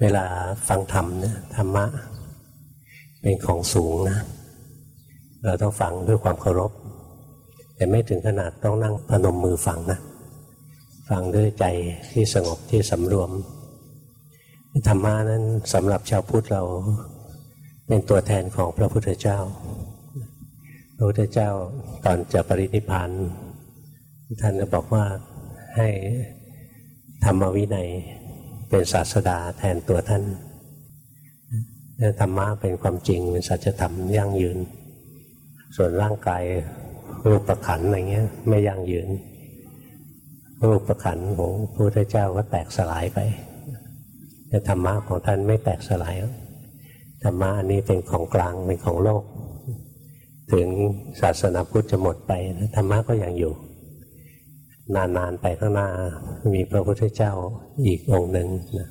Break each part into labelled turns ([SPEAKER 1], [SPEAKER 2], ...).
[SPEAKER 1] เวลาฟังธรรมเนี่ยธรรมะ เป็นของสูงนะ เราต้องฟังด้วยความเคารพ แต่ไม่ถึงขนาดต้องนั่งพนมมือฟังนะ ฟังด้วยใจที่สงบที่สำรวม ธรรมะนั้นสำหรับชาวพุทธเราเป็นตัวแทนของพระพุทธเจ้า พระพุทธเจ้าตอนจะปรินิพพานท่านก็บอกว่าให้ธรรมวินัย เป็นศาสดาแทนตัวท่านธรรมะเป็นความจริงเป็นสัจธรรมยั่งยืน ส่วนร่างกายรูปประขันอะไรเงี้ย ไม่ยั่งยืน รูปประขันของพระพุทธเจ้าก็แตกสลายไปแต่ธรรมะของท่านไม่แตกสลายธรรมะอันนี้เป็นของกลางเป็นของโลก ถึงศาสนาพุทธจะหมดไปธรรมะก็ยังอยู่ นานๆไปข้างหน้า มีพระพุทธเจ้าอีกองค์หนึ่งนะ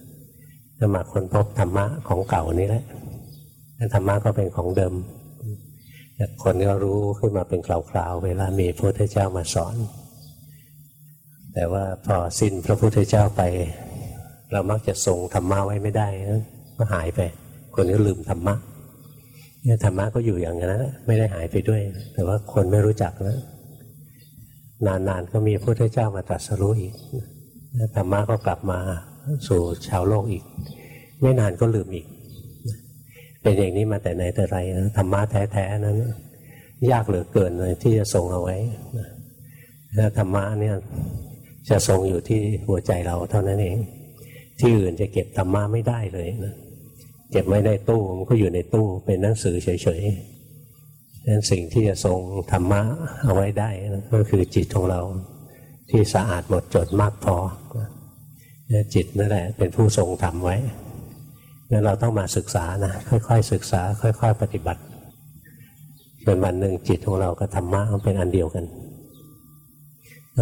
[SPEAKER 1] จะมาค้นพบธรรมะของเก่านี้แหละธรรมะก็เป็นของเดิมคนก็รู้ขึ้นมาเป็นคราวๆเวลามีพระพุทธเจ้ามาสอน แต่ว่าพอสิ้นพระพุทธเจ้าไป เรามักจะทรงธรรมะไว้ไม่ได้ก็หายไป คนก็ลืมธรรมะเนี่ยธรรมะก็อยู่อย่างนั้นไม่ได้หายไปด้วย แต่ว่าคนไม่รู้จักแล้ว นานๆก็มีพระพุทธเจ้ามาตรัสรู้อีกธรรมะก็กลับมาสู่ชาวโลกอีก ไม่นานก็ลืมอีก เป็นอย่างนี้มาแต่ไหนแต่ไรนะธรรมะแท้ๆนั้น ยากเหลือเกินเลยที่จะทรงเอาไว้แล้วธรรมะเนี่ยจะทรงอยู่ที่หัวใจเราเท่านั้นเอง ที่อื่นจะเก็บธรรมะไม่ได้เลยนะเก็บไว้ในตู้มันก็อยู่ในตู้เป็นหนังสือเฉย ๆนั้นสิ่งที่จะทรงธรรมะเอาไว้ได้ก็คือจิตของเราที่สะอาดหมดจดมากพอจิตนั่นแหละเป็นผู้ทรงธรรมไว้งั้นเราต้องมาศึกษานะค่อยๆ ศึกษา ค่อย ๆ ปฏิบัติจนวันหนึ่งจิตของเรากับธรรมะมันเป็นอันเดียวกัน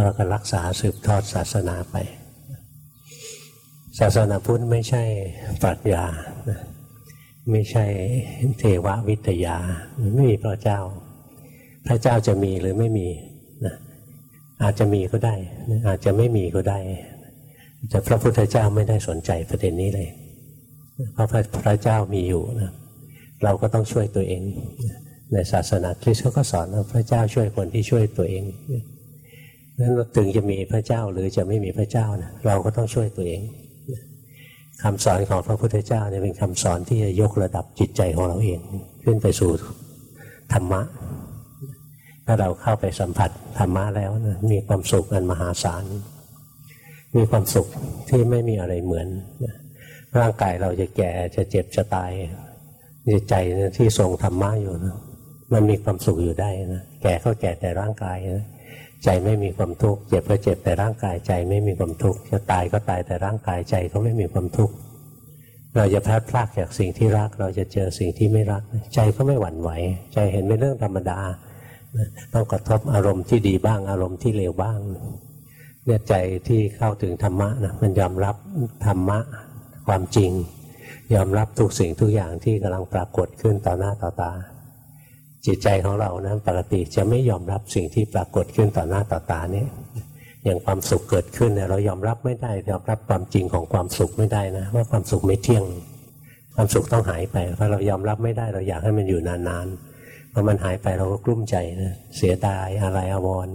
[SPEAKER 1] เราก็รักษาสืบทอดศาสนาไป ศาสนาพุทธไม่ใช่ปรัชญา ไม่ใช่เทววิทยาไม่มีพระเจ้า พระเจ้าจะมีหรือไม่มีนะอาจจะมีก็ได้ อาจจะไม่มีก็ได้ แต่พระพุทธเจ้าไม่ได้สนใจประเด็นนี้เลยเพราะพระเจ้ามีอยู่นะเราก็ต้องช่วยตัวเอง ในศาสนาคริสต์เขาก็สอนว่าพระเจ้าช่วยคนที่ช่วยตัวเองนั้นถึงจะมีพระเจ้าหรือจะไม่มีพระเจ้านะเราก็ต้องช่วยตัวเอง คำสอนของพระพุทธเจ้าเนี่ยเป็นคำสอนที่จะยกระดับจิตใจของเราเอง ขึ้นไปสู่ธรรมะ ถ้าเราเข้าไปสัมผัสธรรมะแล้วนะมีความสุขอันมหาศาล มีความสุขที่ไม่มีอะไรเหมือนร่างกายเราจะแก่จะเจ็บจะตายจิตใจที่ทรงธรรมะอยู่นะมันมีความสุขอยู่ได้นะแก่ก็แก่แต่ร่างกายนะ ใจไม่มีความทุกข์เจ็บก็เจ็บแต่ร่างกายใจไม่มีความทุกข์จะตายก็ตายแต่ร่างกายใจก็ไม่มีความทุกข์เราจะพลาดพลาดจากสิ่งที่รัก เราจะเจอสิ่งที่ไม่รัก ใจก็ไม่หวั่นไหว ใจเห็นเป็นเรื่องธรรมดาต้องกระทบอารมณ์ที่ดีบ้างอารมณ์ที่เลวบ้างเนี่ยใจที่เข้าถึงธรรมะนะมันยอมรับธรรมะความจริง ยอมรับทุกสิ่งทุกอย่างที่กำลังปรากฏขึ้นต่อหน้าต่อตา จิตใจของเรานะปกติจะไม่ยอมรับสิ่งที่ปรากฏขึ้นต่อหน้าต่อตานี้อย่างความสุขเกิดขึ้นเนี่ยเรายอมรับไม่ได้ยอมรับความจริงของความสุขไม่ได้นะว่าความสุขไม่เที่ยง ความสุขต้องหายไปเพราะเรายอมรับไม่ได้เราอยากให้มันอยู่นานๆพอมันหายไปเราก็กลุ้มใจนะเสียดายอะไรอาวร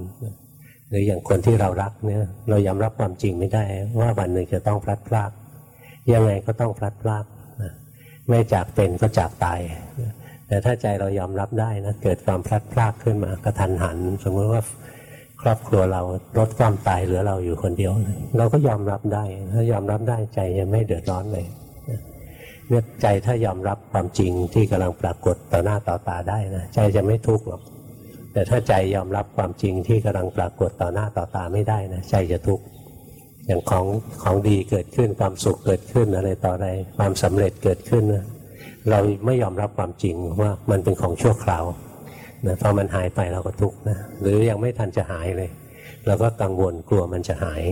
[SPEAKER 1] หรืออย่างคนที่เรารักเนี่ยเรายอมรับความจริงไม่ได้ว่าวันหนึ่งจะต้องพลัดพรากยังไงก็ต้องพลัดพรากไม่จากเป็นก็จากตาย แต่ถ้าใจเรายอมรับได้นะเกิดความพลัดพรากขึ้นมากระทันหัน สมมติว่าครอบครัวเราลดความตายเหลือเราอยู่คนเดียว เราก็ยอมรับได้ ถ้ายอมรับได้ใจจะไม่เดือดร้อนเลยเนี่ยใจถ้ายอมรับความจริงที่กำลังปรากฏต่อหน้าต่อตาได้นะใจจะไม่ทุกข์หรอกแต่ถ้าใจยอมรับความจริงที่กำลังปรากฏต่อหน้าต่อตาไม่ได้นะใจจะทุกข์อย่างของของดีเกิดขึ้นความสุขเกิดขึ้นอะไรต่ออะไรความสำเร็จเกิดขึ้นนะ เราไม่ยอมรับความจริงว่ามันเป็นของชั่วคราวนะพอมันหายไปเราก็ทุกข์นะหรือยังไม่ทันจะหายเลย เราก็กังวลกลัวมันจะหาย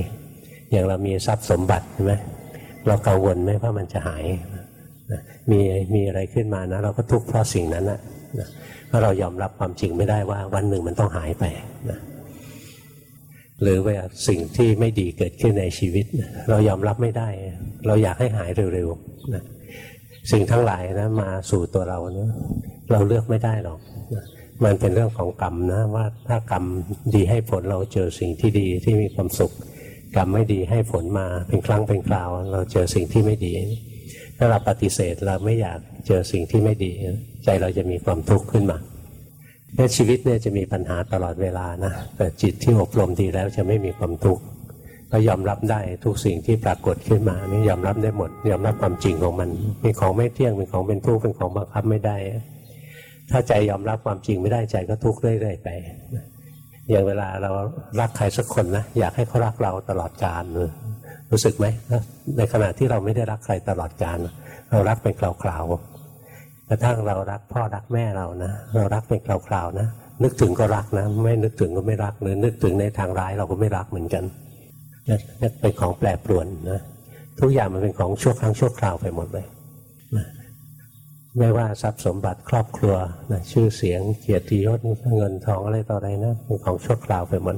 [SPEAKER 1] อย่างเรามีทรัพย์สมบัติใช่ไหมเรากังวลไหมว่ามันจะหายนะมีมีอะไรขึ้นมานะ เราก็ทุกข์เพราะสิ่งนั้นนะเพราะเรายอมรับความจริงไม่ได้ว่าวันหนึ่งมันต้องหายไปนะหรือว่าสิ่งที่ไม่ดีเกิดขึ้นในชีวิต เรายอมรับไม่ได้ เราอยากให้หายเร็วๆนะ สิ่งทั้งหลายนะมาสู่ตัวเราเนี่ยเราเลือกไม่ได้หรอกมันเป็นเรื่องของกรรมนะว่าถ้ากรรมดีให้ผลเราเจอสิ่งที่ดีที่มีความสุข กรรมไม่ดีให้ผลมาเป็นครั้งเป็นคราว เราเจอสิ่งที่ไม่ดี ถ้าเราปฏิเสธเราไม่อยากเจอสิ่งที่ไม่ดี ใจเราจะมีความทุกข์ขึ้นมาแค่ชีวิตเนี่ยจะมีปัญหาตลอดเวลานะแต่จิตที่อบรมดีแล้วจะไม่มีความทุกข์ ก็ยอมรับได้ทุกสิ่งที่ปรากฏขึ้นมานี่ยอมรับได้หมด ยอมรับความจริงของมันเป็นของไม่เที่ยงเป็นของเป็นทุกข์เป็นของบังคับไม่ได้ ถ้าใจยอมรับความจริงไม่ได้ใจก็ทุกข์เรื่อยๆไปอย่างเวลาเรารักใครสักคนนะอยากให้เขารักเราตลอดกาลรู้สึกไหมในขณะที่เราไม่ได้รักใครตลอดกาลเรารักเป็นคราวๆกระทั่งเรารักพ่อรักแม่เรานะเรารักเป็นคราวๆนะนึกถึงก็รักนะ ไม่นึกถึงก็ไม่รักหรือนึกถึงในทางร้ายเราก็ไม่รักเหมือนกัน นี่เป็นของแปรปรวนนะทุกอย่างมันเป็นของชั่วครั้งชั่วคราวไปหมดเลยนะไม่ว่าทรัพย์สมบัติครอบครัวนะชื่อเสียงเกียรติยศเงินทองอะไรต่ออะไรนะเป็นของชั่วคราวไปหมด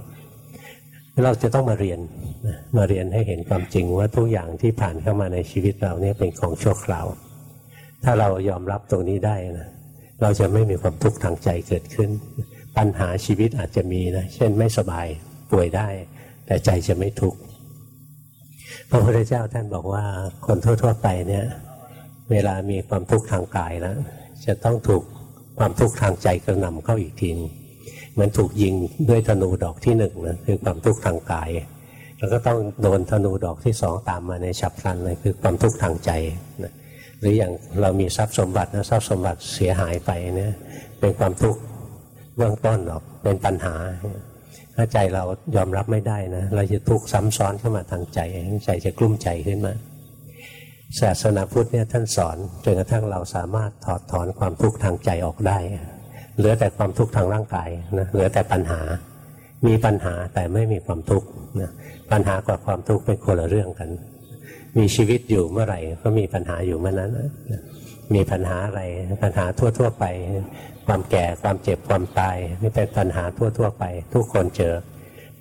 [SPEAKER 1] เราจะต้องมาเรียนนะมาเรียนให้เห็นความจริงว่าทุกอย่างที่ผ่านเข้ามาในชีวิตเราเนี่ยเป็นของชั่วคราว ถ้าเรายอมรับตรงนี้ได้นะเราจะไม่มีความทุกข์ทางใจเกิดขึ้น ปัญหาชีวิตอาจจะมีนะเช่นไม่สบายป่วยได้ แต่ใจจะไม่ทุกข์พระพุทธเจ้าท่านบอกว่าคนทั่ว ๆ ไปเนี่ย เวลามีความทุกข์ทางกายแล้วจะต้องถูกความทุกข์ทางใจกระหน่ำเข้าอีกทีเหมือนถูกยิงด้วยธนูดอกที่หนึ่งนะคือความทุกข์ทางกาย แล้วก็ต้องโดนธนูดอกที่สองตามมาในฉับพลันเลยคือความทุกข์ทางใจนะหรืออย่างเรามีทรัพย์สมบัตินะทรัพย์สมบัติเสียหายไปเนี่ยเป็นความทุกข์เบื้องต้นหรอกเป็นปัญหา ถ้าใจเรายอมรับไม่ได้นะเราจะทุกข์ซ้ำซ้อนเข้ามาทางใจใจจะกลุ้มใจขึ้นมาศาสนาพุทธเนี่ยท่านสอนจนกระทั่งเราสามารถถอดถอนความทุกข์ทางใจออกได้ เหลือแต่ความทุกข์ทางร่างกายนะเหลือแต่ปัญหา มีปัญหาแต่ไม่มีความทุกข์นะปัญหากับความทุกข์เป็นคนละเรื่องกัน มีชีวิตอยู่เมื่อไหร่ก็มีปัญหาอยู่เมื่อนั้นนะมีปัญหาอะไรปัญหาทั่ว ๆ ไป ความแก่ความเจ็บความตายนี่เป็นปัญหาทั่วๆไป ทุกคนเจอ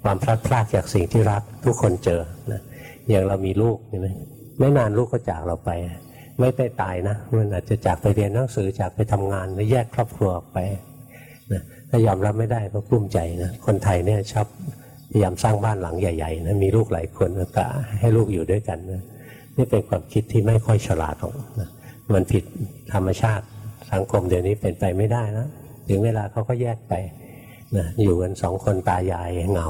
[SPEAKER 1] ความพลัดพรากจากสิ่งที่รัก ทุกคนเจอนะอย่างเรามีลูกใช่ไหมไม่นานลูกก็จากเราไป ไม่ได้ตายนะมันอาจจะจากไปเรียนหนังสือจากไปทำงานหรือแยกครอบครัวออกไปนะถ้ายอมรับไม่ได้ก็กลุ้มใจนะคนไทยเนี่ยชอบพยายามสร้างบ้านหลังใหญ่ๆนะมีลูกหลายคนกะให้ลูกอยู่ด้วยกันนะนี่เป็นความคิดที่ไม่ค่อยฉลาดของนะมันผิดธรรมชาติ สังคมเดี๋ยวนี้เป็นไปไม่ได้นะถึงเวลาเขาก็แยกไปนะอยู่กันสองคนตายายเหงา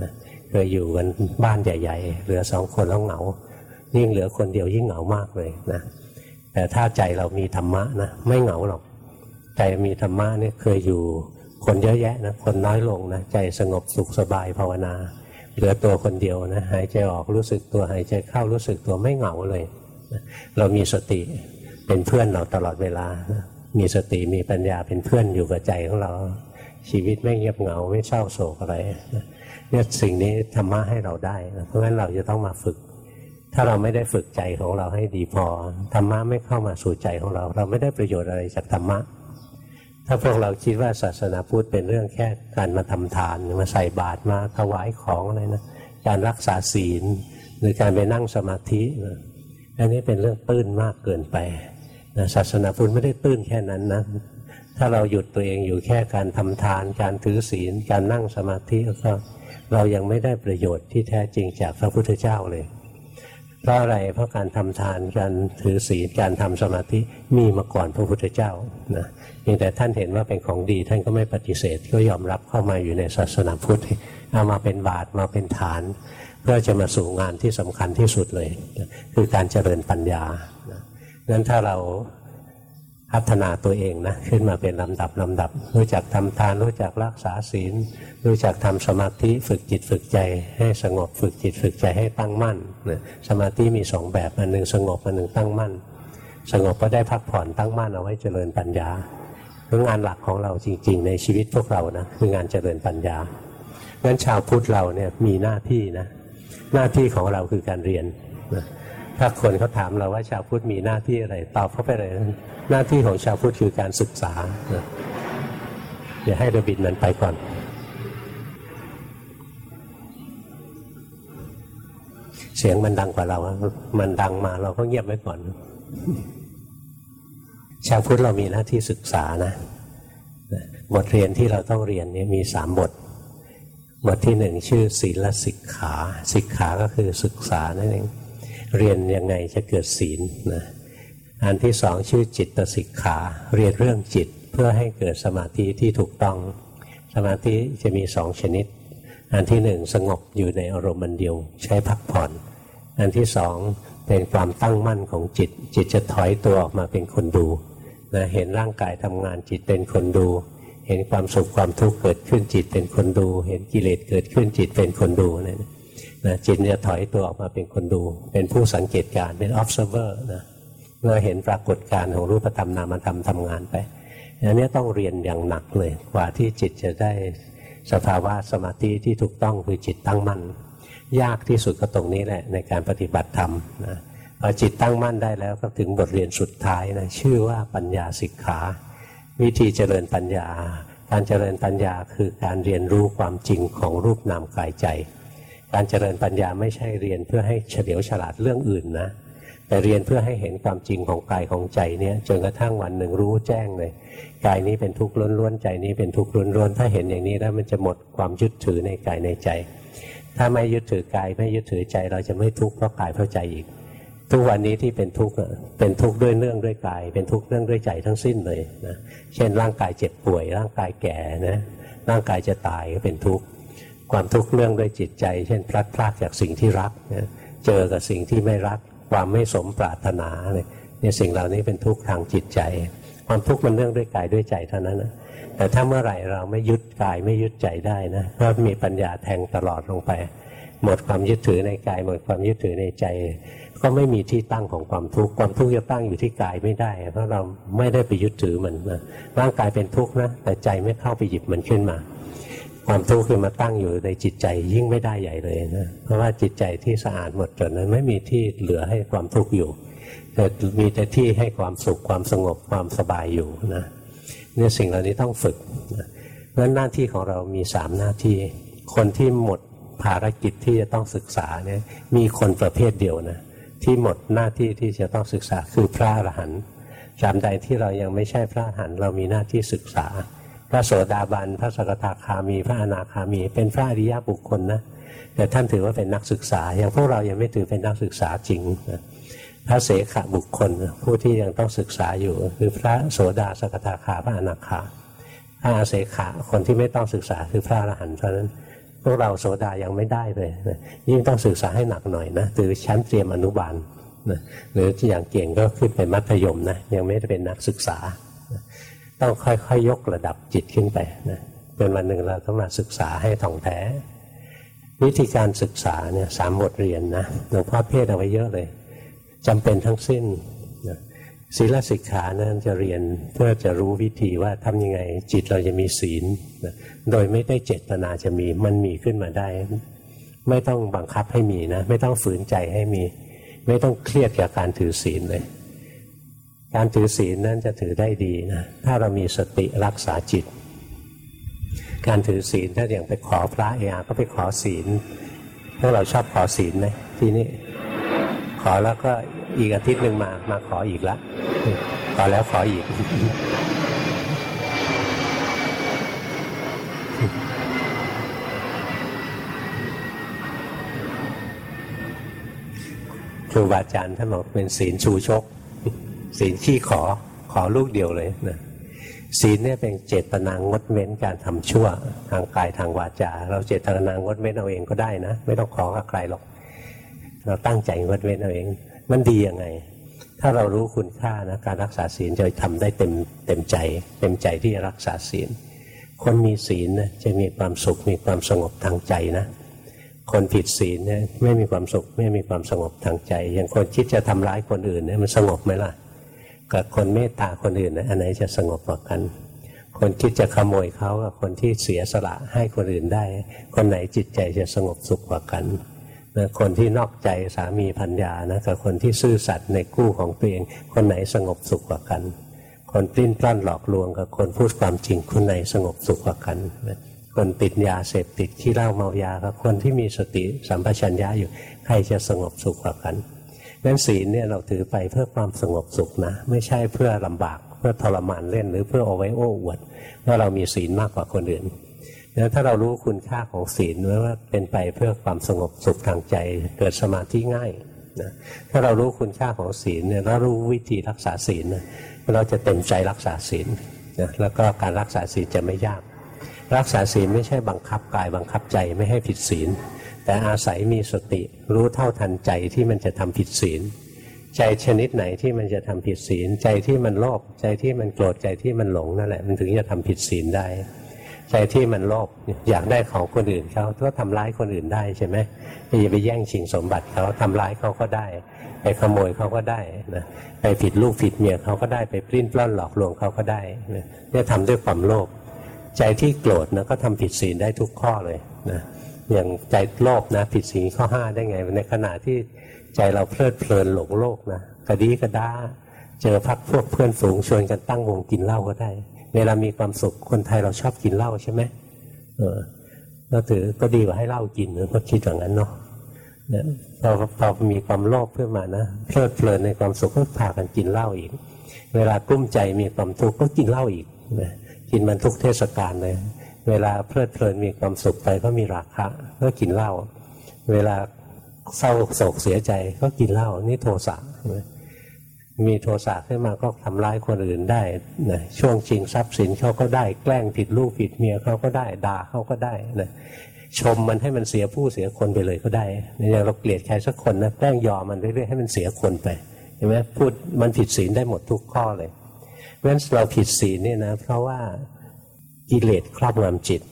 [SPEAKER 1] นะเคยอยู่กันบ้านใหญ่ๆเหลือสองคนแล้วเหงา ยิ่งเหลือคนเดียวยิ่งเหงามากเลยนะแต่ถ้าใจเรามีธรรมะนะไม่เหงาหรอก ใจมีธรรมะเนี่ยเคยอยู่คนเยอะแยะนะคนน้อยลงนะใจสงบสุขสบายภาวนา เหลือตัวคนเดียวนะหายใจออกรู้สึกตัวหายใจเข้ารู้สึกตัวไม่เหงาเลย เรามีสติ เป็นเพื่อนเราตลอดเวลา มีสติมีปัญญาเป็นเพื่อนอยู่กับใจของเรา ชีวิตไม่เงียบเหงาไม่เศร้าโศกอะไรเนี่ยสิ่งนี้ธรรมะให้เราได้ เพราะฉะนั้นเราจะต้องมาฝึก ถ้าเราไม่ได้ฝึกใจของเราให้ดีพอธรรมะไม่เข้ามาสู่ใจของเรา เราไม่ได้ประโยชน์อะไรจากธรรมะถ้าพวกเราคิดว่าศาสนาพุทธเป็นเรื่องแค่การมาทำทานมาใส่บาตรมาถวายของอะไรนะการรักษาศีล หรือการไปนั่งสมาธิอันนี้เป็นเรื่องตื้นมากเกินไป นะศาสนาพุทธไม่ได้ตื้นแค่นั้นนะถ้าเราหยุดตัวเองอยู่แค่การทำทาน การถือศีล การนั่งสมาธิก็เรายังไม่ได้ประโยชน์ที่แท้จริงจากพระพุทธเจ้าเลยเพราะอะไรเพราะการทำทานการถือศีลการทำสมาธิมีมาก่อนพระพุทธเจ้านะเพียงแต่ท่านเห็นว่าเป็นของดีท่านก็ไม่ปฏิเสธก็ยอมรับเข้ามาอยู่ในศาสนาพุทธเอามาเป็นบาตรมาเป็นฐาน เพื่อจะมาสู่งานที่สำคัญที่สุดเลย คือการเจริญปัญญา งั้นถ้าเราพัฒนาตัวเองนะขึ้นมาเป็นลำดับลำดับ รู้จักทำทานรู้จักรักษาศีล รู้จักทำสมาธิฝึกจิตฝึกใจ ให้สงบฝึกจิตฝึกใจให้ตั้งมั่นนะสมาธิมีสองแบบอันหนึ่งสงบอันหนึ่งตั้งมั่น สงบก็ได้พักผ่อนตั้งมั่นเอาไว้เจริญปัญญาเรื่องานหลักของเราจริง ๆ ในชีวิตพวกเรานะคืองานเจริญปัญญางั้นชาวพุทธเราเนี่ยมีหน้าที่นะหน้าที่ของเราคือการเรียนนะ ถ้าคนเขาถามเราว่าชาวพุทธมีหน้าที่อะไร ตอบเขาไปเลย หน้าที่ของชาวพุทธคือการศึกษาอย่าให้ระบิดนั้นไปก่อนเสียงมันดังกว่าเรา มันดังมาเราก็เงียบไว้ก่อน ชาวพุทธเรามีหน้าที่ศึกษานะ บทเรียนที่เราต้องเรียนนี่มีสามบท บทที่หนึ่งชื่อศีลสิกขา สิกขาก็คือศึกษานั่นเอง เรียนยังไงจะเกิดศีลนะอันที่สองชื่อจิตสิกขา เรียนเรื่องจิตเพื่อให้เกิดสมาธิที่ถูกต้อง สมาธิจะมีสองชนิด อันที่หนึ่งสงบอยู่ในอารมณ์เดียวใช้พักผ่อน อันที่สองเป็นความตั้งมั่นของจิต จิตจะถอยตัวออกมาเป็นคนดูนะเห็นร่างกายทำงานจิตเป็นคนดู เห็นความสุขความทุกข์เกิดขึ้นจิตเป็นคนดู เห็นกิเลสเกิดขึ้นจิตเป็นคนดูนะ นะจิตจะถอยตัวออกมาเป็นคนดู เป็นผู้สังเกตการเป็น observer นะเมื่อเห็นปรากฏการของรูปธรรมนามธรรมทำงานไปอันนี้ต้องเรียนอย่างหนักเลยกว่าที่จิตจะได้สภาวะสมาธิที่ถูกต้องคือจิตตั้งมั่น ยากที่สุดก็ตรงนี้แหละในการปฏิบัติธรรมนะพอจิตตั้งมั่นได้แล้วก็ถึงบทเรียนสุดท้ายนะชื่อว่าปัญญาสิกขา วิธีเจริญปัญญา การเจริญปัญญาคือการเรียนรู้ความจริงของรูปนามกายใจ การเจริญปัญญาไม่ใช่เรียนเพื่อให้เฉลียวฉลาดเรื่องอื่นนะ แต่เรียนเพื่อให้เห็นความจริงของกายของใจเนี่ยจนกระทั่งวันหนึ่งรู้แจ้งเลยกายนี้เป็นทุกข์ล้วนๆใจนี้เป็นทุกข์ล้วนๆถ้าเห็นอย่างนี้แล้วมันจะหมดความยึดถือในกายในใจ ถ้าไม่ยึดถือกายไม่ยึดถือใจ เราจะไม่ทุกข์เพราะกายเพราะใจอีก ทุกวันนี้ที่เป็นทุกข์เป็นทุกข์ด้วยเนื่องด้วยกาย เป็นทุกข์เนื่องด้วยใจทั้งสิ้นเลยนะเช่นร่างกายเจ็บป่วย ร่างกายแก่นะร่างกายจะตายก็เป็นทุกข์ ความทุกข์เนื่องด้วยจิตใจ เช่น พลัดพรากจากสิ่งที่รักเจอกับสิ่งที่ไม่รัก ความไม่สมปรารถนาเนี่ยสิ่งเหล่านี้เป็นทุกข์ทางจิตใจ ความทุกข์มันเรื่องด้วยกายด้วยใจเท่านั้นนะแต่ถ้าเมื่อไหร่เราไม่ยึดกายไม่ยึดใจได้นะก็มีปัญญาแทงตลอดลงไป หมดความยึดถือในกาย หมดความยึดถือในใจ ก็ไม่มีที่ตั้งของความทุกข์ความทุกข์จะตั้งอยู่ที่กายไม่ได้ เพราะเราไม่ได้ไปยึดถือมันนะร่างกายเป็นทุกข์นะแต่ใจไม่เข้าไปหยิบมันขึ้นมา ความทุกข์คือมาตั้งอยู่ในจิตใจยิ่งไม่ได้ใหญ่เลยนะเพราะว่าจิตใจที่สะอาดหมดจดนั้นไม่มีที่เหลือให้ความทุกข์อยู่แต่มีแต่ที่ให้ความสุขความสงบความสบายอยู่นะเนี่ยสิ่งเหล่านี้ต้องฝึกนะเพราะหน้าที่ของเรามีสามหน้าที่ คนที่หมดภารกิจที่จะต้องศึกษาเนี่ยมีคนประเภทเดียวนะที่หมดหน้าที่ที่จะต้องศึกษาคือพระอรหันต์ตามใดที่เรายังไม่ใช่พระอรหันต์เรามีหน้าที่ศึกษา ระโสดาบัน พระสกทาคามี พระอนาคามี เป็นพระอริยบุคคลนะ แต่ท่านถือว่าเป็นนักศึกษา อย่างพวกเรายังไม่ถือเป็นนักศึกษาจริงนะพระเสขบุคคล ผู้ที่ยังต้องศึกษาอยู่ คือพระโสดาสกทาคาพระอนาคาพระอาเสขะคนที่ไม่ต้องศึกษาคือพระอรหันต์เท่านั้น พวกเราโสดายังไม่ได้เลยนะยิ่งต้องศึกษาให้หนักหน่อยนะถือชั้นเตรียมอนุบาลนะหรืออย่างเก่งก็ขึ้นไปมัธยมนะยังไม่ได้เป็นนักศึกษา ต้องค่อยๆยยกระดับจิตขึ้นไปนะจนวันหนึ่งเราต้องมาศึกษาให้ท่องแท้ วิธีการศึกษาเนี่ยสามบทเรียนนะหลวงพ่อเทศเอาไว้เยอะเลยจำเป็นทั้งสิ้นนะศีลสิกขานั้นจะเรียนเพื่อจะรู้วิธีว่าทำยังไงจิตเราจะมีศีลนะโดยไม่ได้เจตนาจะมีมันมีขึ้นมาได้ ไม่ต้องบังคับให้มีนะ ไม่ต้องฝืนใจให้มี ไม่ต้องเครียดกับการถือศีลเลย การถือศีลนั้นจะถือได้ดีนะถ้าเรามีสติรักษาจิต การถือศีลถ้าอย่างไปขอพระเองก็ไปขอศีลพวกเราชอบขอศีลไหมที่นี่ขอแล้วก็อีกอาทิตย์หนึ่งมามาขออีกละขอแล้วขออีก ครูบาอาจารย์ท่านบอกเป็นศีลชูชก ศีลขี้ขอขอลูกเดียวเลยนะศีลเนี่ยเป็นเจตนางดเว้นการทำชั่วทางกายทางวาจา เราเจตนางดเว้นเอาเองก็ได้นะ ไม่ต้องขอกับใครหรอก เราตั้งใจงดเว้นเอาเอง มันดียังไง ถ้าเรารู้คุณค่านะการรักษาศีลจะทำได้เต็มเต็มใจ เต็มใจที่จะรักษาศีล คนมีศีลนะจะมีความสุขมีความสงบทางใจนะคนผิดศีลเนี่ยไม่มีความสุขไม่มีความสงบทางใจ อย่างคนคิดจะทำร้ายคนอื่นเนี่ยมันสงบไหมล่ะ กับคนเมตตาคนอื่นนะอันไหนจะสงบกว่ากัน คนคิดจะขโมยเขากับคนที่เสียสละให้คนอื่นได้ คนไหนจิตใจจะสงบสุขกว่ากันนะคนที่นอกใจสามีพัญญานะกับคนที่ซื่อสัตย์ในกู้ของตัวเอง คนไหนสงบสุขกว่ากัน คนปลิ้นปล้อนหลอกลวงกับคนพูดความจริงคนไหนสงบสุขกว่ากันนะคนติดยาเสพติดขี้เหล้าเมายากับคนที่มีสติสัมปชัญญะอยู่ใครจะสงบสุขกว่ากัน นั้นศีลเนี่ยเราถือไปเพื่อความสงบสุขนะ ไม่ใช่เพื่อลำบากเพื่อทรมานเล่น หรือเพื่อเอาไว้โอ้อวดว่าเรามีศีลมากกว่าคนอื่นนั้นถ้าเรารู้คุณค่าของศีลว่าเป็นไปเพื่อความสงบสุขทางใจ เกิดสมาธิง่ายนะถ้าเรารู้คุณค่าของศีลเนี่ยเรารู้วิธีรักษาศีลเราจะเต็มใจรักษาศีลนะแล้วก็การรักษาศีลจะไม่ยาก รักษาศีลไม่ใช่บังคับกายบังคับใจไม่ให้ผิดศีล แต่อาศัยมีสติรู้เท่าทันใจที่มันจะทำผิดศีล ใจชนิดไหนที่มันจะทำผิดศีล ใจที่มันโลภใจที่มันโกรธใจที่มันหลงนั่นแหละมันถึงจะทำผิดศีลได้ ใจที่มันโลภอยากได้ของคนอื่นเขาก็ทำร้ายคนอื่นได้ใช่ไหมอย่าไปแย่งชิงสมบัติเขาทำร้ายเขาก็ได้ ไปขโมยเขาก็ได้นะไปผิดลูกผิดเมียเขาก็ได้ไปปลิ้นปล้อนหลอกลวงเขาก็ได้เนี่ยทำด้วยความโลภใจที่โกรธนะก็ทำผิดศีลได้ทุกข้อเลยนะ อย่างใจโลภนะผิดศีลข้อห้าได้ไง ในขณะที่ใจเราเพลิดเพลินหลงโลกนะกระดีกระด้าเจอพักพวกเพื่อนฝูงชวนกันตั้งวงกินเหล้าก็ได้ เวลามีความสุขคนไทยเราชอบกินเหล้าใช่ไหมเออเราถือก็ดีกว่าให้เหล้ากินเก็คิดอย่างนั้นเนาะเนี่ยพอพอมีความโลภขึ้นมานะเพลิดเพลินในความสุขก็พากันกินเหล้าอีก เวลากลุ้มใจมีความทุกข์ก็กินเหล้าอีกนะกินมันทุกเทศกาลเลย เวลาเพลิดเพลินมีความสุขไปก็มีราคะก็กินเหล้าเวลาเศร้าโศกเสียใจก็กินเหล้านี่โทสะมีโทสะขึ้นมาก็ทำร้ายคนอื่นได้นะช่วงชิงทรัพย์สินเขาก็ได้แกล้งผิดลูกผิดเมียเขาก็ได้ด่าเขาก็ได้นะชมมันให้มันเสียผู้เสียคนไปเลยก็ได้อย่างเราเกลียดใครสักคนนะแกล้งยอมมันเรื่อยๆให้มันเสียคนไปเห็นไหมพูดมันผิดศีลได้หมดทุกข้อเลยเพราะฉะนั้นเราผิดศีลเนี่ยนะเพราะว่า กิเลสครอบงำจิต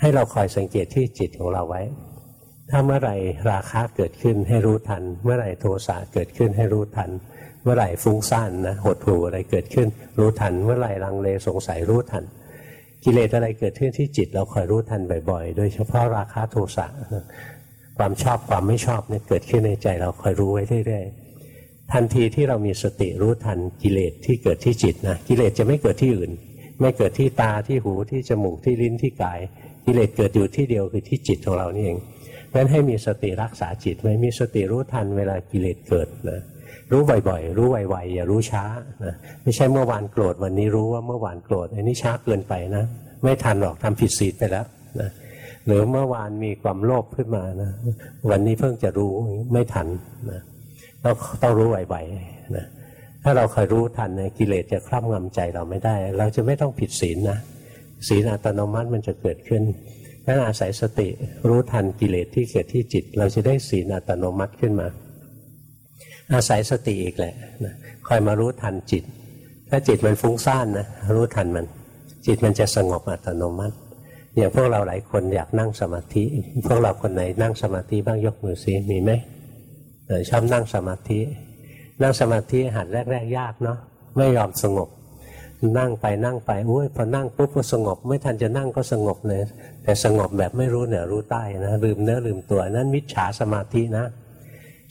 [SPEAKER 1] ให้เราคอยสังเกตที่จิตของเราไว้ ถ้าเมื่อไหร่ราคะเกิดขึ้นให้รู้ทัน เมื่อไหร่โทสะเกิดขึ้นให้รู้ทัน เมื่อไหร่ฟุ้งซ่านนะหดหู่อะไรเกิดขึ้น รู้ทัน เมื่อไหร่ลังเลสงสัยรู้ทัน กิเลสอะไรเกิดขึ้นที่จิตเราคอยรู้ทันบ่อยๆ โดยเฉพาะราคะโทสะความชอบความไม่ชอบเนี่ยเกิดขึ้นในใจเราคอยรู้ไว้เรื่อยๆทันทีที่เรามีสติรู้ทันกิเลสที่เกิดที่จิตนะกิเลสจะไม่เกิดที่อื่น ไม่เกิดที่ตาที่หูที่จมูกที่ลิ้นที่กายกิเลสเกิดอยู่ที่เดียวคือที่จิตของเรานี่เองนั้นให้มีสติรักษาจิตไว้มีสติรู้ทันเวลากิเลสเกิดนะรู้บ่อยๆ รู้ไวๆอย่ารู้ช้านะไม่ใช่เมื่อวานโกรธวันนี้รู้ว่าเมื่อวานโกรธอันนี้ช้าเกินไปนะ ไม่ทันหรอกทำผิดศีลไปแล้วนะหรือเมื่อวานมีความโลภขึ้นมานะวันนี้เพิ่งจะรู้ไม่ทันนะต้องต้องรู้ไวๆนะ ถ้าเราคอยรู้ทันนะกิเลสจะครอบงำใจเราไม่ได้ เราจะไม่ต้องผิดศีลนะศีลอัตโนมัติมันจะเกิดขึ้นนั่นอาศัยสติรู้ทันกิเลสที่เกิดที่จิต เราจะได้ศีลอัตโนมัติขึ้นมา อาศัยสติอีกแหละนะคอยมารู้ทันจิต ถ้าจิตมันฟุ้งซ่านนะรู้ทันมัน จิตมันจะสงบอัตโนมัติอย่างพวกเราหลายคนอยากนั่งสมาธิ พวกเราคนไหนนั่งสมาธิบ้างยกมือซิมีไหมชอบนั่งสมาธิ นั่งสมาธิหัดแรก ๆ ยากเนาะไม่ยอมสงบ นั่งไปนั่งไปโอ้ยพอนั่งปุ๊บก็สงบ ไม่ทันจะนั่งก็สงบเลยแต่สงบแบบไม่รู้เหนือรู้ใต้นะลืมเนื้อลืมตัวนั่นมิจฉาสมาธินะ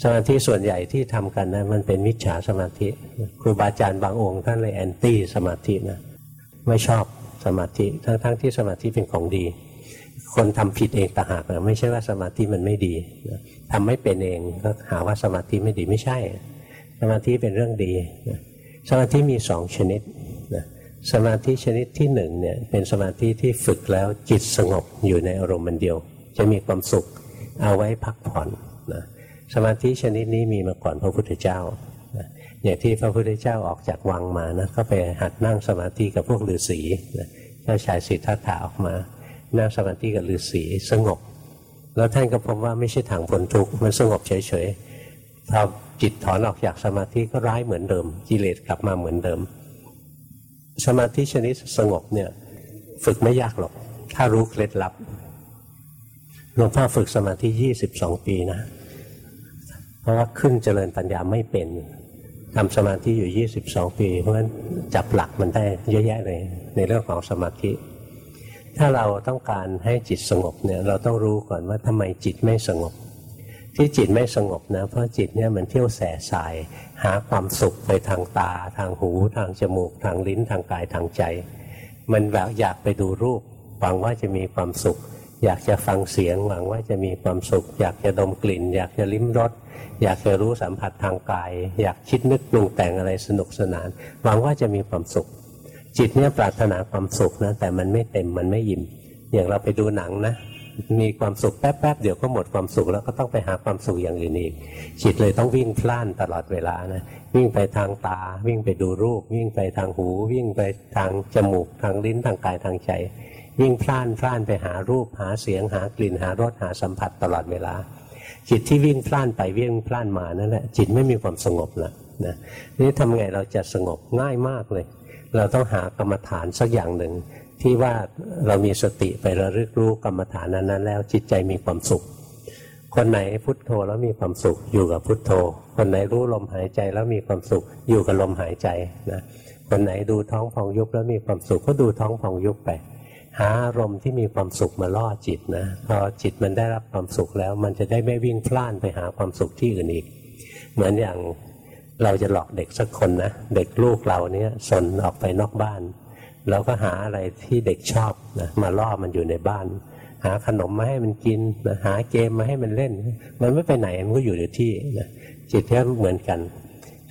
[SPEAKER 1] สมาธิส่วนใหญ่ที่ทำกันนะมันเป็นมิจฉาสมาธิครูบาอาจารย์บางองค์ท่านเลยแอนตี้สมาธินะไม่ชอบสมาธิทั้งๆทที่สมาธิเป็นของดี คนทำผิดเองต่างหากนะไม่ใช่ว่าสมาธิมันไม่ดีทำไม่เป็นเองก็หาว่าสมาธิไม่ดีไม่ใช่ สมาธิเป็นเรื่องดีสมาธิมีสองชนิดสมาธิชนิดที่หนึ่งเนี่ยเป็นสมาธิที่ฝึกแล้วจิตสงบอยู่ในอารมณ์มันเดียว จะมีความสุขเอาไว้พักผ่อนนะสมาธิชนิดนี้มีมาก่อนพระพุทธเจ้าอย่างที่พระพุทธเจ้าออกจากวังมานะก็ไปหัดนั่งสมาธิกับพวกฤาษีเจ้าชายสิทธัตถะออกมา นั่งสมาธิกับฤาษีสงบ แล้วท่านก็พบว่าไม่ใช่ทางพ้นทุกข์มันสงบเฉยๆพอ จิตถอนออกจากสมาธิก็ร้ายเหมือนเดิม กิเลสกลับมาเหมือนเดิม สมาธิชนิดสงบเนี่ยฝึกไม่ยากหรอก ถ้ารู้เคล็ดลับหลวงพ่อฝึกสมาธิยี่สิบสองปีนะ เพราะว่าขึ้นเจริญปัญญาไม่เป็นทำสมาธิอยู่22ปี เพราะฉะนั้นจับหลักมันได้เยอะแยะเลยในเรื่องของสมาธิ ถ้าเราต้องการให้จิตสงบเนี่ยเราต้องรู้ก่อนว่าทำไมจิตไม่สงบ ที่จิตไม่สงบนะ เพราะจิตเนี่ยมันเที่ยวแสสาย หาความสุขไปทางตา ทางหู ทางจมูก ทางลิ้นทางกายทางใจ มันแบบอยากไปดูรูป หวังว่าจะมีความสุข อยากจะฟังเสียง หวังว่าจะมีความสุข อยากจะดมกลิ่น อยากจะลิ้มรสอยากจะรู้สัมผัสทางกาย อยากคิดนึกปรุงแต่งอะไรสนุกสนาน หวังว่าจะมีความสุข จิตเนี่ยปรารถนาความสุขนะแต่มันไม่เต็มมันไม่อิ่มอย่างเราไปดูหนังนะ มีความสุขแป๊บๆเดี๋ยวก็หมดความสุขแล้วก็ต้องไปหาความสุขอย่างอื่นอีกจิตเลยต้องวิ่งพล่านตลอดเวลานะวิ่งไปทางตา วิ่งไปดูรูป วิ่งไปทางหู วิ่งไปทางจมูก ทางลิ้นทางกายทางใจ วิ่งพล่านพล่านไปหารูปหาเสียงหากลิ่นหารสหาสัมผัสตลอดเวลา จิตที่วิ่งพล่านไปวิ่งพล่านมานั่นแหละจิตไม่มีความสงบละนะนี่ทำไงเราจะสงบง่ายมากเลย เราต้องหากรรมฐานสักอย่างหนึ่ง ที่ว่าเรามีสติไประลึกรู้กรรมฐานนั้นๆแล้วจิตใจมีความสุข คนไหนพุทโธแล้วมีความสุขอยู่กับพุทโธ คนไหนรู้ลมหายใจแล้วมีความสุขอยู่กับลมหายใจนะคนไหนดูท้องพองยุบแล้วมีความสุขก็ดูท้องพองยุบไป หาอารมณ์ที่มีความสุขมาล่อจิตนะพอจิตมันได้รับความสุขแล้ว มันจะได้ไม่วิ่งพล่านไปหาความสุขที่อื่นอีก เหมือนอย่างเราจะหลอกเด็กสักคนนะ เด็กลูกเราเนี้ยสนออกไปนอกบ้าน เราก็หาอะไรที่เด็กชอบนะมาล่อมันอยู่ในบ้าน หาขนมมาให้มันกินนะหาเกมมาให้มันเล่น มันไม่ไปไหนมันก็อยู่ในที่นะจิตก็เหมือนกัน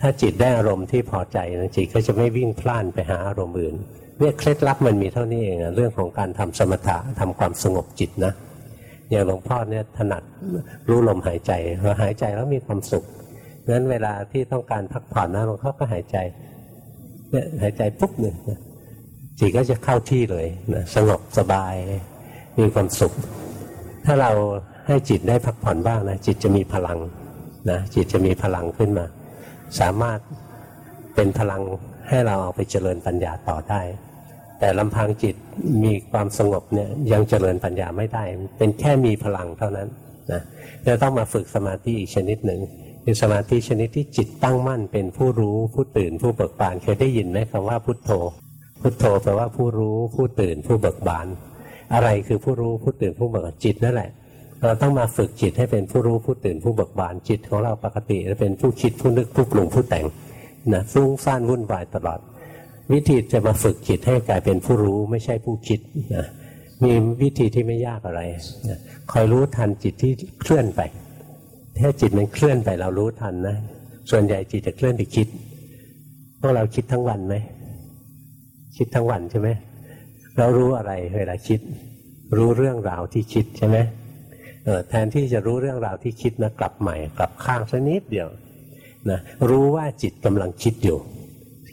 [SPEAKER 1] ถ้าจิตได้อารมณ์ที่พอใจนะจิตก็จะไม่วิ่งพล่านไปหาอารมณ์อื่นเนี่ยเคล็ดลับมันมีเท่านี้เองนะเรื่องของการทำสมถะทำความสงบจิตนะอย่างหลวงพ่อเนี่ยถนัดรู้ลมหายใจพอหายใจแล้วมีความสุขงั้นเวลาที่ต้องการพักผ่อนนะหลวงพ่อก็หายใจเนี่ยหายใจปุ๊บหนึ่ง จิตก็จะเข้าที่เลยนะสงบสบาย มีความสุข ถ้าเราให้จิตได้พักผ่อนบ้างนะจิตจะมีพลังนะจิตจะมีพลังขึ้นมา สามารถเป็นพลังให้เราเอาไปเจริญปัญญาต่อได้ แต่ลำพังจิตมีความสงบเนี่ยยังเจริญปัญญาไม่ได้ เป็นแค่มีพลังเท่านั้นนะจะต้องมาฝึกสมาธิอีกชนิดหนึ่งคือสมาธิชนิดที่จิตตั้งมั่นเป็นผู้รู้ผู้ตื่นผู้เบิกบานเคยได้ยินไหมคำว่าพุทโธ พุทโธแปลว่าผู้รู้ผู้ตื่นผู้เบิกบาน อะไรคือผู้รู้ผู้ตื่นผู้เบิกจิตนั่นแหละ เราต้องมาฝึกจิตให้เป็นผู้รู้ผู้ตื่นผู้เบิกบานจิตของเราปกติจะเป็นผู้คิดผู้นึกผู้ปรุงผู้แต่งนะฟุ้งซ่านวุ่นวายตลอด วิธีจะมาฝึกจิตให้กลายเป็นผู้รู้ไม่ใช่ผู้คิดนะมีวิธีที่ไม่ยากอะไรนะคอยรู้ทันจิตที่เคลื่อนไป ถ้าจิตมันเคลื่อนไปเรารู้ทันนะ ส่วนใหญ่จิตจะเคลื่อนไปคิด พวกเราคิดทั้งวันไหม คิดทั้งวันใช่ไหมเรารู้อะไรเวลาคิด รู้เรื่องราวที่คิดใช่ไหมแทนที่จะรู้เรื่องราวที่คิดนะกลับใหม่กลับข้างสักนิดเดียวนะรู้ว่าจิตกำลังคิดอยู่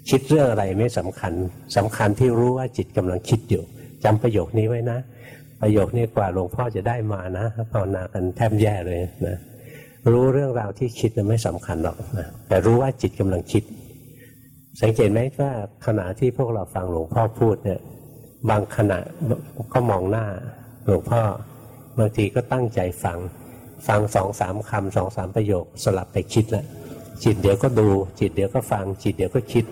[SPEAKER 1] คิดเรื่องอะไรไม่สำคัญสำคัญที่รู้ว่าจิตกำลังคิดอยู่จำประโยคนี้ไว้นะ ประโยคนี้กว่าหลวงพ่อจะได้มานะภาวนากันแทบแย่เลยนะรู้เรื่องราวที่คิดนะไม่สำคัญหรอกนะแต่รู้ว่าจิตกำลังคิด สังเกตไหมว่าขณะที่พวกเราฟังหลวงพ่อพูดเนี่ย บางขณะก็มองหน้าหลวงพ่อบางทีก็ตั้งใจฟัง ฟังสองสามคำสองสามประโยคสลับไปคิดแล้วจิตเดี๋ยวก็ดู จิตเดี๋ยวก็ฟัง จิตเดี๋ยวก็คิด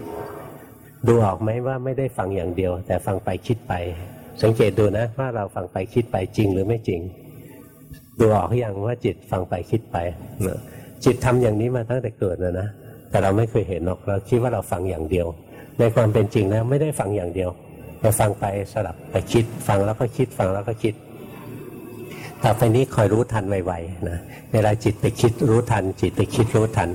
[SPEAKER 1] ดูออกไหมว่าไม่ได้ฟังอย่างเดียว แต่ฟังไปคิดไป สังเกตดูนะว่าเราฟังไปคิดไปจริงหรือไม่จริง ดูออกหรือยังว่าจิตฟังไปคิดไปจิตทำอย่างนี้มาตั้งแต่เกิดแล้วนะ แต่เราไม่เคยเห็นหรอกเราคิดว่าเราฟังอย่างเดียว ในความเป็นจริงนะไม่ได้ฟังอย่างเดียวเราฟังไปสลับไปคิด ฟังแล้วก็คิดฟังแล้วก็คิดต่อไปนี้คอยรู้ทันไวๆนะเวลาจิตไปคิดรู้ทัน จิตไปคิดรู้ทัน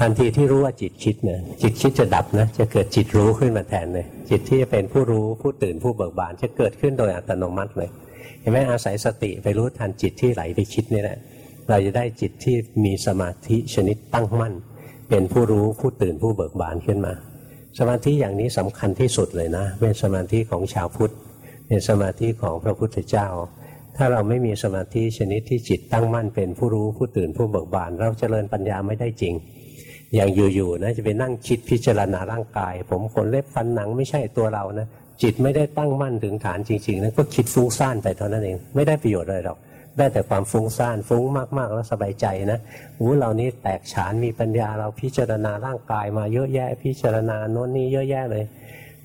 [SPEAKER 1] ทันทีที่รู้ว่าจิตคิดเนี่ยจิตคิดจะดับนะจะเกิดจิตรู้ขึ้นมาแทนเลยจิตที่จะเป็นผู้รู้ผู้ตื่นผู้เบิกบาน จะเกิดขึ้นโดยอัตโนมัติเลยเห็นไหมอาศัยสติไปรู้ทันจิตที่ไหลไปคิดนี่แหละเราจะได้จิตที่มีสมาธิชนิดตั้งมั่น เป็นผู้รู้ผู้ตื่นผู้เบิกบานขึ้นมา สมาธิอย่างนี้สำคัญที่สุดเลยนะ เป็นสมาธิของชาวพุทธ เป็นสมาธิของพระพุทธเจ้า ถ้าเราไม่มีสมาธิชนิดที่จิตตั้งมั่นเป็นผู้รู้ผู้ตื่นผู้เบิกบาน เราจเจริญปัญญาไม่ได้จริง อย่างอยู่ๆนะจะไปนั่งคิดพิจารณาร่างกาย ผมขนเล็บฟันหนังไม่ใช่ตัวเรานะจิตไม่ได้ตั้งมั่นถึงฐานจริงๆนะก็คิดฟุ้งซ่านไปเท่านั้นเองไม่ได้ประโยชน์อะไรหรอก ได้แต่ความฟุ้งซ่านฟุ้งมากๆแล้วสบายใจนะหูเรานี้แตกฉานมีปัญญาเราพิจารณาร่างกายมาเยอะแยะ พิจารณาโน้นนี้เยอะแยะเลย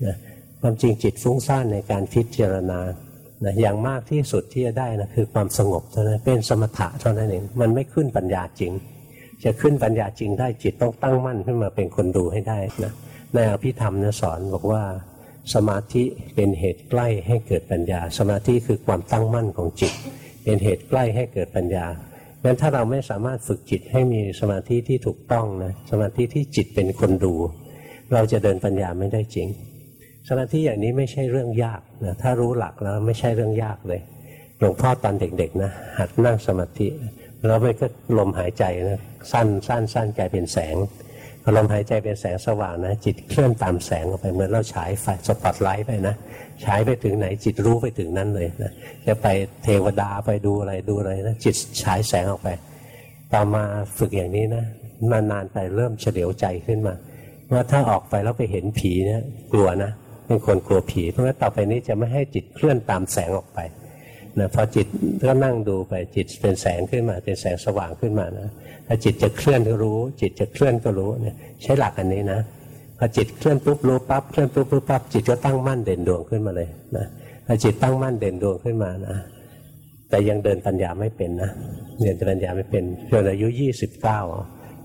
[SPEAKER 1] นะความจริงจิตฟุ้งซ่านในการพิจารณานะอย่างมากที่สุดที่จะได้นะคือความสงบเท่านั้นเป็นสมถะเท่านั้นเองมันไม่ขึ้นปัญญาจริง จะขึ้นปัญญาจริงได้จิตต้องตั้งมั่นขึ้นมาเป็นคนดูให้ได้นะในอภิธรรมเนี่ยสอนบอกว่าสมาธิเป็นเหตุใกล้ให้เกิดปัญญา สมาธิคือความตั้งมั่นของจิต เป็นเหตุใกล้ให้เกิดปัญญางั้นถ้าเราไม่สามารถฝึกจิตให้มีสมาธิที่ถูกต้องนะสมาธิที่จิตเป็นคนดู เราจะเดินปัญญาไม่ได้จริง สมาธิอย่างนี้ไม่ใช่เรื่องยากนะถ้ารู้หลักแล้วไม่ใช่เรื่องยากเลยหลวงพ่อตอนเด็กๆนะหัดนั่งสมาธิแล้วมันก็ลมหายใจนะสั้นสั้นสั้นกลายเป็นแสง อลมหายใจเป็นแสงสว่างนะ จิตเคลื่อนตามแสงออกไปเหมือนเราฉายไฟสปอตไลท์ไปนะฉายไปถึงไหนจิตรู้ไปถึงนั้นเลยนะจะไปเทวดาไปดูอะไรดูอะไรนะจิตฉายแสงออกไปต่อมาฝึกอย่างนี้นะนานๆไปเริ่มเฉลียวใจขึ้นมา ว่าถ้าออกไปแล้วไปเห็นผีเนี่ยกลัวนะเป็นคนกลัวผี เพราะงั้นต่อไปนี้จะไม่ให้จิตเคลื่อนตามแสงออกไป นะพอจิตก็นั่งดูไปจิตเป็นแสงขึ้นมา เป็นแสงสว่างขึ้นมานะถ้าจิตจะเคลื่อนก็รู้ จิตจะเคลื่อนก็รู้เนี่ยใช้หลักอันนี้นะพอจิตเคลื่อนปุ๊บรู้ปั๊บเคลื่อนปุ๊บรู้ปั๊บจิตก็ตั้งมั่นเด่นดวงขึ้นมาเลยนะพอจิตตั้งมั่นเด่นดวงขึ้นมานะแต่ยังเดินปัญญาไม่เป็นนะเดินปัญญาไม่เป็นจนอายุยี่สิบเก้า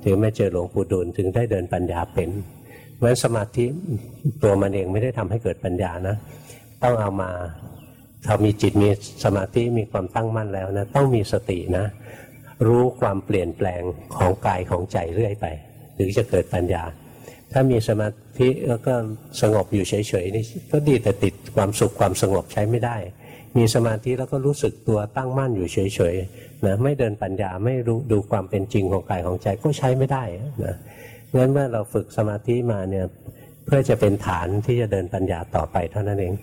[SPEAKER 1] ถึงไม่เจอหลวงปู่ดูลถึงได้เดินปัญญาเป็นเพราะสมาธิตัวมันเองไม่ได้ทำให้เกิดปัญญานะ ต้องเอามา ถ้ามีจิตมีสมาธิมีความตั้งมั่นแล้วนะต้องมีสตินะ รู้ความเปลี่ยนแปลงของกายของใจเรื่อยไป ถึงจะเกิดปัญญา ถ้ามีสมาธิแล้วก็สงบอยู่เฉยๆนี่ก็ดีแต่ติดความสุขความสงบใช้ไม่ได้ มีสมาธิแล้วก็รู้สึกตัวตั้งมั่นอยู่เฉยๆนะไม่เดินปัญญาไม่รู้ดูความเป็นจริงของกายของใจก็ใช้ไม่ได้นะงั้นเมื่อเราฝึกสมาธิมาเนี่ยเพื่อจะเป็นฐานที่จะเดินปัญญาต่อไปเท่านั้นเอง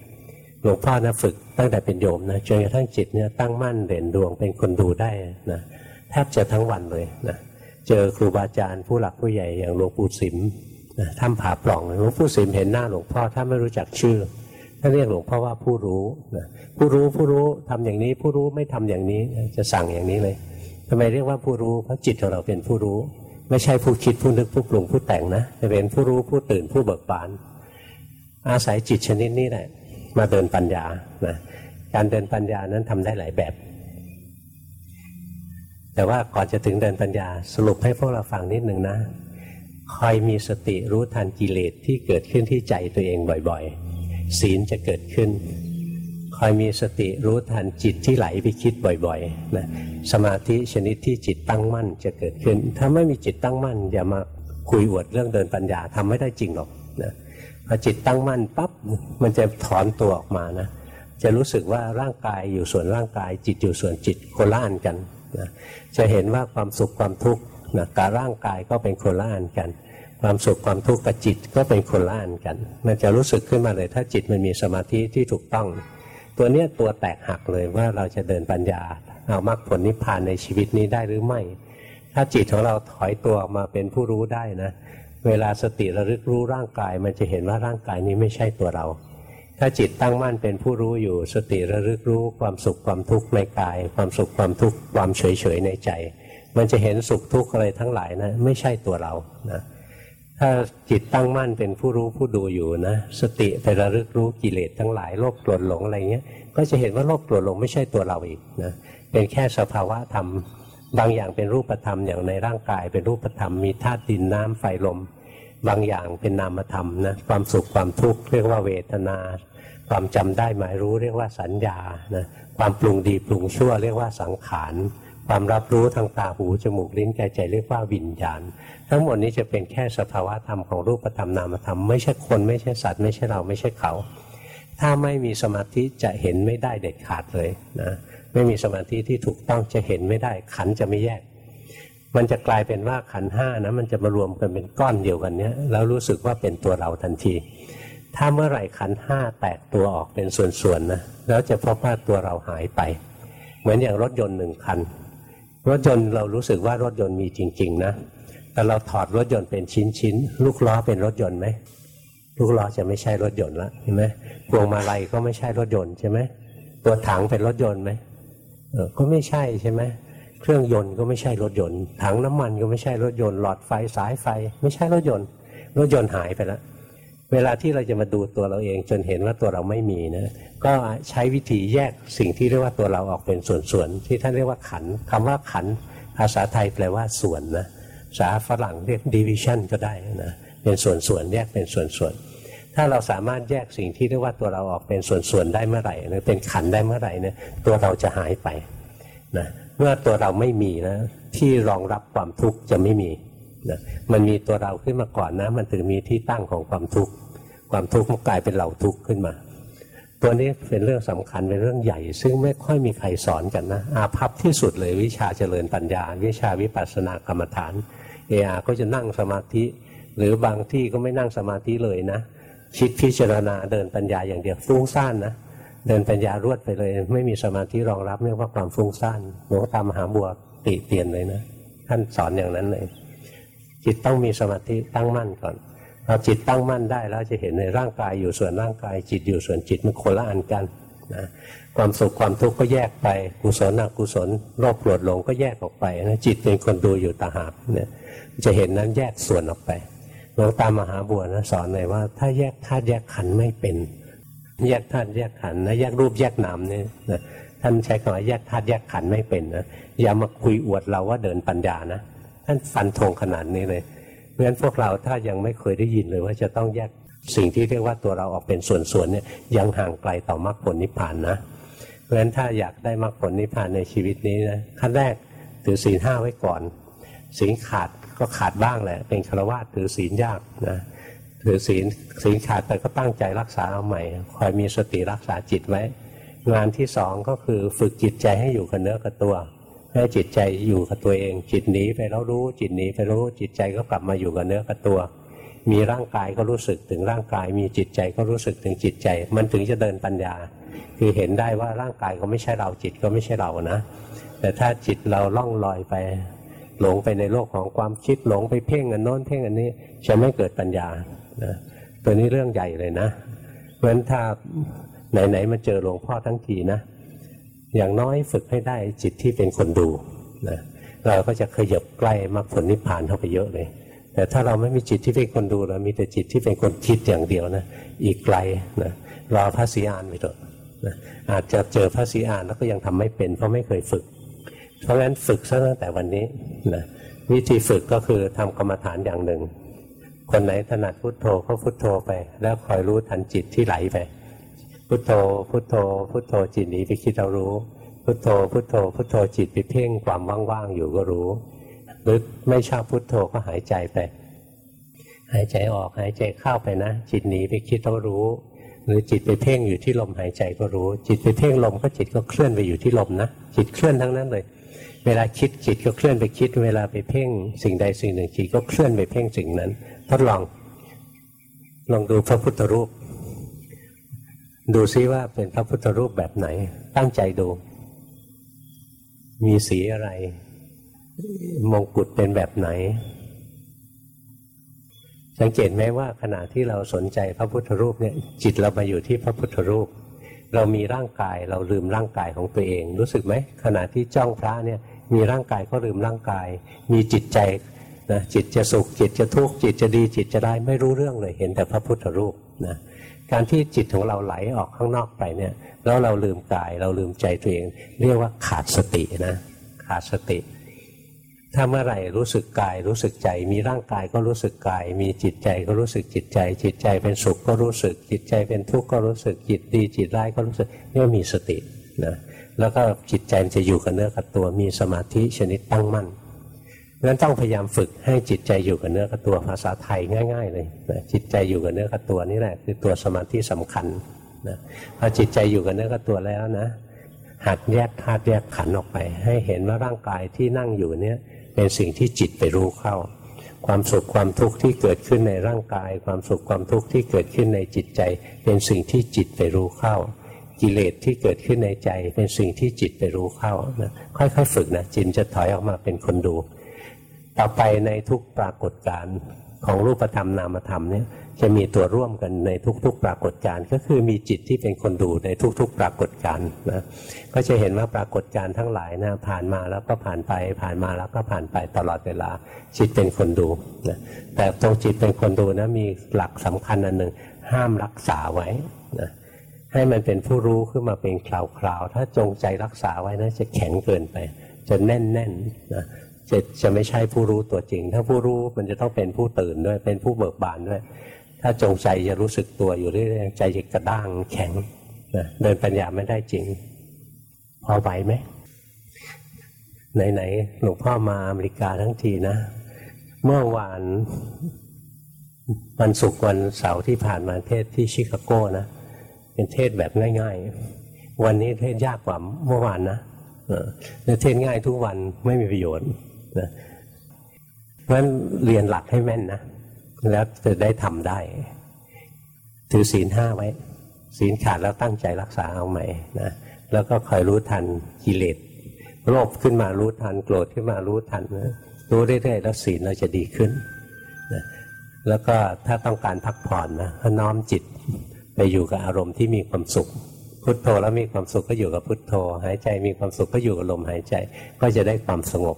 [SPEAKER 1] หลวงพ่อนะฝึกตั้งแต่เป็นโยมนะจนกระทั่งจิตเนี่ยตั้งมั่นเด่นดวงเป็นคนดูได้นะแทบจะทั้งวันเลยนะเจอครูบาอาจารย์ผู้หลักผู้ใหญ่อย่างหลวงปู่สิมนะท่านผาปล่องหลวงปู่สิมเห็นหน้าหลวงพ่อถ้าไม่รู้จักชื่อท่านเรียกหลวงพ่อว่าผู้รู้นะผู้รู้ผู้รู้ทำอย่างนี้ ผู้รู้ไม่ทำอย่างนี้จะสั่งอย่างนี้เลยทำไมเรียกว่าผู้รู้เพราะจิตของเราเป็นผู้รู้ ไม่ใช่ผู้คิดผู้นึกผู้ปรุงผู้แต่งนะจะเป็นผู้รู้ผู้ตื่นผู้เบิกบาน อาศัยจิตชนิดนี้แหละ มาเดินปัญญานะการเดินปัญญานั้นทำได้หลายแบบ แต่ว่าก่อนจะถึงเดินปัญญาสรุปให้พวกเราฟังนิดหนึ่งนะคอยมีสติรู้ทันกิเลสที่เกิดขึ้นที่ใจตัวเองบ่อยๆ ศีลจะเกิดขึ้นคอยมีสติรู้ทันจิตที่ไหลไปคิดบ่อยๆนะสมาธิชนิดที่จิตตั้งมั่นจะเกิดขึ้น ถ้าไม่มีจิตตั้งมั่นอย่ามาคุยอวดเรื่องเดินปัญญาทำไม่ได้จริงหรอกนะ พอจิตตั้งมั่นปั๊บมันจะถอนตัวออกมานะจะรู้สึกว่าร่างกายอยู่ส่วนร่างกาย จิตอยู่ส่วนจิตโคละอันกันนะจะเห็นว่าความสุขความทุกข์นะกับร่างกายก็เป็นโคละอันกัน ความสุขความทุกข์กับจิตก็เป็นคนละอันกัน มันจะรู้สึกขึ้นมาเลย ถ้าจิตมันมีสมาธิที่ถูกต้อง ตัวเนี้ยตัวแตกหักเลยว่าเราจะเดินปัญญา เอามรรคผลนิพพานในชีวิตนี้ได้หรือไม่ ถ้าจิตของเราถอยตัวออกมาเป็นผู้รู้ได้นะ เวลาสติระลึกรู้ร่างกาย มันจะเห็นว่าร่างกายนี้ไม่ใช่ตัวเรา ถ้าจิตตั้งมั่นเป็นผู้รู้อยู่ สติระลึกรู้ความสุขความทุกข์ในกาย ความสุขความทุกข์ความเฉยเฉยในใจ มันจะเห็นสุขทุกข์อะไรทั้งหลายนะไม่ใช่ตัวเรานะถ้าจิตตั้งมั่นเป็นผู้รู้ผู้ดูอยู่นะ สติไประลึกรู้กิเลสทั้งหลายโลภโกรธหลงอะไรเงี้ยก็จะเห็นว่าโลภโกรธหลงไม่ใช่ตัวเราอีกนะเป็นแค่สภาวะธรรม บางอย่างเป็นรูปธรรมอย่างในร่างกายเป็นรูปธรรมมีธาตุดินน้ำไฟลม บางอย่างเป็นนามธรรมนะความสุขความทุกข์เรียกว่าเวทนา ความจำได้หมายรู้เรียกว่าสัญญานะความปรุงดีปรุงชั่วเรียกว่าสังขารความรับรู้ทางตาหูจมูกลิ้นกายใจเรียกว่าวิญญาณ ทั้งหมดนี้จะเป็นแค่สภาวะธรรมของรูปธรรมนามธรรมไม่ใช่คนไม่ใช่สัตว์ไม่ใช่เราไม่ใช่เขา ถ้าไม่มีสมาธิจะเห็นไม่ได้เด็ดขาดเลยนะ ไม่มีสมาธิที่ถูกต้องจะเห็นไม่ได้ ขันจะไม่แยก มันจะกลายเป็นว่าขันห้านะมันจะมารวมกันเป็นก้อนเดียวกันเนี้ยแล้วรู้สึกว่าเป็นตัวเราทันที ถ้าเมื่อไหร่ขันห้าแตกตัวออกเป็นส่วนๆนะแล้วจะพบว่าตัวเราหายไป เหมือนอย่างรถยนต์หนึ่งคัน รถยนต์เรารู้สึกว่ารถยนต์มีจริง ๆ นะแต่เราถอดรถยนต์เป็นชิ้นๆลูกล้อเป็นรถยนต์ไหมลูกล้อจะไม่ใช่รถยนต์ละเห็นไหมพวงมาลัยก็ไม่ใช่รถยนต์ใช่ไหมตัวถังเป็นรถยนต์ไหม ก็ไม่ใช่ใช่ไหมเครื่องยนต์ก็ไม่ใช่รถยนต์ถังน้ำมันก็ไม่ใช่รถยนต์หลอดไฟสายไฟ ไม่ใช่รถยนต์ รถยนต์หายไปแล้วเวลาที่เราจะมาดูตัวเราเองจนเห็นว่าตัวเราไม่มีนะก็ใช้วิธีแยกสิ่งที่เรียกว่าตัวเราออกเป็นส่วนๆที่ท่านเรียกว่าขันคำว่าขันภาษาไทยแปลว่าส่วนนะภาษาฝรั่งเรียก division ก็ได้นะเป็นส่วนๆแยกเป็นส่วนๆ ถ้าเราสามารถแยกสิ่งที่เรียกว่าตัวเราออกเป็นส่วนๆได้เมื่อไหร่หรือเป็นขันได้เมื่อไหร่เนี่ยตัวเราจะหายไปนะเมื่อตัวเราไม่มีนะที่รองรับความทุกข์จะไม่มีนะมันมีตัวเราขึ้นมาก่อนนะ มันถึงมีที่ตั้งของความทุกข์ความทุกข์มันกลายเป็นเราทุกข์ขึ้นมา ตัวนี้เป็นเรื่องสำคัญเป็นเรื่องใหญ่ ซึ่งไม่ค่อยมีใครสอนกันนะอาภัพที่สุดเลยวิชาเจริญปัญญา วิชาวิปัสสนากรรมฐานเออาก็จะนั่งสมาธิ หรือบางที่ก็ไม่นั่งสมาธิเลยนะ คิดพิจารณาเดินปัญญาอย่างเดียวฟุ้งซ่านนะเดินปัญญารวดไปเลย ไม่มีสมาธิรองรับเรียกว่าความฟุ้งซ่านหลวงตามหาบัวติเตียนเลยนะท่านสอนอย่างนั้นเลย จิตต้องมีสมาธิตั้งมั่นก่อนพอจิตตั้งมั่นได้แล้วจะเห็นในร่างกายอยู่ส่วนร่างกาย จิตอยู่ส่วนจิตมันคนละอันกันนะความสุขความทุกข์ก็แยกไปกุศลอกุศลโลภโกรธหลงก็แยกออกไปนะจิตเป็นคนดูอยู่ตาหากเนี่ยจะเห็นนั้นแยกส่วนออกไป หลวงตามหาบัวนะสอนเลยว่า ถ้าแยกธาตุแยกขันไม่เป็น แยกธาตุแยกขันธ์นะแยกรูปแยกนามเนี่ยนะท่านใช้คำว่าแยกธาตุแยกขันไม่เป็นนะอย่ามาคุยอวดเราว่าเดินปัญญานะท่านฟันธงขนาดนี้เลยเพราะฉะนั้นพวกเราถ้ายังไม่เคยได้ยินเลยว่าจะต้องแยกสิ่งที่เรียกว่าตัวเราออกเป็นส่วนๆเนี่ยยังห่างไกลต่อมรรคผลนิพพานนะ เพราะฉะนั้นถ้าอยากได้มรรคผลนิพพานในชีวิตนี้นะขั้นแรกถือศีลห้าไว้ก่อนศีลขาด ก็ขาดบ้างแหละ เป็นฆราวาสถือศีลยากนะถือศีลศีลขาดไปก็ตั้งใจรักษาเอาใหม่คอยมีสติรักษาจิตไว้ งานที่สองก็คือฝึกจิตใจให้อยู่กับเนื้อกับตัว ให้จิตใจอยู่กับตัวเอง จิตหนีไปแล้วรู้ จิตหนีไปรู้ จิตใจก็กลับมาอยู่กับเนื้อกับตัว มีร่างกายก็รู้สึกถึงร่างกาย มีจิตใจก็รู้สึกถึงจิตใจ มันถึงจะเดินปัญญา คือเห็นได้ว่าร่างกายก็ไม่ใช่เราจิตก็ไม่ใช่เรานะ แต่ถ้าจิตเราล่องลอยไป หลงไปในโลกของความคิดหลงไปเพ่งอันโน้นเพ่งอันนี้จะไม่เกิดปัญญานะตัวนี้เรื่องใหญ่เลยนะเพราะฉะนั้นถ้าไหนๆมาเจอหลวงพ่อทั้งทีนะ อย่างน้อยฝึกให้ได้จิตที่เป็นคนดูนะเราก็จะขยับใกล้มรรคผลนิพพานเข้าไปเยอะเลย แต่ถ้าเราไม่มีจิตที่เป็นคนดูเรามีแต่จิตที่เป็นคนคิดอย่างเดียวนะอีกไกลนะรอพระสีอานไปเถอะนะอาจจะเจอพระสีอานแล้วก็ยังทำไม่เป็นเพราะไม่เคยฝึก เพราะงั้นฝึกซะตั้งแต่วันนี้นะวิธีฝึกก็คือทำกรรมฐานอย่างหนึ่ง คนไหนถนัดพุทโธก็พุทโธไป แล้วคอยรู้ทันจิตที่ไหลไป พุทโธ พุทโธ พุทโธจิตหนีไปคิดเรารู้ พุทโธ พุทโธ พุทโธจิตไปเพ่งความว่างๆอยู่ก็รู้หรือไม่ชอบพุทโธก็หายใจไป หายใจออกหายใจเข้าไปนะ จิตหนีไปคิดเรารู้ หรือจิตไปเพ่งอยู่ที่ลมหายใจก็รู้ จิตไปเพ่งลมก็จิตก็เคลื่อนไปอยู่ที่ลมนะจิตเคลื่อนทั้งนั้นเลย เวลาคิดจิตก็เคลื่อนไปคิด เวลาไปเพ่งสิ่งใดสิ่งหนึ่งจิตก็เคลื่อนไปเพ่งสิ่งนั้น ทดลองลองดูพระพุทธรูป ดูซิว่าเป็นพระพุทธรูปแบบไหน ตั้งใจดู มีสีอะไร มงกุฎเป็นแบบไหน สังเกตไหมว่าขณะที่เราสนใจพระพุทธรูปเนี่ยจิตเรามาอยู่ที่พระพุทธรูป เรามีร่างกายเราลืมร่างกายของตัวเอง รู้สึกไหมขณะที่จ้องพระเนี่ยมีร่างกายก็ลืมร่างกาย มีจิตใจนะจิตจะสุขจิตจะทุกข์จิตจะดีจิตจะได้ไม่รู้เรื่องเลยเห็นแต่พระพุทธรูปนะการที่จิตของเราไหลออกข้างนอกไปเนี่ยแล้วเราลืมกายเราลืมใจตัวเอง เรียกว่าขาดสตินะขาดสติ ถ้าเมื่อไหร่รู้สึกกายรู้สึกใจ มีร่างกายก็รู้สึกกาย มีจิตใจก็รู้สึกจิตใจ จิตใจเป็นสุขก็รู้สึก จิตใจเป็นทุกข์ก็รู้สึกจิตดี จิตร้ายก็รู้สึกนี่มีสตินะแล้วก็จิตใจจะอยู่กับเนื้อกับตัวมีสมาธิชนิดตั้งมั่นงั้นต้องพยายามฝึกให้จิตใจอยู่กับเนื้อกับตัวภาษาไทยง่าย ๆ เลยนะจิตใจอยู่กับเนื้อกับตัวนี่แหละคือตัวสมาธิสำคัญนะพอจิตใจอยู่กับเนื้อกับตัวแล้วนะหัดแยกธาตุแยกขันออกไป ให้เห็นว่าร่างกายที่นั่งอยู่เนี่ย เป็นสิ่งที่จิตไปรู้เข้า ความสุขความทุกข์ที่เกิดขึ้นในร่างกาย ความสุขความทุกข์ที่เกิดขึ้นในจิตใจ เป็นสิ่งที่จิตไปรู้เข้า กิเลสที่เกิดขึ้นในใจ เป็นสิ่งที่จิตไปรู้เข้านะค่อยๆฝึกนะจิตจะถอยออกมาเป็นคนดู ต่อไปในทุกปรากฏการณ์ของรูปธรรมนามธรรมเนี่ย จะมีตัวร่วมกันในทุกๆ ปรากฏการณ์ก็คือมีจิตที่เป็นคนดูในทุกๆ ปรากฏการณ์นะก็จะเห็นว่าปรากฏการณ์ทั้งหลายนะผ่านมาแล้วก็ผ่านไป ผ่านมาแล้วก็ผ่านไปตลอดเวลา จิตเป็นคนดูนะแต่ตรงจิตเป็นคนดูนะมีหลักสำคัญอันหนึ่งห้ามรักษาไว้นะให้มันเป็นผู้รู้ขึ้นมาเป็นคราวๆถ้าจงใจรักษาไว้นะจะแข็งเกินไป จะแน่นๆนะจะจะไม่ใช่ผู้รู้ตัวจริง ถ้าผู้รู้มันจะต้องเป็นผู้ตื่นด้วยเป็นผู้เบิกบานด้วย ถ้าจงใจจะรู้สึกตัวอยู่เรื่อยๆใจจะกระด้างแข็งนะเดินปัญญาไม่ได้จริง พอไหวไหมไหนๆหลวงพ่อมาอเมริกาทั้งทีนะ เมื่อวานวันศุกร์วันเสาร์ที่ผ่านมาเทศที่ชิคาโก้นะ เป็นเทศแบบง่าย ๆ วันนี้เทศยากกว่าเมื่อวานนะเทศง่ายทุกวันไม่มีประโยชน์นะเพราะฉะนั้นเรียนหลักให้แม่นนะ แล้วจะได้ทำได้ ถือศีลห้าไว้ ศีลขาดแล้วตั้งใจรักษาเอาใหม่นะแล้วก็คอยรู้ทันกิเลสโลภขึ้นมารู้ทันโกรธขึ้นมารู้ทันนะรู้เรื่อยๆแล้วศีลเราจะดีขึ้นนะแล้วก็ถ้าต้องการพักผ่อนนะก็น้อมจิตไปอยู่กับอารมณ์ที่มีความสุข พุทโธแล้วมีความสุขก็อยู่กับพุทโธ หายใจมีความสุขก็อยู่กับลมหายใจ ก็จะได้ความสงบ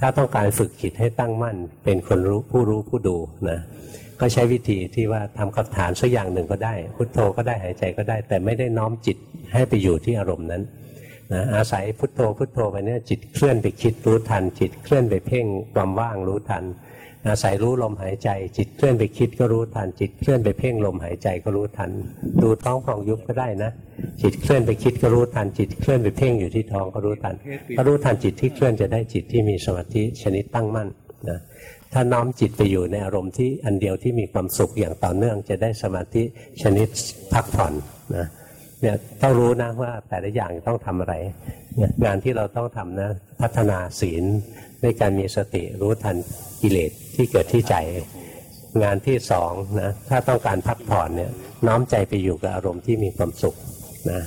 [SPEAKER 1] ถ้าต้องการฝึกจิตให้ตั้งมั่น เป็นคนรู้ผู้รู้ผู้ดูนะก็ใช้วิธีที่ว่าทำคำฐานสักอย่างหนึ่งก็ได้ พุทโธก็ได้หายใจก็ได้ แต่ไม่ได้น้อมจิตให้ไปอยู่ที่อารมณ์นั้นนะอาศัยพุทโธพุทโธไปเนี่ยจิตเคลื่อนไปคิดรู้ทัน จิตเคลื่อนไปเพ่งความว่างรู้ทัน อาศัยรู้ลมหายใจ จิตเคลื่อนไปคิดก็รู้ทัน จิตเคลื่อนไปเพ่งลมหายใจก็รู้ทัน ดูท้องฟองยุบก็ได้นะ จิตเคลื่อนไปคิดก็รู้ทัน จิตเคลื่อนไปเพ่งอยู่ที่ท้องก็รู้ทันก็รู้ทันจิตที่เคลื่อนจะได้จิตที่มีสมาธิชนิดตั้งมั่นนะถ้าน้อมจิตไปอยู่ในอารมณ์ที่อันเดียวที่มีความสุขอย่างต่อเนื่องจะได้สมาธิชนิดพักผ่อนนะเนี่ยต้องรู้นะว่าแต่ละอย่างต้องทำอะไร งานที่เราต้องทำนะ พัฒนาศีล ด้วยการมีสติรู้ทันกิเลสที่เกิดที่ใจ งานที่สองนะถ้าต้องการพักผ่อนเนี่ยน้อมใจไปอยู่กับอารมณ์ที่มีความสุขนะ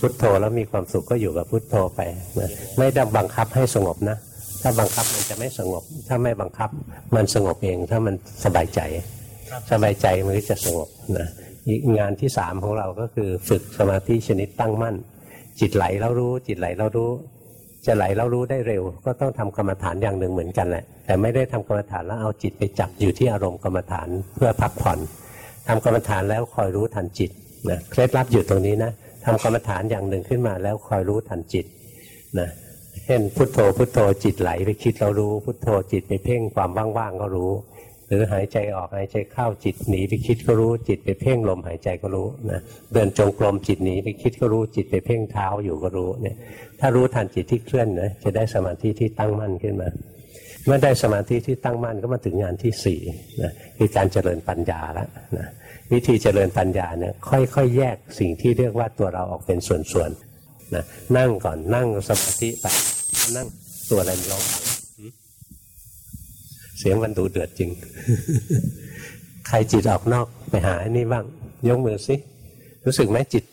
[SPEAKER 1] พุทโธแล้วมีความสุขก็อยู่กับพุทโธไปนะไม่ได้บังคับให้สงบนะ ถ้าบังคับมันจะไม่สงบ ถ้าไม่บังคับมันสงบเองถ้ามันสบายใจ สบายใจมันก็จะสงบนะอีกงานที่สามของเราก็คือฝึกสมาธิชนิดตั้งมั่น จิตไหลแล้วรู้จิตไหลแล้วรู้ จะไหลแล้วรู้ได้เร็ว ก็ต้องทำกรรมฐานอย่างหนึ่งเหมือนกันแหละ แต่ไม่ได้ทำกรรมฐานแล้วเอาจิตไปจับอยู่ที่อารมณ์กรรมฐานเพื่อพักผ่อนทำกรรมฐานแล้วคอยรู้ทันจิตนะเคล็ดลับอยู่ตรงนี้นะทำกรรมฐานอย่างหนึ่งขึ้นมาแล้วคอยรู้ทันจิตนะเช่นพุทโธพุทโธจิตไหลไปคิดเรารู้ พุทโธจิตไปเพ่งความว่างๆก็รู้ หรือหายใจออกหายใจเข้าจิตหนีไปคิดก็รู้จิตไปเพ่งลมหายใจก็รู้นะเดินจงกรมจิตหนีไปคิดก็รู้จิตไปเพ่งเท้าอยู่ก็รู้เนี่ย ถ้ารู้ทันจิตที่เคลื่อนนะจะได้สมาธิที่ตั้งมั่นขึ้นมา เมื่อได้สมาธิที่ตั้งมั่นก็มาถึงงานที่สี่นะคือการเจริญปัญญาแล้วนะวิธีเจริญปัญญาเนี่ยค่อยๆ แยกสิ่งที่เรียกว่าตัวเราออกเป็นส่วนๆนะนั่งก่อนนั่งสมาธิไปนั่งตัวอะไรร้องเสียงมันดูเดือดจริง ใครจิตออกนอกไปหาอันนี้บ้าง ยกมือสิ รู้สึกไหมจิต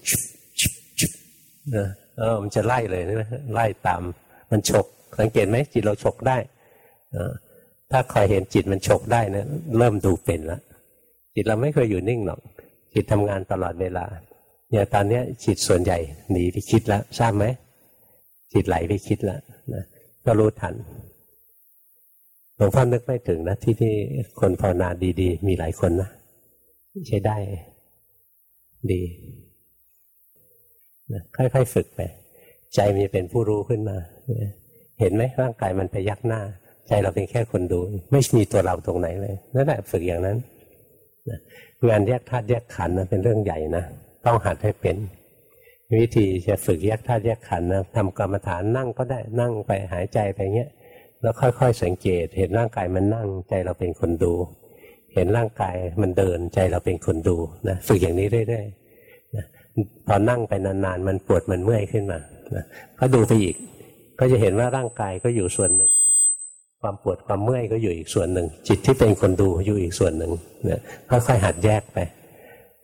[SPEAKER 1] เออมันจะไล่เลยใช่ไหมไล่ตามมันฉกสังเกตไหมจิตเราฉกได้ถ้าคอยเห็นจิตมันฉกได้นะเริ่มดูเป็นแล้วจิตเราไม่เคยอยู่นิ่งหรอกจิตทำงานตลอดเวลาอย่างตอนนี้จิตส่วนใหญ่หนีไปคิดแล้วทราบไหมจิตไหลไปคิดแล้วนะก็รู้ทันหลวงพ่อนึกไม่ถึงนะที่ที่คนภาวนาดี ๆ มีหลายคนนะใช้ได้ดี นะค่อยๆฝึกไป ใจมีเป็นผู้รู้ขึ้นมา เห็นไหมร่างกายมันไปยักหน้า ใจเราเป็นแค่คนดู ไม่มีตัวเราตรงไหนเลยนั่นแหละฝึกอย่างนั้นงานแยกธาตุแยกขันธ์นะเป็นเรื่องใหญ่นะต้องหัดให้เป็น วิธีจะฝึกแยกธาตุแยกขันธ์นะทำกรรมฐานนั่งก็ได้นั่งไปหายใจไปเงี้ยแล้วค่อยๆ สังเกต เห็นร่างกายมันนั่ง ใจเราเป็นคนดู เห็นร่างกายมันเดินใจเราเป็นคนดูนะฝึกอย่างนี้เรื่อยๆ พอนั่งไปนานๆ มันปวดมันเมื่อยขึ้นมาก็ดูไปอีก ก็จะเห็นว่าร่างกายก็อยู่ส่วนหนึ่งนะความปวดความเมื่อยก็อยู่อีกส่วนหนึ่ง จิตที่เป็นคนดูอยู่อีกส่วนหนึ่งนะค่อยๆหัดแยกไป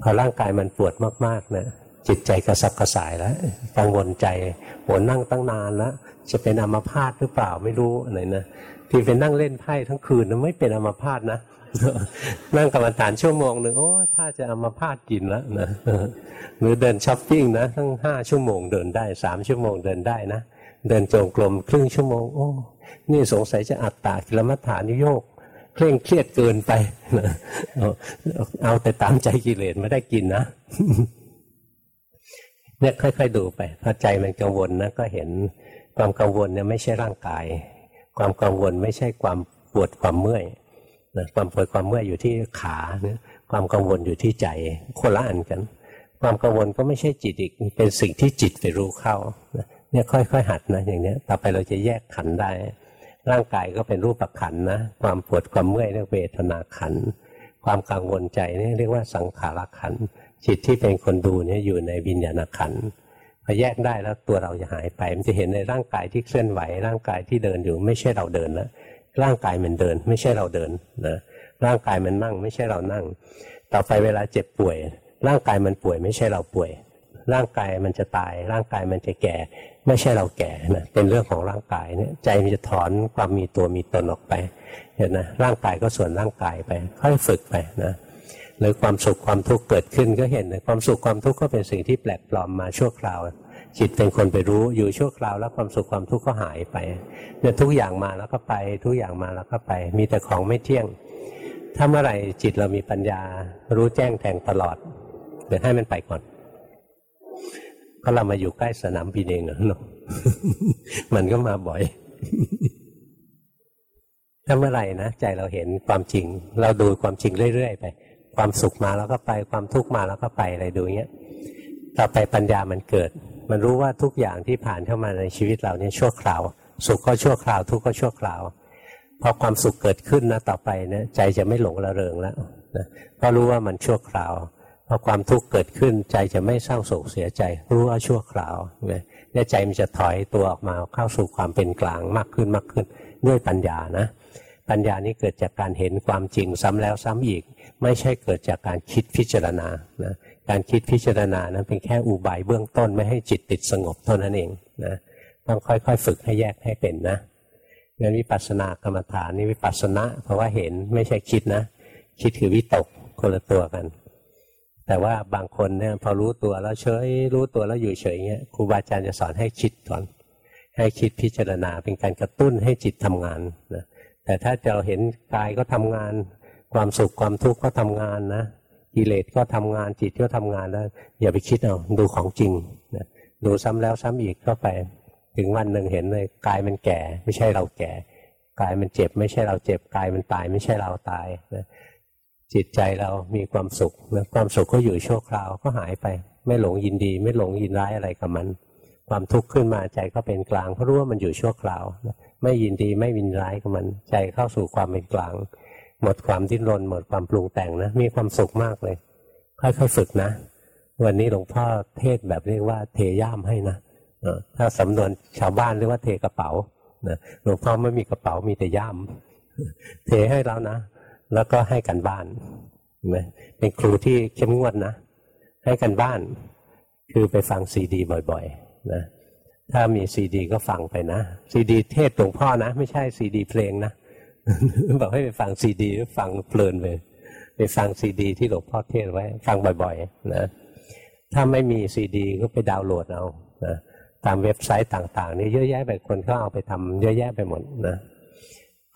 [SPEAKER 1] พอร่างกายมันปวดมากๆนะจิตใจกระสับกระส่ายแล้วกังวลใจโหนั่งตั้งนานแล้วจะเป็นอัมพาตหรือเปล่าไม่รู้อะไรนะที่เป็นนั่งเล่นไพ่ทั้งคืนไม่เป็นอัมพาตนะ นั่งกรรมฐานชั่วโมงหนึ่งโอ้ถ้าจะเอัมาพาตกินแล้วนะหรือเดินช้อปปิ้งนะทั้งห้าชั่วโมงเดินได้สามชั่วโมงเดินได้นะเดินจงกรมครึ่งชั่วโมงโอ้นี่สงสัยจะอัตตากิลมัฏฐานิโยกเคร่งเครียดเกินไปเอาแต่ตามใจกิเลสไม่ได้กินนะเนี่ยค่อยๆดูไปถ้าใจมันกังวลนะก็เห็นความกังวลเนี่ยไม่ใช่ร่างกาย ความกังวลไม่ใช่ความปวดความเมื่อย นะความปวดความเมื่อยอยู่ที่ขาเนี่ยความกังวลอยู่ที่ใจคนละอันกัน ความกังวลก็ไม่ใช่จิตอีกเป็นสิ่งที่จิตไปรู้เข้าเนี่ยค่อยๆหัดนะอย่างเนี้ยต่อไปเราจะแยกขันได้ ร่างกายก็เป็นรูปขันนะ ความปวดความเมื่อยเรียกเวทนาขัน ความกังวลใจนี่เรียกว่าสังขารขัน จิตที่เป็นคนดูเนี่ยอยู่ในวิญญาณขันพอแยกได้แล้วตัวเราจะหายไป มันจะเห็นในร่างกายที่เคลื่อนไหวร่างกายที่เดินอยู่ไม่ใช่เราเดินแล้ว ร่างกายมันเดิน ไม่ใช่เราเดินนะร่างกายมันนั่ง ไม่ใช่เรานั่ง ต่อไปเวลาเจ็บป่วย ร่างกายมันป่วย ไม่ใช่เราป่วย ร่างกายมันจะตาย ร่างกายมันจะแก่ ไม่ใช่เราแก่นะเป็นเรื่องของร่างกายเนี่ยใจมันจะถอนความมีตัวมีตนออกไปเห็นนะร่างกายก็ส่วนร่างกายไป ค่อยฝึกไปนะหรือความสุขความทุกข์เกิดขึ้นก็เห็นความสุขความทุกข์ก็เป็นสิ่งที่แปลกปลอมมาชั่วคราว จิตเป็นคนไปรู้อยู่ชั่วคราวแล้วความสุขความทุกข์ก็หายไปเนี่ยทุกอย่างมาแล้วก็ไป ทุกอย่างมาแล้วก็ไป มีแต่ของไม่เที่ยง ถ้าเมื่อไหร่จิตเรามีปัญญา รู้แจ้งแทงตลอดเดี๋ยวให้มันไปก่อนก็เรามาอยู่ใกล้สนามบินเองเนาะมันก็มาบ่อย ถ้าเมื่อไหร่นะใจเราเห็นความจริง เราดูความจริงเรื่อยๆไป ความสุขมาแล้วก็ไป ความทุกข์มาแล้วก็ไปอะไรดูเงี้ย ต่อไปปัญญามันเกิด มันรู้ว่าทุกอย่างที่ผ่านเข้ามาในชีวิตเราเนี่ยชั่วคราว สุขก็ชั่วคราว ทุกข์ก็ชั่วคราวพอความสุขเกิดขึ้นนะต่อไปนะใจจะไม่หลงระเริงแล้วนะเพราะรู้ว่ามันชั่วคราวพอความทุกข์เกิดขึ้น ใจจะไม่เศร้าโศกเสียใจ รู้ว่าชั่วคราวเนี่ยใจมันจะถอยตัวออกมาเข้าสู่ความเป็นกลางมากขึ้นมากขึ้นด้วยปัญญานะปัญญานี้เกิดจากการเห็นความจริงซ้ำแล้วซ้ำอีก ไม่ใช่เกิดจากการคิดพิจารณานะ การคิดพิจารณานั้นเป็นแค่อุบายเบื้องต้นไม่ให้จิตติดสงบเท่านั้นเองนะต้องค่อยๆ ฝึกให้แยกให้เป็นนะงั้นวิปัสสนากรรมฐานนี่วิปัสสนะเพราะว่าเห็นไม่ใช่คิดนะ คิดคือวิตกคนละตัวกัน แต่ว่าบางคนเนี่ยพอรู้ตัวแล้วเฉยรู้ตัวแล้วอยู่เฉยเงี้ยครูบาอาจารย์จะสอนให้คิดก่อน ให้คิดพิจารณาเป็นการกระตุ้นให้จิตทำงานนะแต่ถ้าเราเห็นกายก็ทำงาน ความสุขความทุกข์ก็ทำงานนะ กิเลสก็ทำงานจิตก็ทำงานแล้ว อย่าไปคิดเอาดูของจริงนะดูซ้ำแล้วซ้ำอีกก็ไป ถึงวันหนึ่งเห็นเลยกายมันแก่ ไม่ใช่เราแก่กายมันเจ็บ ไม่ใช่เราเจ็บกายมันตาย ไม่ใช่เราตายนะจิตใจเรามีความสุขนะความสุขก็อยู่ชั่วคราวก็หายไป ไม่หลงยินดี ไม่หลงยินร้ายอะไรกับมัน ความทุกข์ขึ้นมาใจก็เป็นกลางเพราะรู้ว่ามันอยู่ชั่วคราว ไม่ยินดีไม่วินร้ายกับมัน ใจเข้าสู่ความเป็นกลาง หมดความดิ้นรน หมดความปรุงแต่งนะ มีความสุขมากเลยค่อยๆฝึกนะ วันนี้หลวงพ่อเทศแบบเรียกว่าเทย่ามให้นะถ้าสำนวนชาวบ้านเรียกว่าเทกระเป๋าหลวงพ่อไม่มีกระเป๋ามีแต่ย่าม เทให้แล้วนะ แล้วก็ให้กันบ้านเป็นครูที่เข้มงวดนะ ให้กันบ้าน คือไปฟังซีดี บ่อยๆนะถ้ามีซีดี ก็ฟังไปนะซีดี เทศน์หลวงพ่อนะ ไม่ใช่ซีดี เพลงนะ บอกให้ไปฟังซีดีฟังเพลินไปไปฟังซีดี ที่หลวงพ่อเทศน์ไว้ ฟังบ่อยๆนะถ้าไม่มีซีดี ก็ไปดาวน์โหลดเอานะตามเว็บไซต์ต่างๆนี่เยอะแยะไปคนก็เอาไปทำเยอะแยะไปหมดนะ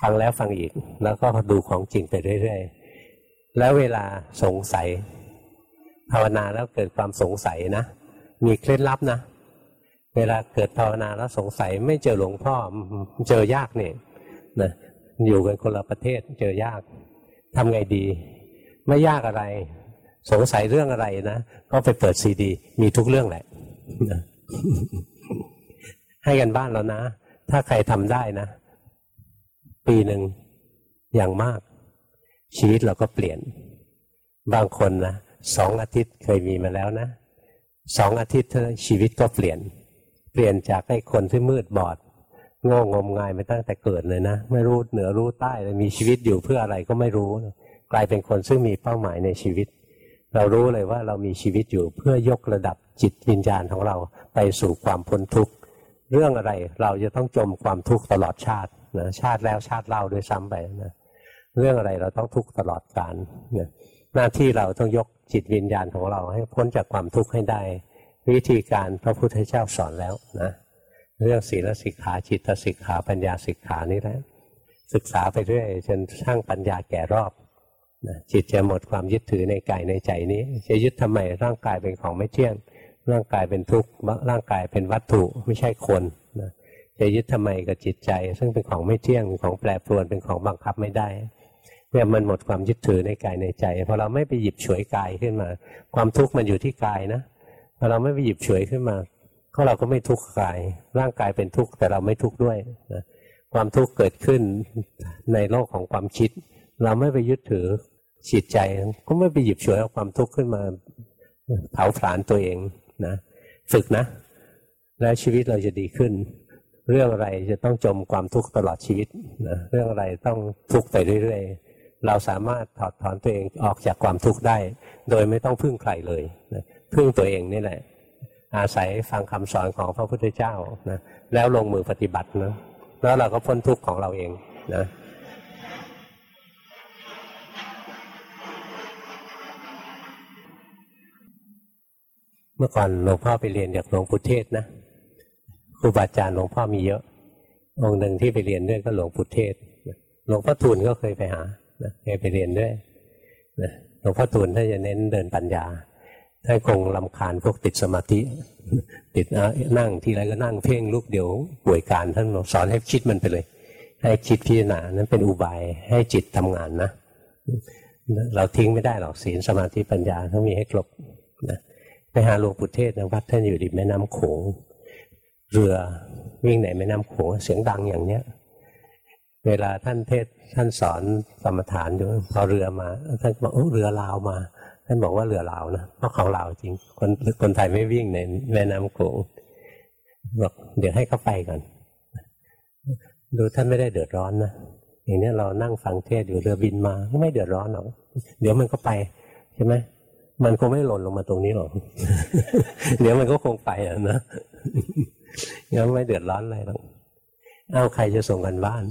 [SPEAKER 1] ฟังแล้วฟังอีกแล้วก็ดูของจริงไปเรื่อยๆ แล้วเวลาสงสัย ภาวนาแล้วเกิดความสงสัยนะ มีเคล็ดลับนะ เวลาเกิดภาวนาแล้วสงสัยไม่เจอหลวงพ่อเจอยากเนี่ยนะ อยู่กันคนละประเทศเจอยากทำไงดี ไม่ยากอะไร สงสัยเรื่องอะไรนะก็ไปเปิดซีดี มีทุกเรื่องแหละให้กันบ้านแล้วนะ ถ้าใครทำได้นะ ปีหนึ่งอย่างมาก ชีวิตเราก็เปลี่ยน บางคนนะสองอาทิตย์เคยมีมาแล้วนะสองอาทิตย์เท่านั้นชีวิตก็เปลี่ยน เปลี่ยนจากไอ้คนที่มืดบอด โง่งมงายมาตั้งแต่เกิดเลยนะ ไม่รู้เหนือรู้ใต้เลยมีชีวิตอยู่เพื่ออะไรก็ไม่รู้ กลายเป็นคนซึ่งมีเป้าหมายในชีวิต เรารู้เลยว่าเรามีชีวิตอยู่เพื่อยกระดับจิตวิญญาณของเราไปสู่ความพ้นทุกข์เรื่องอะไรเราจะต้องจมความทุกข์ตลอดชาตินะชาติแล้วชาติเล่าด้วยซ้ำไปนะเรื่องอะไรเราต้องทุกข์ตลอดกาลนะหน้าที่เราต้องยกจิตวิญญาณของเราให้พ้นจากความทุกข์ให้ได้ วิธีการพระพุทธเจ้าสอนแล้วนะ เรื่องศีลสิกขาจิตสิกขาปัญญาสิกขานี่แหละศึกษาไปเรื่อยจนสร้างปัญญาแก่รอบนะจิตจะหมดความยึดถือในกายในใจนี้ จะยึดทำไมร่างกายเป็นของไม่เที่ยง ร่างกายเป็นทุกข์ร่างกายเป็นวัตถุไม่ใช่คนนะจะยึดทำไมกับจิตใจ ซึ่งเป็นของไม่เที่ยงเป็นของแปรปรวนเป็นของบังคับไม่ได้เนี่ยมันหมดความยึดถือในกายในใจพอเราไม่ไปหยิบฉวยกายขึ้นมา ความทุกข์มันอยู่ที่กายนะพอเราไม่ไปหยิบฉวยขึ้นมา ก็เราก็ไม่ทุกข์กาย ร่างกายเป็นทุกข์แต่เราไม่ทุกข์ด้วยนะความทุกข์เกิดขึ้นในโลกของความคิด เราไม่ไปยึดถือจิตใจ ก็ไม่ไปหยิบฉวยเอาความทุกข์ขึ้นมาเผาผลาญตัวเองนะฝึกนะ แล้วชีวิตเราจะดีขึ้น เรื่องอะไรจะต้องจมความทุกข์ตลอดชีวิตนะเรื่องอะไรต้องทุกข์ไปเรื่อยๆ เราสามารถถอดถอนตัวเองออกจากความทุกข์ได้ โดยไม่ต้องพึ่งใครเลยนะพึ่งตัวเองนี่แหละ อาศัยฟังคำสอนของพระพุทธเจ้านะแล้วลงมือปฏิบัตินะแล้วเราก็พ้นทุกข์ของเราเองนะเมื่อก่อนหลวงพ่อไปเรียนจากหลวงปู่เทศนะครูบาอาจารย์หลวงพ่อมีเยอะ องค์หนึ่งที่ไปเรียนด้วยก็หลวงปู่เทศหลวงพ่อทูลก็เคยไปหาเคยไปเรียนด้วยหลวงพ่อทูลท่านจะเน้นเดินปัญญา ท่าคงลำคาญพวกติดสมาธิ ติดนั่งทีไรก็นั่งเพ่งลูกเดี๋ยวป่วยการท่านสอนให้คิดมันไปเลย ให้คิดพิจารณานั้นเป็นอุบายให้จิตทำงานนะเราทิ้งไม่ได้หรอกศีลสมาธิปัญญาต้องมีให้ครบนะไปหาหลวงปู่เทศนะวัดท่านอยู่ริมแม่น้ำโขงเรือวิ่งในแม่น้ำโขงเสียงดังอย่างเนี้ย เวลาท่านเทศท่านสอนกรรมฐานอยู่พอเรือมาท่านบอกโอ้เรือลาวมา ท่านบอกว่าเรือเลานะเพราะของลาจริง คนคนไทยไม่วิ่งในแม่น้ำโขงบอกเดี๋ยวให้เขาไปก่อนดูท่านไม่ได้เดือดร้อนนะอย่างนี้เรานั่งฟังเทศอยู่เรือบินมาไม่เดือดร้อนหรอกเดี๋ยวมันก็ไปใช่ไหมมันคงไม่หล่นลงมาตรงนี้หรอกเดี๋ยวมันก็คงไปอะนะยังไม่เดือดร้อนอะไรหรอกเอาใครจะส่งกันบ้าน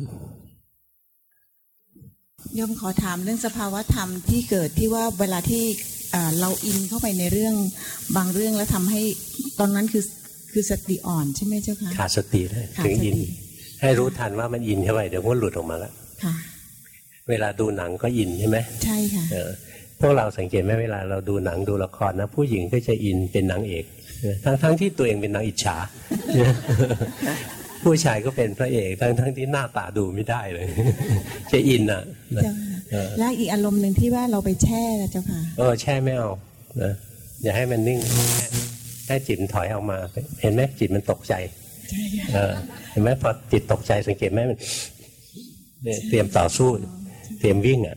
[SPEAKER 2] ยมขอถามเรื่องสภาวะธรรมที่เกิดที่ว่าเวลาที่เราอินเข้าไปในเรื่องบางเรื่องแล้วทำให้ตอนนั้นคือคือสติอ่อนใช่ไหมเจ้าคะ
[SPEAKER 1] ขาดสติเลยถึงอิน ให้รู้ทันว่ามันอินเข้าไปเดี๋ยวมันหลุดออกมาแล้วค่ะเวลาดูหนังก็อินใช่ไหม
[SPEAKER 2] ใช่ค่ะ
[SPEAKER 1] พวกเราสังเกตไหมเวลาเราดูหนังดูละครนะผู้หญิงก็จะอินเป็นนางเอก ทั้งทั้งที่ตัวเองเป็นนางอิจฉา ผู้ชายก็เป็นพระเอกทั้งทั้งที่หน้าตาดูไม่ได้เลย จะอินอะ
[SPEAKER 2] แล้วอีกอารมณ์หนึ่งที่ว่าเราไปแช่นะเจ้าค่ะ
[SPEAKER 1] เออแช่ไม่เอานะอย่าให้มันนิ่งให้จิตถอยออกมา เห็นไหมจิตมันตกใจเห็นไหมพอจิตตกใจสังเกตไหมมันเตรียมต่อสู้ เตรียมวิ่งอะ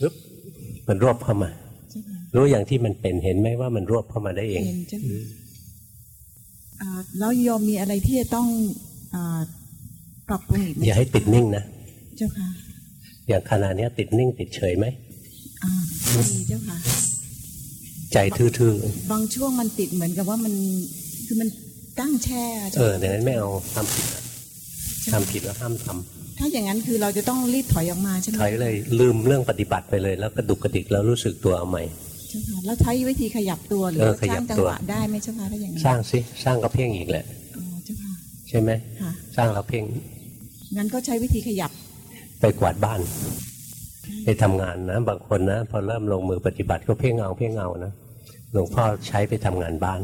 [SPEAKER 1] ปึ๊บมันรวบเข้ามา รู้อย่างที่มันเป็นเห็นไหมว่ามันรวบเข้ามาได้เองเห็นจ้
[SPEAKER 2] แล้วโยมมีอะไรที่จะต้อง ปรับปรุงอีก
[SPEAKER 1] อย่าให้ติดนิ่งนะ
[SPEAKER 2] เจ้าค่ะ
[SPEAKER 1] อย่างขณะนี้ติดนิ่งติดเฉยไหม
[SPEAKER 2] อ่าดีเจ้าค่ะ
[SPEAKER 1] ใจทื่อ
[SPEAKER 2] ๆบางช่วงมันติดเหมือนกับว่ามันคือมันตั้งแช่
[SPEAKER 1] เอออย่างนั้นไม่เอาทำผิดทำผิดแล้วห้ามทำ
[SPEAKER 2] ถ้าอย่างนั้นคือเราจะต้องรีบถอยออกมาใช่ไหม
[SPEAKER 1] ถอยเลยลืมเรื่องปฏิบัติไปเลย แล้วกระดุกกระดิกแล้วรู้สึกตัวเอาใหม่
[SPEAKER 2] ใช่ค่ะแล้วใช้วิธีขยับตัวหรือสร้างจังหวะได้ไหมเจ้าค่ะถ้าอย่างนั้น
[SPEAKER 1] สร้างสิสร้างก็เพ่งอีกแหละ ใช่ไหมสร้างแล้วเพ่ง
[SPEAKER 2] งั้นก็ใช้วิธีขยับ
[SPEAKER 1] ไปกวาดบ้าน ไปทำงานนะบางคนนะพอเริ่มลงมือปฏิบัติก็เพ่งเอาเพ่งเอานะหลวงพ่อใช้ไปทำงานบ้าน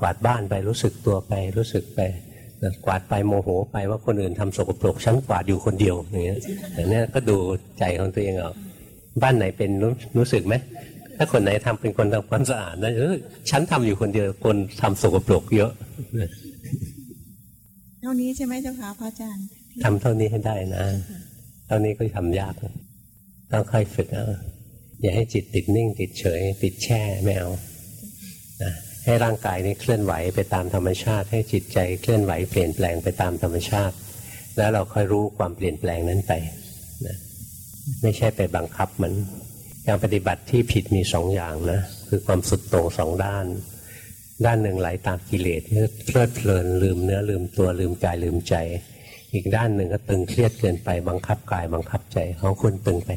[SPEAKER 1] กวาดบ้านไปรู้สึกตัวไปรู้สึกไปกวาดไปโมโหไปว่าคนอื่นทำสกปรกฉันกวาดอยู่คนเดียวอย่างเงี้ยแต่เนี้ยก็ดูใจของตัวเองเอาบ้านไหนเป็นรู้รู้สึกไหมถ้าคนไหนทำเป็นคนทำความสะอาดนะฉันทำอยู่คนเดียวคนทำสกปรกเยอะ
[SPEAKER 2] เท่านี้ใช่ไหมเจ้าค่ะพระอาจารย์
[SPEAKER 1] ทำเท่านี้ให้ได้นะเท่านี้ก็ทำยากต้องค่อยฝึกเอาอย่าให้จิตติดนิ่ง ติดเฉย ติดแช่ไม่เอานะให้ร่างกายนี้เคลื่อนไหวไปตามธรรมชาติ ให้จิตใจเคลื่อนไหวเปลี่ยนแปลงไปตามธรรมชาติ แล้วเราค่อยรู้ความเปลี่ยนแปลงนั้นไปนะไม่ใช่ไปบังคับมันการปฏิบัติที่ผิดมีสองอย่างนะคือความสุดโต่งสองด้าน ด้านหนึ่งไหลาตามกิเลสเพลิดเพลินลืมเนื้อลืมตัวลืมกายลืมใจ อีกด้านหนึ่งก็ตึงเครียดเกินไปบังคับกายบังคับใจของคุณตึงไป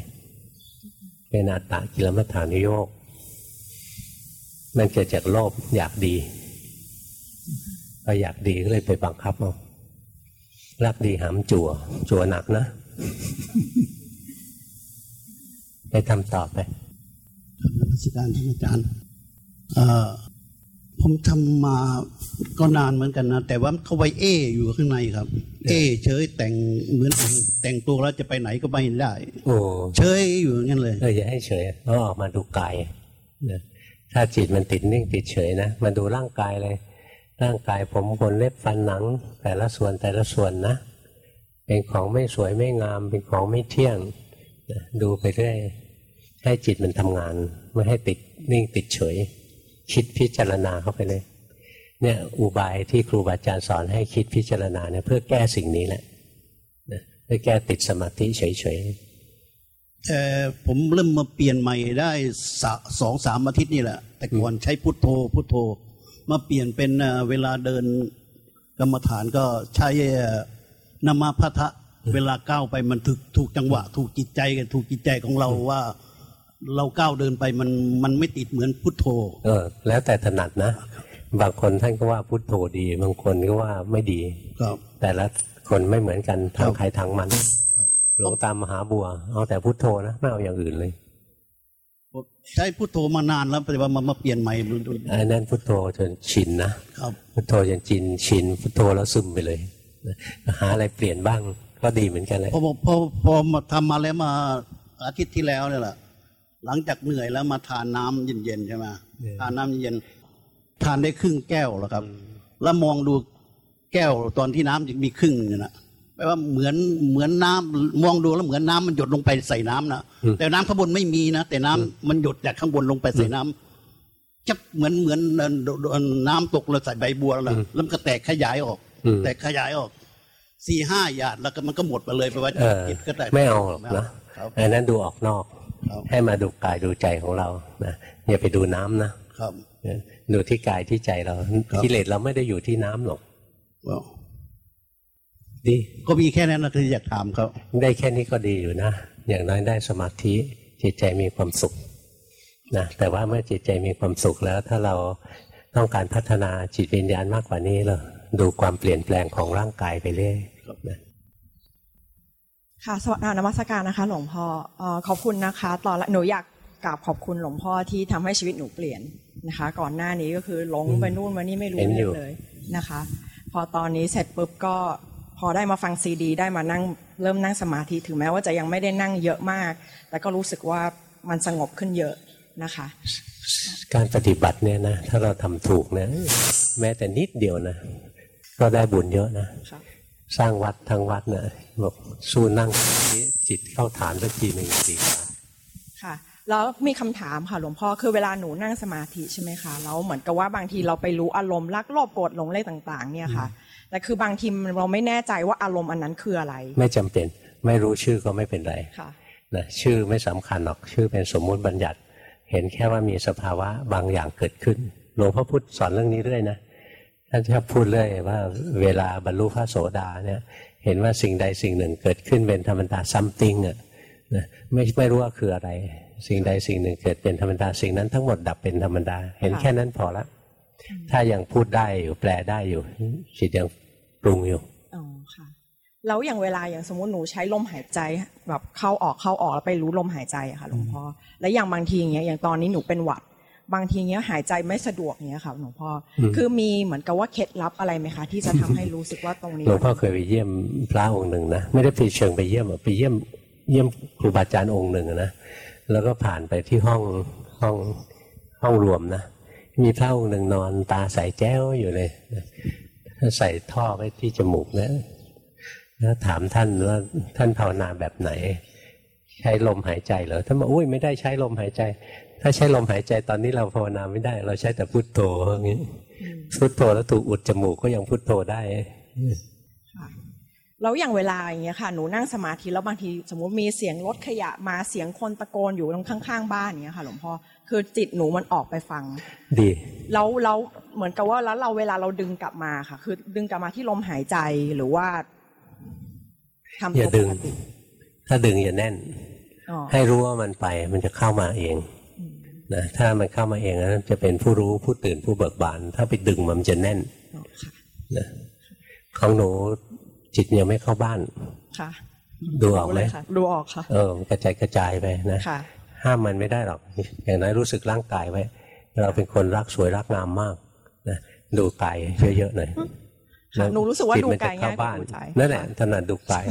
[SPEAKER 1] เป็นอัตตะกิลมัฐานุโยกมันเกิดจากโลภอยากดีพออยากดีก็เลยไปบังคับเอารักดีหามจั่วจั่วหนักนะไปทำต่อไป
[SPEAKER 3] ทำนักสิการท่านอาจารย์ ผมทำมาก็นานเหมือนกันนะ แต่ว่าเขาไวเอ อยู่ข้างในครับ เอ๊ะเฉยแต่งเหมือนแต่งตัวแล้วจะไปไหนก็ไม่ได้
[SPEAKER 1] โอ้
[SPEAKER 3] เฉยอยู่อย่างนั้นเลย
[SPEAKER 1] เอออย่าให้เฉยต้องออกมาดูกายนะถ้าจิตมันติดนิ่งติดเฉยนะมาดูร่างกายเลย ร่างกายผมขนเล็บฟันหนัง แต่ละส่วนแต่ละส่วนนะ เป็นของไม่สวยไม่งาม เป็นของไม่เที่ยงนะดูไปเรื่อยให้จิตมันทำงาน ไม่ให้ติดนิ่งติดเฉย คิดพิจารณาเข้าไปเลย เนี่ยอุบายที่ครูบาอาจารย์สอนให้คิดพิจารณาเนี่ยเพื่อแก้สิ่งนี้แหละเพื่อแก้ติดสมาธิเฉยๆ
[SPEAKER 3] แต่ผมเริ่มมาเปลี่ยนใหม่ได้สองสามอาทิตย์นี่แหละ แต่ก่อนใช้พุทโธพุทโธ มาเปลี่ยนเป็นเวลาเดินกรรมฐานก็ใช้นามาพัทะเวลาก้าวไปมันถูกถูกจังหวะ ถูกจิตใจกันถูกจิตใจของเราว่า เราก้าวเดินไปมันมันไม่ติดเหมือนพุทโธ
[SPEAKER 1] เออ แล้วแต่ถนัดนะ บางคนท่านก็ว่าพุทโธดี บางคนก็ว่าไม่ดี
[SPEAKER 3] ครับ
[SPEAKER 1] แต่ละคนไม่เหมือนกันทางใครทางมันหลวงตามมหาบัว เอาแต่พุทโธนะไม่เอาอย่างอื่นเลย
[SPEAKER 3] ใช้พุทโธมานานแล้วแต่ว่ามามาเปลี่ยนใหม่มัน
[SPEAKER 1] อันนั้นพุทโธจนชินนะครับพุทโธจนชินชินพุทโธแล้วซึมไปเลยนะหาอะไรเปลี่ยนบ้างก็ดีเหมือนกันเลย
[SPEAKER 3] พอพอพอมาทำมาแล้วมาอาทิตย์ที่แล้วเนี่ยแหละ หลังจากเหนื่อยแล้วมาทานน้ำเย็นๆใช่ไหมทานน้ำเย็นๆทานได้ครึ่งแก้วแล้วครับ แล้วมองดูแก้วตอนที่น้ำยังมีครึ่งนึงนะแปลว่าเหมือนเหมือนน้ำมองดูแล้วเหมือนน้ำมันหยดลงไปใส่น้ำนะแต่น้ำข้างบนไม่มีนะแต่น้ำมันหยดจากข้างบนลงไปใส่น้ำจะเหมือนเหมือนเอ่อโดนน้ำตกแล้วใส่ใบบัวแล้วนะแล้วมันก็แตกขยายออก
[SPEAKER 1] อืม
[SPEAKER 3] แตกขยายออกสี่ห้าหยาดแล้วก็มันก็หมดไปเลยไปว่า
[SPEAKER 1] เออ
[SPEAKER 3] จิตก็แตก
[SPEAKER 1] ไม่เอาหรอก
[SPEAKER 3] ไม่
[SPEAKER 1] นะครับอันนั้นดูออกนอก
[SPEAKER 3] ครับ
[SPEAKER 1] ให้มาดูกายดูใจของเรานะอย่าไปดูน้ำนะครับดูที่กายที่ใจเรา
[SPEAKER 3] ครับ
[SPEAKER 1] กิเลสเราไม่ได้อยู่ที่น้ำหรอก
[SPEAKER 3] well
[SPEAKER 1] ดี
[SPEAKER 3] ก็มีแค่นั้นนะคืออยากถามเขา
[SPEAKER 1] ได้แค่นี้ก็ดีอยู่นะ อย่างน้อยได้สมาธิจิตใจมีความสุขนะแต่ว่าเมื่อจิตใจมีความสุขแล้ว ถ้าเราต้องการพัฒนาจิตวิญญาณมากกว่านี้เราดูความเปลี่ยนแปลงของร่างกายไปเรื่อยนะ
[SPEAKER 4] ค่ะสวัสดีนมัสการนะคะ หลวงพ่อเอ่อขอบคุณนะคะ ตอนแรกหนูอยากกราบขอบคุณหลวงพ่อที่ทำให้ชีวิตหนูเปลี่ยนนะคะ ก่อนหน้านี้ก็คือหลงไปนู่นมานี่ไม่รู้
[SPEAKER 1] เห็นอยู่
[SPEAKER 4] เรื่องเลยนะคะ พอตอนนี้เสร็จปุ๊บก็พอได้มาฟังซีดี ได้มานั่งเริ่มนั่งสมาธิถึงแม้ว่าจะยังไม่ได้นั่งเยอะมาก แต่ก็รู้สึกว่ามันสงบขึ้นเยอะนะคะ
[SPEAKER 1] การปฏิบัติเนี่ยนะถ้าเราทำถูกเนี่ยแม้แต่นิดเดียวนะ ก็ได้บุญเยอะนะ
[SPEAKER 4] ค่ะ
[SPEAKER 1] สร้างวัดทั้งวัดนะบอกสู้นั่งจิตเข้าฐานสักทีหนึ่งดีกว่า
[SPEAKER 4] ค่ะแล้วมีคำถามค่ะหลวงพ่อคือเวลาหนูนั่งสมาธิใช่ไหมคะแล้วเหมือนกับว่าบางทีเราไปรู้อารมณ์รักโลภโกรธหลงอะไรต่างๆ เนี่ยค่ะแต่คือบางทีเราไม่แน่ใจว่าอารมณ์อันนั้นคืออะไร
[SPEAKER 1] ไม่จำเป็นไม่รู้ชื่อก็ไม่เป็นไร
[SPEAKER 4] ค่ะ
[SPEAKER 1] นะชื่อไม่สำคัญหรอกชื่อเป็นสมมุติบัญญัติ เห็นแค่ว่ามีสภาวะบางอย่างเกิดขึ้นหลวงพ่อพุธสอนเรื่องนี้เรื่อยนะ ท่านชอบพูดเรื่อยว่าเวลาบรรลุพระโสดาเนี่ยเห็นว่าสิ่งใดสิ่งหนึ่งเกิดขึ้นเป็นธรรมดา something อะนะไม่ไม่รู้ว่าคืออะไร สิ่งใดสิ่งหนึ่งเกิดเป็นธรรมดาสิ่งนั้นทั้งหมดดับเป็นธรรมดา เห็นแค่นั้นพอละ ถ้ายังพูดได้อยู่แปลได้อยู่จิตยังปรุงอยู่
[SPEAKER 4] อ๋อค่ะแล้วอย่างเวลาอย่างสมมติหนูใช้ลมหายใจแบบเข้าออกเข้าออกแล้วไปรู้ลมหายใจอะค่ะหลวงพ่อแล้วอย่างบางทีอย่างเงี้ยอย่างตอนนี้หนูเป็นหวัด บางทีเงี้ยหายใจไม่สะดวกเงี้ยค่ะหลวงพ่ออ
[SPEAKER 1] ม
[SPEAKER 4] คือมีเหมือนกับว่าเคล็ดลับอะไรไหมคะ ที่จะทำให้รู้สึกว่าตรงนี้
[SPEAKER 1] หลวงพ่อเคยไปเยี่ยมพระองค์หนึ่งนะไม่ได้ไปเชิงไปเยี่ยมอะไปเยี่ยมเยี่ยมครูบาอาจารย์องค์หนึ่งอะนะแล้วก็ผ่านไปที่ห้องห้องห้องรวมนะมีพระองค์หนึ่งนอนตาใสแจ้วอยู่เลยนะใส่ท่อไว้ที่จมูกนะแล้วถามท่านว่าท่านภาวนาแบบไหน ใช้ลมหายใจเหรอท่านบอกอุ้ยไม่ได้ใช้ลมหายใจ ถ้าใช้ลมหายใจตอนนี้เราภาวนาไม่ได้ เราใช้แต่พุทโธอย่างนี้พุทโธแล้วถูกอุดจมูกก็ยังพุทโธได้
[SPEAKER 4] ค่ะแล้วอย่างเวลาอย่างเงี้ยค่ะหนูนั่งสมาธิแล้วบางทีสมมติมีเสียงรถขยะมาเสียงคนตะโกนอยู่ตรงข้างๆบ้านอย่างเงี้ยค่ะ หลวงพ่อคือจิตหนูมันออกไปฟัง
[SPEAKER 1] ดี
[SPEAKER 4] แล้วแล้วเหมือนกับว่าแล้วเราเวลาเราดึงกลับมาค่ะ คือดึงกลับมาที่ลมหายใจหรือว่าทำ
[SPEAKER 1] อย่า
[SPEAKER 4] ตัว
[SPEAKER 1] ดึง
[SPEAKER 4] ปกติ
[SPEAKER 1] ถ้าดึงอย่าแน่น
[SPEAKER 4] อ๋อ
[SPEAKER 1] ให้รู้ว่ามันไปมันจะเข้ามาเอง นะถ้ามันเข้ามาเองนั้นจะเป็นผู้รู้ผู้ตื่นผู้เบิกบาน ถ้าไปดึงมันมันจะแน่น
[SPEAKER 4] อ๋อค่ะ
[SPEAKER 1] นะของหนูจิตยังไม่เข้าบ้าน
[SPEAKER 4] ค่ะ
[SPEAKER 1] ดูออกไหม
[SPEAKER 4] เลยค่ะดูออกค่ะ
[SPEAKER 1] เออมันกระจายกระจายไปนะ
[SPEAKER 4] ค่ะ
[SPEAKER 1] ห้ามมันไม่ได้หรอก อย่างน้อยรู้สึกร่างกายไว้ เราเป็นคนรักสวยรักงามมากนะดูกายเยอะๆหน่อย
[SPEAKER 4] ค่ะหนูรู้สึกว่า
[SPEAKER 1] จิต
[SPEAKER 4] ดู
[SPEAKER 1] มันจะ
[SPEAKER 4] กายง่ายกว่า
[SPEAKER 1] เข้บ้าน
[SPEAKER 4] ดูใจ
[SPEAKER 1] นั่นแหละ
[SPEAKER 4] ค่ะ
[SPEAKER 1] ถนัดดูกาย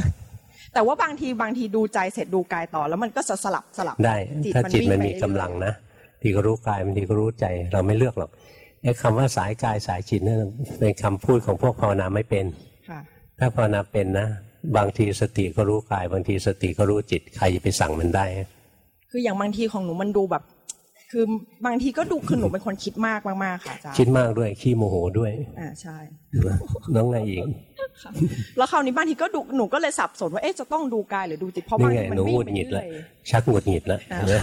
[SPEAKER 4] แต่ว่าบางทีบางทีดูใจเสร็จดูกายต่อ แล้วมันก็จะสลับสลับ
[SPEAKER 1] ได้
[SPEAKER 4] จิต
[SPEAKER 1] ถ้า
[SPEAKER 4] มัน
[SPEAKER 1] จิต
[SPEAKER 4] วิ่ง
[SPEAKER 1] มัน
[SPEAKER 4] ไป
[SPEAKER 1] มี
[SPEAKER 4] เรื่อยๆ
[SPEAKER 1] กำลังนะ ทีก็รู้กายบางทีก็รู้ใจ เราไม่เลือกหรอกไอ้คำว่าสายกายสายจิตนั่นเป็นคำพูดของพวกภาวนาไม่เป็น
[SPEAKER 4] ค่ะ
[SPEAKER 1] ถ้าภาวนาเป็นนะ บางทีสติก็รู้กาย บางทีสติก็รู้จิต ใครจะไปสั่งมันได้
[SPEAKER 4] คืออย่างบางทีของหนูมันดูแบบ คือบางทีก็ดูคือหนูเป็นคนคิดมากมากๆค่ะอาจารย์
[SPEAKER 1] คิดมากด้วยขี้โมโหด้วย
[SPEAKER 4] อ่าใช่
[SPEAKER 1] น้องไงอีก
[SPEAKER 4] ค่ะแล้วคราวนี้บางทีก็ดูหนูก็เลยสับสนว่าเอ๊ะจะต้องดูกายหรือดูจิตเพราะ
[SPEAKER 1] นี่
[SPEAKER 4] บาง
[SPEAKER 1] ไง
[SPEAKER 4] ทีมัน
[SPEAKER 1] หนู
[SPEAKER 4] วิ่
[SPEAKER 1] ห
[SPEAKER 4] ง
[SPEAKER 1] งุด
[SPEAKER 4] ไป
[SPEAKER 1] หงิดแล้ว
[SPEAKER 4] เรื่อย
[SPEAKER 1] ชักหงุดหงิดแล้ว
[SPEAKER 4] อ่า
[SPEAKER 1] เห็นไหม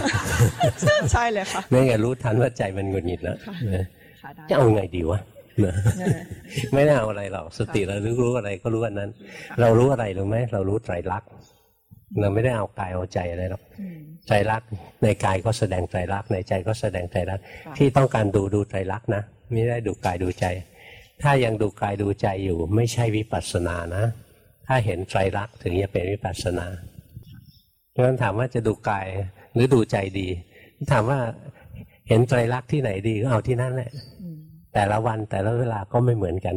[SPEAKER 4] ๆใช่เลยค่ะ
[SPEAKER 1] นี่ไงรู้ทันว่าใจมันหงุดหงิดแล้ว
[SPEAKER 4] ค่ะ
[SPEAKER 1] เออ
[SPEAKER 4] ค่ะได้
[SPEAKER 1] จะเอาไงดีวะเนอะ
[SPEAKER 4] เออ
[SPEAKER 1] ไม่ได้เอาอะไรหรอกสติเรารู้รู้อะไรก็รู้อันนั้น เรารู้อะไรรู้ไหมเรารู้ไตรลักษณ์ เราไม่ได้เอากายเอาใจอะไรหรอก
[SPEAKER 4] อืม
[SPEAKER 1] ไตรลักษณ์ในกายก็แสดงไตรลักษณ์ในใจก็แสดงไตรลักษณ์
[SPEAKER 4] ค่ะ
[SPEAKER 1] ที่ต้องการดูดูไตรลักษณ์นะ ไม่ได้ดูกายดูใจ ถ้ายังดูกายดูใจอยู่ ไม่ใช่วิปัสสนานะ ถ้าเห็นไตรลักษณ์ถึงจะเป็นวิปัสสนาเพราะฉะนั้นถามว่าจะดูกายหรือดูใจดี ถามว่าเห็นไตรลักษณ์ที่ไหนดีก็เอาที่นั่นแหละ
[SPEAKER 4] อืม
[SPEAKER 1] แต่ละวันแต่ละเวลาก็ไม่เหมือนกัน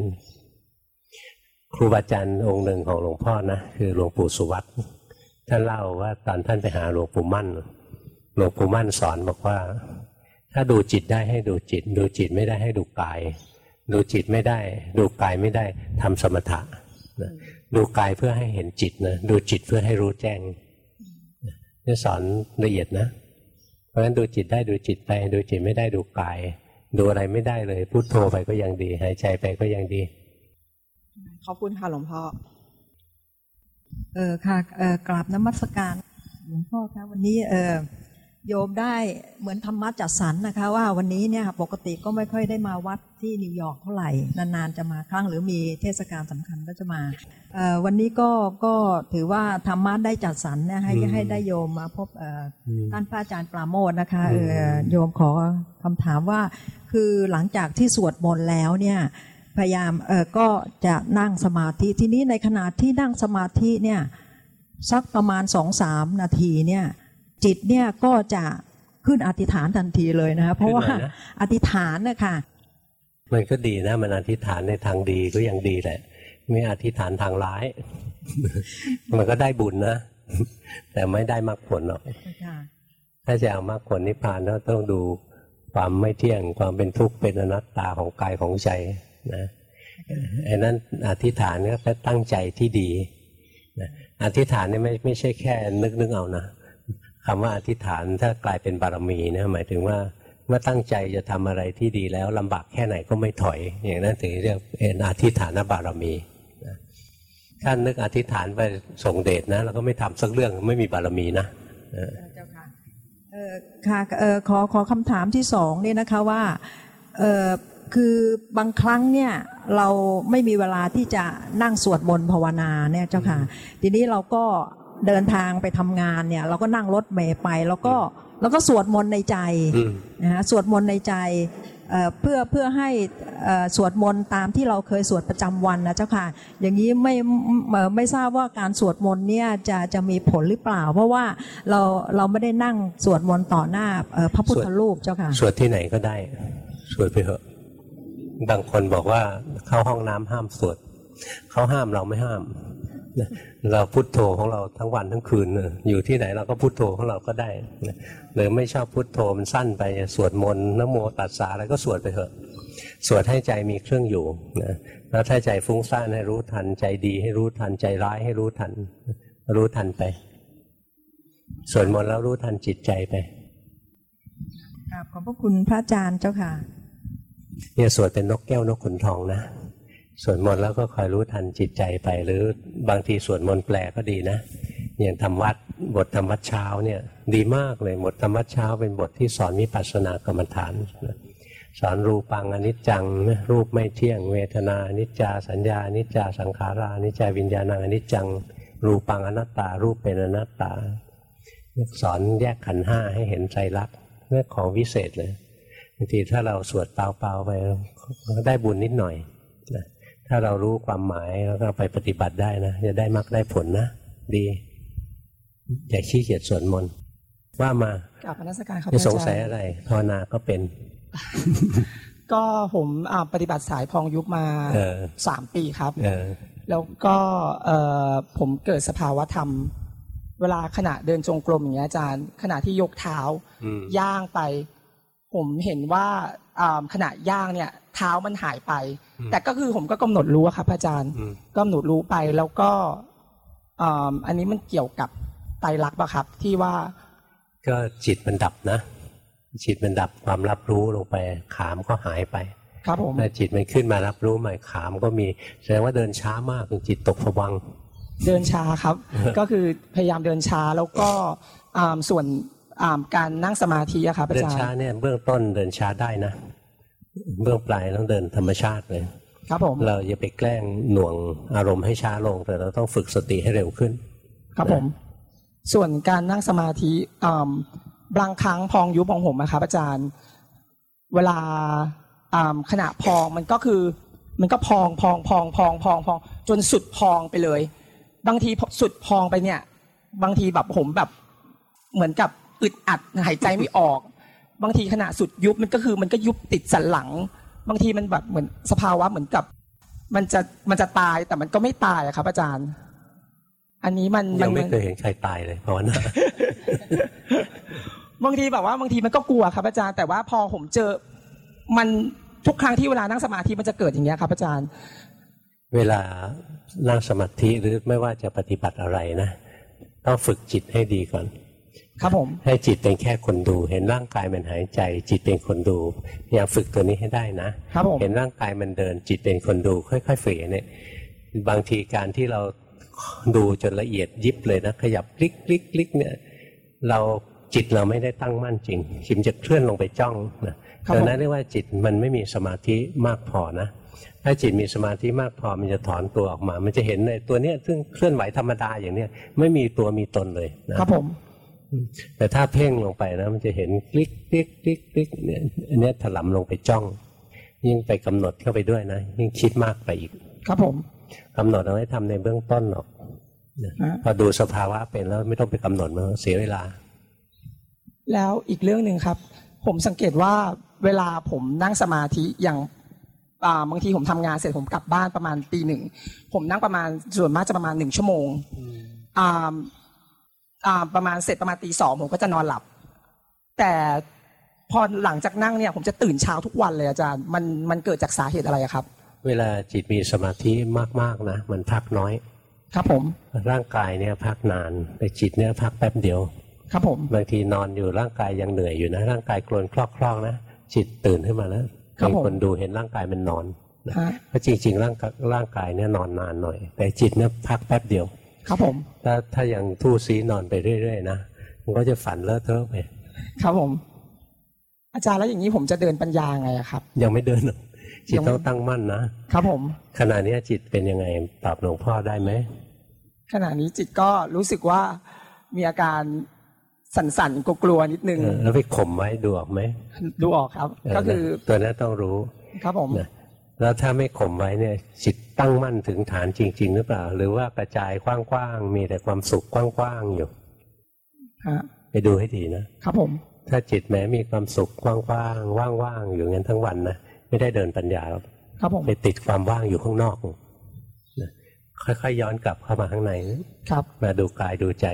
[SPEAKER 1] ครูบาอาจารย์องค์หนึ่งของหลวงพ่อนะคือหลวงปู่สุวัต ท่านเล่าว่าตอนท่านไปหาหลวงปู่มั่น หลวงปู่มั่นสอนบอกว่า ถ้าดูจิตได้ให้ดูจิต ดูจิตไม่ได้ให้ดูกาย ดูจิตไม่ได้ ดูกายไม่ได้ทำสมถะนะดูกายเพื่อให้เห็นจิตนะดูจิตเพื่อให้รู้แจ้งนี่สอนละเอียดนะ เพราะฉะนั้นดูจิตได้ดูจิตไป ดูจิตไม่ได้ดูกาย ดูอะไรไม่ได้เลยพุโทโธไปก็ยังดี หายใจไปก็ยังดี
[SPEAKER 4] ขอบคุณค่ะหลวงพ่อ
[SPEAKER 5] เออค่ะเออกราบนมัสการหลวงพ่อคะวันนี้เออโยมได้เหมือนธรรมะจัดสรรนะคะ ว่าวันนี้เนี่ยปกติก็ไม่ค่อยได้มาวัดที่นิวยอร์กเท่าไหร่ นานๆจะมาครั้งหรือมีเทศกาลสำคัญก็จะมาเอ่อวันนี้ก็ก็ถือว่าธรรมะได้จัดสรรเนี่ยให้
[SPEAKER 1] อืม
[SPEAKER 5] ให้ได้โยมมาพบเอ่อ
[SPEAKER 1] อืม
[SPEAKER 5] ท่านพระอาจารย์ปราโมทนะคะ
[SPEAKER 1] อื
[SPEAKER 5] เอ
[SPEAKER 1] ม
[SPEAKER 5] อโยมขอคำถามว่า คือหลังจากที่สวดมนต์แล้วเนี่ย พยายามเออก็จะนั่งสมาธิทีนี้ในขณะที่นั่งสมาธิเนี่ยสักประมาณสองสามนาทีเนี่ยจิตเนี่ยก็จะขึ้นอธิษฐานทันทีเลยนะคะเพราะว่า
[SPEAKER 1] ขึ้นมานะ
[SPEAKER 5] อธิษฐานนะคะ
[SPEAKER 1] มันก็ดีนะมันอธิษฐานในทางดีก็ยังดีแหละไม่อธิษฐานทางร้าย มันก็ได้บุญนะ แต่ไม่ได้มรรคผลหรอก
[SPEAKER 5] ค่ะ
[SPEAKER 1] ถ้าจะเอามรรคผลนิพพานก็ต้องดูความไม่เที่ยงความเป็นทุกข์เป็นอนัตตาของกายของใจ นะไอ้นั้นอธิษฐานก็แค่ตั้งใจที่ดีนะอธิษฐานเนี่ยไม่ไม่ใช่แค่นึกนึกเอานะคำว่าอธิษฐานถ้ากลายเป็นบารมีนะหมายถึงว่าเมื่อตั้งใจจะทำอะไรที่ดีแล้วลำบากแค่ไหนก็ไม่ถอย อย่างนั้นถึงเรียกเป็นอธิษฐานบารมีนะถ้านึกอธิษฐานไปส่งเดชนะเราก็ไม่ทำสักเรื่องไม่มีบารมีนะ
[SPEAKER 5] เจ้าค่ะค่ะขอขอคำถามที่สองเนี่ยนะคะว่าเออ คือบางครั้งเนี่ยเราไม่มีเวลาที่จะนั่งสวดมนต์ภาวนาเนี่ยเจ้าค่ะ ทีนี้เราก็เดินทางไปทำงานเนี่ย เราก็นั่งรถเมล์ไป แล้วก็แล้วก็สวดมนต์ในใจ
[SPEAKER 1] อืม
[SPEAKER 5] นะฮะสวดมนต์ในใจเอ่อเพื่อเพื่อให้เอ่อสวดมนต์ตามที่เราเคยสวดประจำวันนะเจ้าค่ะ อย่างนี้ไม่เอ่อไม่ทราบว่าการสวดมนต์เนี่ยจะจะมีผลหรือเปล่า เพราะว่าเราเราไม่ได้นั่งสวดมนต์ต่อหน้าเอ่อพระพุทธรูปเจ้าค่ะ
[SPEAKER 1] สวดที่ไหนก็ได้ สวดไปเถอะ บางคนบอกว่าเข้าห้องน้ำห้ามสวดเขาห้ามเราไม่ห้ามเราพุทโธของเราทั้งวันทั้งคืนอยู่ที่ไหนเราก็พุทโธของเราก็ได้หรือไม่ชอบพุทโธมันสั้นไปสวดมนต์นโมตัสสะอะไรก็สวดไปเถอะ สวดให้ใจมีเครื่องอยู่นะแล้วถ้าใจฟุ้งซ่านให้รู้ทันใจดี ให้รู้ทันใจร้ายให้รู้ทัน รู้ทันไปสวดมนต์แล้วรู้ทันจิตใจไป
[SPEAKER 5] ขอบพระคุณพระอาจารย์เจ้าค่ะ
[SPEAKER 1] เนี่ยสวดเป็นนกแก้วนกขุนทองนะสวดมนต์แล้วก็คอยรู้ทันจิตใจไป หรือบางทีสวดมนต์แปลก็ดีนะอย่างทำวัดบทธรรมวัดเช้าเนี่ยดีมากเลยบทธรรมวัดเช้า เป็นบทที่สอนวิปัสสนากรรมฐานสอนรูปังอนิจจังนะรูปไม่เที่ยง เวทนาอนิจจา สัญญาอนิจจาสังขารานิจจาวิญญาณังอนิจจัง รูปังอนัตตา รูปเป็นอนัตตาสอนแยกขันห้าให้เห็นใจรักเรื่องของวิเศษเลยางทีถ้าเราสวดเปล่าๆไปก็ได้บุญนิดหน่อยนะถ้าเรารู้ความหมายแล้วก็ไปปฏิบัติได้นะจะได้มรรคได้ผลนะ ดีอย่าขี้เกียจสวดมนต์ว่ามา
[SPEAKER 4] กราบพระนักการครับ
[SPEAKER 1] จะ
[SPEAKER 4] อา
[SPEAKER 1] ส
[SPEAKER 4] จารง
[SPEAKER 1] สัย
[SPEAKER 4] ย์
[SPEAKER 1] อะไรภาวนาก็เป็น
[SPEAKER 6] ก็ผมอ่าปฏิบัติสายพองยุบมา
[SPEAKER 1] เออ
[SPEAKER 6] สามปีครับ
[SPEAKER 1] เออ
[SPEAKER 6] แล้วก็เอ่อผมเกิดสภาวะธรรม เวลาขณะเดินจงกรมอย่างเงี้ยอาจารย์ ขณะที่ยกเท้า
[SPEAKER 1] อืม
[SPEAKER 6] ย่างไป ผมเห็นว่าอ่าขณะย่างเนี่ย เท้ามันหายไป แต่ก็คือผมก็กำหนดรู้อะครับอาจารย์
[SPEAKER 1] อืม
[SPEAKER 6] กำหนดรู้ไปแล้วก็อ่าอันนี้มันเกี่ยวกับไตรลักษณ์ปะครับ ที่ว่า
[SPEAKER 1] ก็จิตมันดับนะ จิตมันดับความรับรู้ลงไป ขามก็หายไป
[SPEAKER 6] ครับผม
[SPEAKER 1] ถ้าจิตมันขึ้นมารับรู้ใหม่ขามก็มีแสดงว่าเดินช้ามากจิตตกผวังค์
[SPEAKER 6] เดินช้าครับ ก็คือพยายามเดินช้าแล้วก็อ่าส่วนอ่า การนั่งสมาธิอะครับอา
[SPEAKER 1] เดิน
[SPEAKER 6] จารย์
[SPEAKER 1] ช้าเนี่ยเบื้องต้นเดินช้าได้นะ เบื้องปลายต้องเดินธรรมชาติเลย
[SPEAKER 6] ครับผม
[SPEAKER 1] เราอย่าไปแกล้งหน่วงอารมณ์ให้ช้าลง แต่เราต้องฝึกสติให้เร็วขึ้น
[SPEAKER 6] ครับผม ส่วนการนั่งสมาธิอ่าบางครั้งพองยุบของผมนะครับ อาจารย์ เวลาอ่าขณะพองมันก็คือ มันก็พองพองพองพองพองพองจนสุดพองไปเลย บางทีสุดพองไปเนี่ย บางทีแบบผมแบบเหมือนกับ อึดอัดหายใจไม่ออก บางทีขณะสุดยุบมันก็คือมันก็ยุบติดสันหลัง บางทีมันแบบเหมือนสภาวะเหมือนกับ มันจะมันจะตายแต่มันก็ไม่ตายอะครับ อาจารย์ อันนี้มัน
[SPEAKER 1] ยั
[SPEAKER 6] มั
[SPEAKER 1] ง
[SPEAKER 6] น
[SPEAKER 1] ไม่เคยเห็นใครตายเลยภาวนา
[SPEAKER 6] บางทีแบบว่าบางทีมันก็กลัวครับ อาจารย์แต่ว่าพอผมเจอมันทุกครั้งที่เวลานั่งสมาธิมันจะเกิดอย่างเงี้ยครับ อาจารย์
[SPEAKER 1] เวลานั่งสมาธิหรือไม่ว่าจะปฏิบัติอะไรนะต้องฝึกจิตให้ดีก่อน
[SPEAKER 6] ครับผม
[SPEAKER 1] ให้จิตเป็นแค่คนดู เห็นร่างกายมันหายใจ จิตเป็นคนดูพยายามฝึกตัวนี้ให้ได้นะ
[SPEAKER 6] ครับผม
[SPEAKER 1] เห็นร่างกายมันเดิน จิตเป็นคนดูค่อยๆฝึกเนี่ยบางทีการที่เราดูจนละเอียดยิบเลยนะขยับคลิกคลิกคลิกเนี่ยเราจิตเราไม่ได้ตั้งมั่นจริงจิตจะเคลื่อนลงไปจ้องนะครับดังนั้นเรียกว่าจิตมันไม่มีสมาธิมากพอนะ ถ้าจิตมีสมาธิมากพอมันจะถอนตัวออกมา มันจะเห็นในตัวเนี้ยซึ่งเคลื่อนไหวธรรมดาอย่างเนี้ยไม่มีตัวมีตนเลยนะ
[SPEAKER 6] ครับผม
[SPEAKER 1] แต่ถ้าเพ่งลงไปนะมันจะเห็นคลิกคลิกคลิกคลิกเนี่ยอันเนี้ยถลำลงไปจ้อง ยิ่งไปกำหนดเข้าไปด้วยนะยิ่งคิดมากไปอีก
[SPEAKER 6] ครับผม
[SPEAKER 1] กำหนดเอาไว้ทำในเบื้องต้นหรอกนะ
[SPEAKER 6] ฮะ
[SPEAKER 1] พอดูสภาวะเป็นแล้วไม่ต้องไปกำหนดมันเสียเวลา
[SPEAKER 6] แล้วอีกเรื่องหนึ่งครับ ผมสังเกตว่าเวลาผมนั่งสมาธิอย่างอ่าบางทีผมทำงานเสร็จผมกลับบ้านประมาณตีหนึ่งผมนั่งประมาณส่วนมากจะประมาณหนึ่งชั่วโมงอ่าอ่า ประมาณเสร็จประมาณตีสองผมก็จะนอนหลับ แต่พอหลังจากนั่งเนี่ย ผมจะตื่นเช้าทุกวันเลยอาจารย์มันมันเกิดจากสาเหตุอะไรอะครับ
[SPEAKER 1] เวลาจิตมีสมาธิมากๆนะมันพักน้อย
[SPEAKER 6] ครับผม
[SPEAKER 1] ร่างกายเนี่ยพักนานแต่จิตเนี่ยพักแป๊บเดียว
[SPEAKER 6] ครับผม
[SPEAKER 1] บางทีนอนอยู่ร่างกายยังเหนื่อยอยู่นะ ร่างกายกลนคลอกๆนะจิตตื่นขึ้นมาแล้ว
[SPEAKER 6] ครับ
[SPEAKER 1] เป็น
[SPEAKER 6] ผม
[SPEAKER 1] คนดูเห็นร่างกายมันนอนนะ
[SPEAKER 6] ฮะ
[SPEAKER 1] เพราะจริงๆร่างกายร่างกายเนี่ยนอนนานหน่อย แต่จิตเนี่ยพักแป๊บเดียว
[SPEAKER 6] ครับผม
[SPEAKER 1] ถ้าถ้ายังทู่ซีนอนไปเรื่อยๆนะมันก็จะฝันเลอะเทอะไป
[SPEAKER 6] ครับผม อาจารย์แล้วอย่างนี้ผมจะเดินปัญญาไงอะครับ
[SPEAKER 1] ยังไม่เดินหรอกจิต
[SPEAKER 6] ยังไม่
[SPEAKER 1] ต้องตั้งมั่นนะครับ
[SPEAKER 6] ผม
[SPEAKER 1] ขณะเนี้ยจิตเป็นยังไงตอบหลวงพ่อได้ไหม
[SPEAKER 6] ขณะนี้จิตก็รู้สึกว่ามีอาการสั่นๆกลัวๆนิดนึง
[SPEAKER 1] เออแล้วไปข่มไว้ดูออกไหม
[SPEAKER 6] ดูออกครับ
[SPEAKER 1] เออ
[SPEAKER 6] ก็คือ
[SPEAKER 1] นะตัวนั้นต้องรู้
[SPEAKER 6] ครับผม
[SPEAKER 1] นะแล้วถ้าไม่ข่มไว้เนี่ยจิต ตั้งมั่นถึงฐานจริง ๆ หรือเปล่า หรือว่ากระจายกว้างๆมีแต่ความสุขกว้างๆอยู่
[SPEAKER 6] ฮะ
[SPEAKER 1] ไปดูให้ดีนะ
[SPEAKER 6] ครับผม
[SPEAKER 1] ถ้าจิตแม้มีความสุขกว้างๆว่างๆอยู่งั้นทั้งวันนะไม่ได้เดินปัญญาหรอก
[SPEAKER 6] ครับผม
[SPEAKER 1] ไปติดความว่างอยู่ข้างนอกนะค่อยๆย้อนกลับเข้ามาข้างในนะครับ มาดูกายดูใจ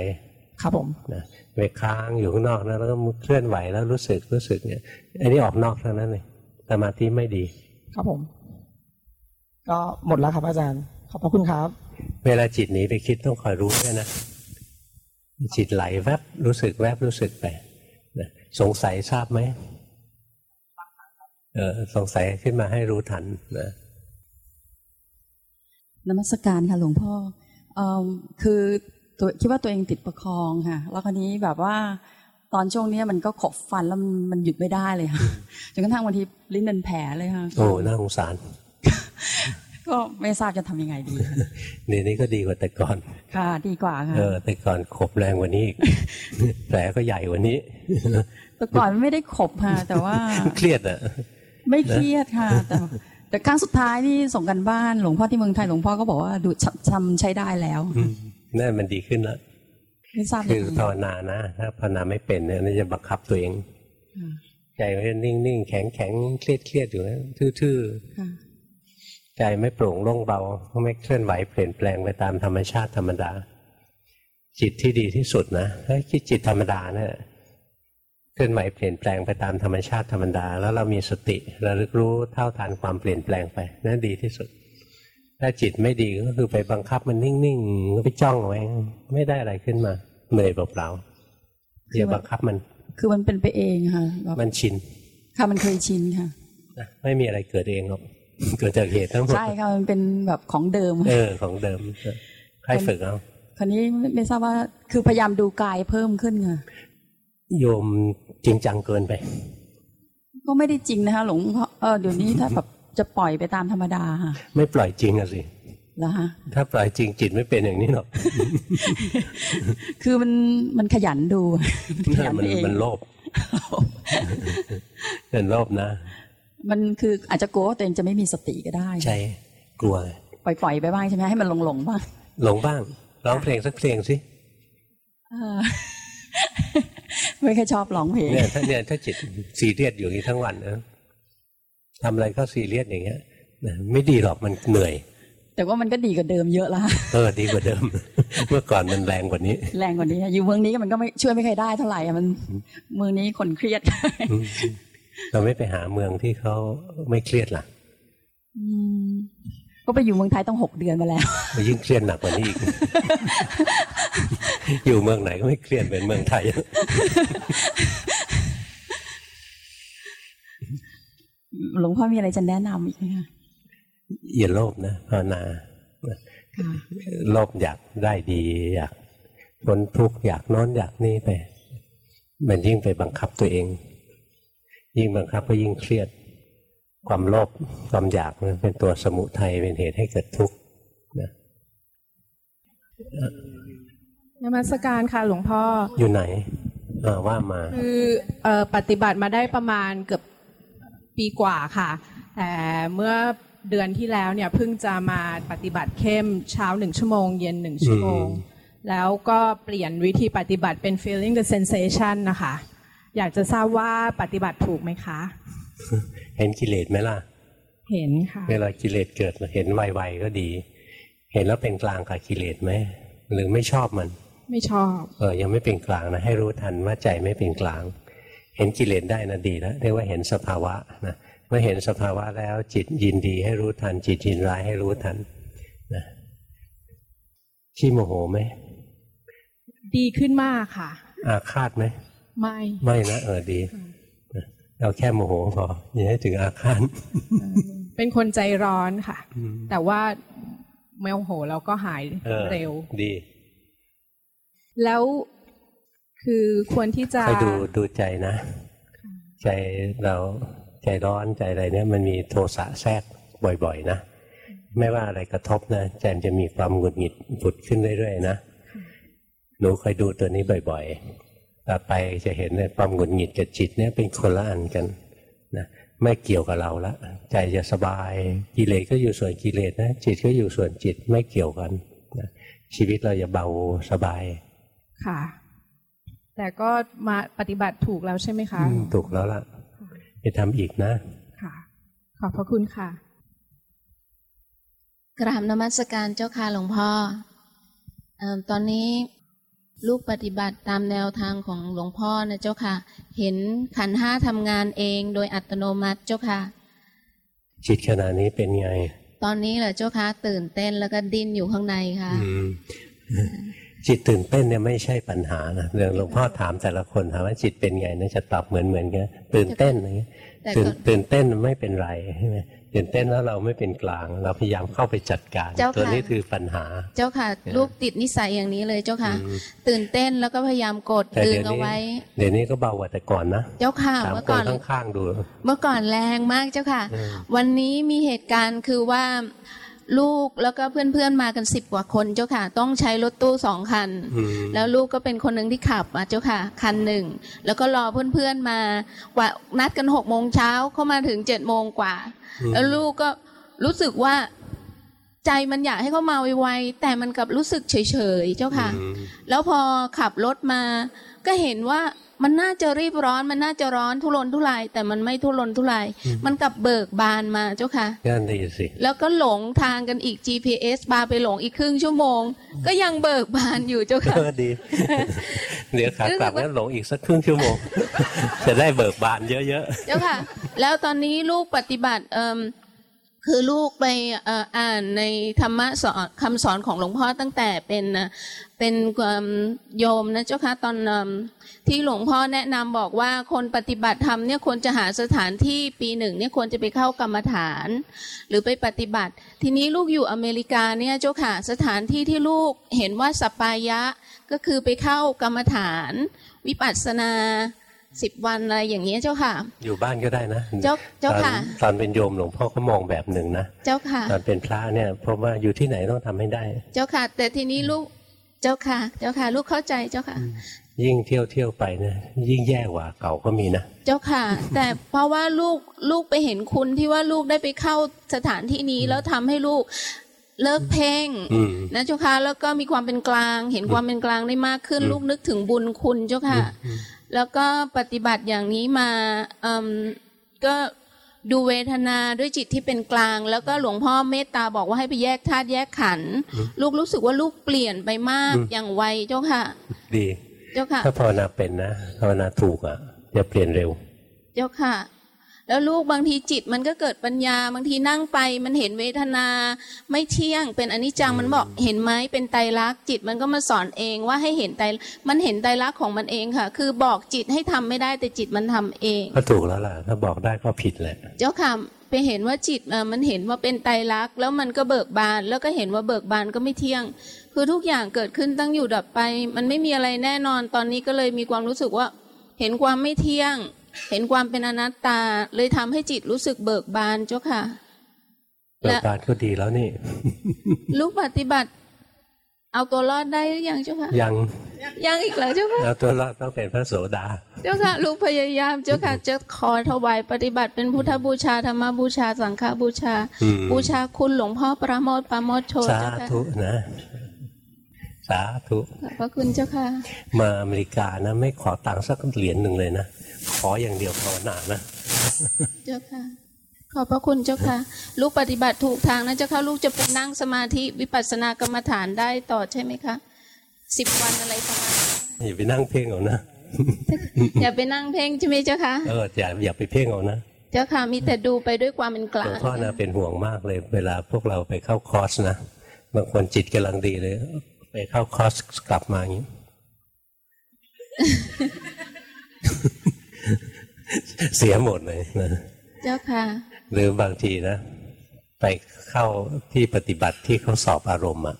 [SPEAKER 6] ครับผม
[SPEAKER 1] นะไปค้างอยู่ข้างนอกนะแล้วก็เคลื่อนไหวแล้วรู้สึกรู้สึกเนี่ยอันนี้ออกนอกเท่านั้นเลยสมาธิไม่ดี
[SPEAKER 6] ครับผม ก็หมดแล้วครับอาจารย์ ขอบพระคุณครับ
[SPEAKER 1] เวลาจิตหนีไปคิดต้องคอยรู้ด้วยนะ จิตไหลแวบรู้สึกแวบรู้สึกไปนะสงสัยทราบไหมเออสงสัยขึ้นมาให้รู้ทันนะ
[SPEAKER 7] นมัสการค่ะหลวงพ่อเอมคือตัวคิดว่าตัวเองติดประคองค่ะ แล้วคราวนี้แบบว่าตอนช่วงเนี้ยมันก็ขบฟันแล้วมันมันหยุดไม่ได้เลยค่ะจนกระทั่งบางทีลิ้นเป็นแผลเลยค่ะ
[SPEAKER 1] โอ้น่าสงสาร
[SPEAKER 7] ก็ไม่ทราบจะทำยังไงดีค่ะ
[SPEAKER 1] นี่นี่ก็ดีกว่าแต่ก่อน
[SPEAKER 7] ค่ะ ดีกว่าค่ะ
[SPEAKER 1] เออแต่ก่อนขบแรงกว่านี้อีกแผลก็ใหญ่กว่านี้
[SPEAKER 7] แต่ก่อนไม่ได้ขบค่ะ แต่ว่า
[SPEAKER 1] เครียดอะ
[SPEAKER 7] ไม่เครียดค่ะ แต่แต่ครั้งสุดท้ายนี่ส่งกันบ้านหลวงพ่อที่เมืองไทยหลวงพ่อก็บอกว่าดูทำใช้ได้แล้ว
[SPEAKER 1] อืมนั่นมันดีขึ้นแล้ว
[SPEAKER 7] ไม่ทราบ
[SPEAKER 1] คือ
[SPEAKER 7] ยังไง
[SPEAKER 1] ภาวนานะถ้าภาวนาไม่เป็นเนี่ยน่าจะบังคับตัวเอง
[SPEAKER 7] ค่ะ
[SPEAKER 1] ใจมันนิ่งๆแข็งๆเครียดๆอยู่นะทื่อ
[SPEAKER 7] ค่ะ
[SPEAKER 1] ๆ ใจไม่โปร่งโล่งเบาไม่เคลื่อนไหวเปลี่ยนแปลงไปตามธรรมชาติธรรมดา จิตที่ดีที่สุดนะถ้าคิดจิตธรรมดาเนี่ยเคลื่อนไหวเปลี่ยนแปลงไปตามธรรมชาติธรรมดา แล้วเรามีสติระลึกรู้เท่าทันความเปลี่ยนแปลงไปนั่นดีที่สุด ถ้าจิตไม่ดีก็คือไปบังคับมันนิ่งๆก็ไปจ้องเอาไว้ไม่ได้อะไรขึ้นมาเหนื่อยเปล่าๆอย่าบังคับมัน
[SPEAKER 7] คือมันเป็นไปเองค่ะแบบ
[SPEAKER 1] มันชิน
[SPEAKER 7] ค่ะมันเคยชินค่ะ
[SPEAKER 1] นะไม่มีอะไรเกิดเองหรอก เกิดจากเหตุทั้งหมด
[SPEAKER 7] ใช่ค่ะมันเป็นแบบของเดิม
[SPEAKER 1] เออของเดิมใครฝึกเอา
[SPEAKER 7] คราวนี้ไม่ไม่ทราบว่าคือพยายามดูกายเพิ่มขึ้นค่ะ
[SPEAKER 1] โยมจริงจังเกินไป
[SPEAKER 7] ก็ไม่ได้จริงนะคะหลวงพ่อเออเดี๋ยวนี้ถ้าแบบจะปล่อยไปตามธรรมดาค่ะ
[SPEAKER 1] ไม่ปล่อยจริงอะสิ
[SPEAKER 7] แล้วฮะ
[SPEAKER 1] ถ้าปล่อยจริงจิตไม่เป็นอย่างนี้หรอก
[SPEAKER 7] คือมันมันขยันดูมันขยัน
[SPEAKER 1] มัน
[SPEAKER 7] ไปเอง
[SPEAKER 1] มันโลภมันโลภนะ
[SPEAKER 7] มันคืออาจจะกลัวว่าตัวเองจะไม่มีสติก็ได้
[SPEAKER 1] ใช่ กลัว
[SPEAKER 7] ปล่อยปล่อยๆไปบ้างใช่ไหมให้มันหลงหลงๆบ้าง
[SPEAKER 1] หลงบ้างร้องเพลงสักเพลงสิ
[SPEAKER 7] เออไม่ค่อยชอบร้องเพลง
[SPEAKER 1] เนี่ยถ้าเนี่ยถ้าจิตซีเรียสอยู่อย่างนี้ทั้งวันนะทำอะไรก็ซีเรียสอย่างเงี้ยนะไม่ดีหรอกมันเหนื่อย
[SPEAKER 7] แต่ว่ามันก็ดีกว่าเดิมเยอะละ
[SPEAKER 1] เออดีกว่าเดิม เมื่อก่อนมันแรงกว่านี้
[SPEAKER 7] แรงกว่านี้อยู่เมืองนี้มันก็ไม่ช่วยไม่เคยได้เท่าไหร่อะมันเมืองนี้คนเครียด
[SPEAKER 1] อืม เราไม่ไปหาเมืองที่เขาไม่เครียดล่ะ
[SPEAKER 7] อืมก็ไปอยู่เมืองไทยต้องหกเดือนมาแล้ว
[SPEAKER 1] มันยิ่งเครียดหนักกว่านี้อีก อยู่เมืองไหนก็ไม่เครียดเหมือนเมืองไทย
[SPEAKER 7] หลวงพ่อมีอะไรจะแนะนำอีกไหมคะ
[SPEAKER 1] อย่าโลภนะภาวนา
[SPEAKER 7] ค่ะ
[SPEAKER 1] โลภอยากได้ดีอยากพ้นทุกข์อยากโน้นอยากนี่ไป มันยิ่งไปบังคับตัวเอง ยิ่งบังคับก็ยิ่งเครียด ความโลภความอยากมันเป็นตัวสมุทัยเป็นเหตุให้เกิดทุกข์นะ
[SPEAKER 8] นมัสการค่ะหลวงพ่อ
[SPEAKER 1] อยู่ไหนอ่าว่ามา
[SPEAKER 8] คือเอ่อปฏิบัติมาได้ประมาณเกือบปีกว่าค่ะ แต่เมื่อเดือนที่แล้วเนี่ยเพิ่งจะมาปฏิบัติเข้มเช้าหนึ่งชั่วโมง เย็นหนึ่งชั่วโมง แล้วก็เปลี่ยนวิธีปฏิบัติเป็น feeling the sensation นะคะ อยากจะทราบว่าปฏิบัติถูกไหมคะ
[SPEAKER 1] เห็นกิเลสไหมล่ะ
[SPEAKER 8] เห็นค่ะ
[SPEAKER 1] เวลากิเลสเกิดเห็นไวๆก็ดี เห็นแล้วเป็นกลางกับกิเลสไหมหรือไม่ชอบมัน
[SPEAKER 8] ไม่ชอบ
[SPEAKER 1] เออยังไม่เป็นกลางนะให้รู้ทันว่าใจไม่เป็นกลาง เห็นกิเลสได้นะดีแล้วเรียกว่าเห็นสภาวะนะเมื่อเห็นสภาวะแล้วจิตยินดีให้รู้ทัน จิตยินร้ายให้รู้ทันนะขี้โมโหไหม
[SPEAKER 8] ดีขึ้นมากค่ะ
[SPEAKER 1] อาฆาตไหม
[SPEAKER 8] ไม่
[SPEAKER 1] ไม่นะเออดีนะเราแค่โมโหพออย่าให้ถึงอาฆาต
[SPEAKER 8] เป็นคนใจร้อนค่ะ แต่ว่าโมโหแล้วก็หาย
[SPEAKER 1] ออ
[SPEAKER 8] เร็ว
[SPEAKER 1] ดี
[SPEAKER 8] แล้วคือควรที่จะ
[SPEAKER 1] คอยดูดูใจนะ ใจเราใจร้อนใจอะไรเนี่ยมันมีโทสะแทรกบ่อยๆนะไม่ว่าอะไรกระทบนะใจมันจะมีความหงุดหงิดผุดขึ้นเรื่อยๆนะหนูคอยดูตัวนี้บ่อยๆ ต่อไปจะเห็นเลยความหงุดหงิดกับจิตเนี่ยเป็นคนละอันกันนะไม่เกี่ยวกับเราละใจจะสบายกิเลสก็อยู่ส่วนกิเลสนะจิตก็อยู่ส่วนจิตไม่เกี่ยวกันนะชีวิตเราจะเบาสบาย
[SPEAKER 8] ค่ะ แต่ก็มาปฏิบัติถูกแล้วใช่ไหมคะ
[SPEAKER 1] อืมถูกแล้วล่ะจะทำอีกนะ
[SPEAKER 8] ค่ะ ขอบพระคุณค่ะ
[SPEAKER 9] กราบนมัสการเจ้าค่ะหลวงพ่อเออตอนนี้ ลูกปฏิบัติตามแนวทางของหลวงพ่อนะเจ้าค่ะ เห็นขันธ์ห้าทำงานเองโดยอัตโนมัติเจ้าค่ะ
[SPEAKER 1] จิตขณะนี้เป็นไง
[SPEAKER 9] ตอนนี้แหละเจ้าค่ะ ตื่นเต้นแล้วก็ดิ้นอยู่ข้างในค่ะ
[SPEAKER 1] อืมจิตตื่นเต้นเนี่ยไม่ใช่ปัญหานะเรื่องหลวงพ่อถามแต่ละคนถามว่าจิตเป็นไงนะจะตอบเหมือนเหมือนกันตื่นเต้นอะไรเงี้ย
[SPEAKER 9] แต่
[SPEAKER 1] ตื่น
[SPEAKER 9] ก็
[SPEAKER 1] ตื่นเต้นไม่เป็นไรใช่ไหม ตื่นเต้นแล้วเราไม่เป็นกลาง เราพยายามเข้าไปจัดการ
[SPEAKER 9] เจ้าค่ะ
[SPEAKER 1] ตัวนี้คือปัญหา
[SPEAKER 9] เจ้าค่ะ ลูกติดนิสัยอย่างนี้เลยเจ้าค่ะ
[SPEAKER 1] อืม
[SPEAKER 9] ตื่นเต้นแล้วก็พยายามกด
[SPEAKER 1] แต่
[SPEAKER 9] ดึ
[SPEAKER 1] เดี๋
[SPEAKER 9] ง
[SPEAKER 1] ยว
[SPEAKER 9] เอา
[SPEAKER 1] นี้
[SPEAKER 9] ไว้
[SPEAKER 1] เดี๋ยวนี้ก็เบากว่าแต่ก่อนนะ
[SPEAKER 9] เจ้าค่ะ
[SPEAKER 1] ถาม
[SPEAKER 9] เมื่อ
[SPEAKER 1] ค
[SPEAKER 9] ก่อนน
[SPEAKER 1] ข้างๆดู
[SPEAKER 9] เมื่อก่อนแรงมากเจ้าค่ะ
[SPEAKER 1] อืม
[SPEAKER 9] วันนี้มีเหตุการณ์คือว่าลูกแล้วก็เพื่อนๆมากันสิบกว่าคนเจ้าค่ะ ต้องใช้รถตู้สองคัน
[SPEAKER 1] อืม
[SPEAKER 9] แล้วลูกก็เป็นคนหนึ่งที่ขับมาเจ้าค่ะ คันหนึ่ง แล้วก็รอเพื่อนๆมากว่านัดกันหกโมงเช้าเข้ามาถึงเจ็ดโมงกว่า แล้วลูกก็รู้สึกว่าใจมันอยากให้เขามาไวๆแต่มันกลับรู้สึกเฉยๆเจ้าค่ะ
[SPEAKER 1] อืม
[SPEAKER 9] แล้วพอขับรถมาก็เห็นว่า มันน่าจะรีบร้อนมันน่าจะร้อนทุรนทุราย แต่มันไม่ทุรนทุราย มันกลับเบิกบานมาเจ้าค่ะ
[SPEAKER 1] นั่นดีสิ
[SPEAKER 9] แล้วก็หลงทางกันอีก GPS บาไปหลงอีกครึ่งชั่วโมง ก็ยังเบิกบานอยู่เจ้าค่ะ
[SPEAKER 1] เออดี เดี๋ยวขากลับแล้วหลงอีกสักครึ่งชั่วโมง จะได้เบิกบานเยอะ
[SPEAKER 9] เจ้าค่ะ แล้วตอนนี้ลูกปฏิบัติเอ่ม คือลูกไปอ่านในธรรมะสอนคำสอนของหลวงพ่อตั้งแต่เป็นเป็นโยมนะเจ้าค่ะตอนที่หลวงพ่อแนะนำบอกว่าคนปฏิบัติธรรมเนี่ยควรจะหาสถานที่ปีหนึ่งเนี่ยควรจะไปเข้ากรรมฐาน หรือไปปฏิบัติ ทีนี้ลูกอยู่อเมริกาเนี่ยเจ้าค่ะสถานที่ที่ลูกเห็นว่าสปายะก็คือไปเข้ากรรมฐาน วิปัสสนา สิบวันอะไรอย่างเงี้ยเจ้าค่ะ
[SPEAKER 1] ๆอยู่บ้านก็ได้นะ
[SPEAKER 9] เจ้าเจ้าค่ะ
[SPEAKER 1] ตอนตอนเป็นโยมหลวงพ่อก็มองแบบหนึ่งนะ
[SPEAKER 9] เจ้าค่ะ
[SPEAKER 1] ตอนเป็นพระเนี่ยเพราะว่าอยู่ที่ไหนต้องทำให้ได้
[SPEAKER 9] เจ้าค่ะ แต่ทีนี้ลูกเจ้าค่ะ เจ้าค่ะ ลูกเข้าใจเจ้าค่ะ
[SPEAKER 1] ยิ่งเที่ยวเที่ยวไปเนี่ยยิ่งแย่กว่าเก่าก็มีนะ
[SPEAKER 9] เจ้าค่ะ แต่เพราะว่าลูกลูกไปเห็นคุณที่ว่าลูกได้ไปเข้าสถานที่นี้แล้วทำให้ลูกเลิกเพ่ง
[SPEAKER 1] อืม
[SPEAKER 9] นะเจ้าค่ะแล้วก็มีความเป็นกลาง เห็นความเป็นกลางได้มากขึ้น
[SPEAKER 1] อืม
[SPEAKER 9] ลูกนึกถึงบุญคุณเจ้าค่ะ
[SPEAKER 1] อืม
[SPEAKER 9] แล้วก็ปฏิบัติอย่างนี้มาอืมก็ดูเวทนาด้วยจิตที่เป็นกลาง แล้วก็หลวงพ่อเมตตาบอกว่าให้ไปแยกธาตุแยกขันธ์ลูกรู้สึกว่าลูกเปลี่ยนไปมากอย่างไวเจ้าค่ะ
[SPEAKER 1] ดี
[SPEAKER 9] เจ้าค่ะ
[SPEAKER 1] ถ้าภาวนาเป็นนะภาวนาถูกอะจะเปลี่ยนเร็ว
[SPEAKER 9] เจ้าค่ะ แล้วลูกบางทีจิตมันก็เกิดปัญญาบางทีนั่งไป มันเห็นเวทนา ไม่เที่ยงเป็นอนิจจังมันบอกเห็นไหมเป็นไตรลักษณ์จิตมันก็มาสอนเองว่าให้เห็นไตรมันเห็นไตรลักษณ์ของมันเองค่ะ คือบอกจิตให้ทำไม่ได้แต่จิตมันทำเอง
[SPEAKER 1] ก็ถูกแล้วล่ะ ถ้าบอกได้ก็ผิดแหละ
[SPEAKER 9] เจ้าค่ะไปเห็นว่าจิตเอ่อมันเห็นว่าเป็นไตรลักษณ์แล้วมันก็เบิกบาน แล้วก็เห็นว่าเบิกบานก็ไม่เที่ยง คือทุกอย่างเกิดขึ้นตั้งอยู่ดับไป มันไม่มีอะไรแน่นอนตอนนี้ก็เลยมีความรู้สึกว่า เห็นความไม่เที่ยง เห็นความเป็นอนัตตาเลยทำให้จิตรู้สึกเบิกบานเจ้าค่ะ
[SPEAKER 1] เบิกบานก็ดีแล้วนี่
[SPEAKER 9] ลูกปฏิบัติ เอาตัวรอดได้หรือยังเจ้าค่ะ
[SPEAKER 1] ยัง
[SPEAKER 9] ยังอีกเหรอเจ้าค่ะ
[SPEAKER 1] เอาตัวรอดต้องเป็นพระโสดา
[SPEAKER 9] เจ้าค่ะลูกพยายามเจ้าค่ะจะขอถวายปฏิบัติเป็นพุทธบูชาธรรมบูชาสังฆบูชา
[SPEAKER 1] อืม
[SPEAKER 9] บูชาคุณหลวงพ่อประโมทประโมทโช
[SPEAKER 1] สา
[SPEAKER 9] เจ้าค่ะ
[SPEAKER 1] ธุนะสาธุ
[SPEAKER 9] ขอบพระคุณเจ้าค่ะ
[SPEAKER 1] มาอเมริกานะ ไม่ขอตังค์สักเหรียญหนึ่งเลยนะ ขออย่างเดียวภาวนานะ
[SPEAKER 9] เจ้าค่ะ ขอบพระคุณเจ้าค่ะ ลูกปฏิบัติถูกทางนะเจ้าค่ะลูกจะไปนั่งสมาธิวิปัสสนากรรมฐานได้ต่อใช่ไหมคะสิบวันอะไรประมาณนี้
[SPEAKER 1] อย่าไปนั่งเพ่งเอานะ
[SPEAKER 9] อย่าไปนั่งเพ่งใช่ไหมเจ้าค่ะ
[SPEAKER 1] เอออย่าอย่าไปเพ่งเอานะ
[SPEAKER 9] เจ้าค่ะมีแต่ดูไปด้วยความเป็นก
[SPEAKER 1] หล
[SPEAKER 9] ลาว
[SPEAKER 1] ง
[SPEAKER 9] ง
[SPEAKER 1] พ่อนะเป็นห่วงมากเลย เวลาพวกเราไปเข้าคอร์สนะบางคนจิตกำลังดีเลย ไปเข้าคอร์สกลับมาอย่างนี้ เสียหมดเลยนะ
[SPEAKER 9] เจ้าค่ะ
[SPEAKER 1] หรือบางทีนะ ไปเข้าที่ปฏิบัติที่เขาสอบอารมณ์อะ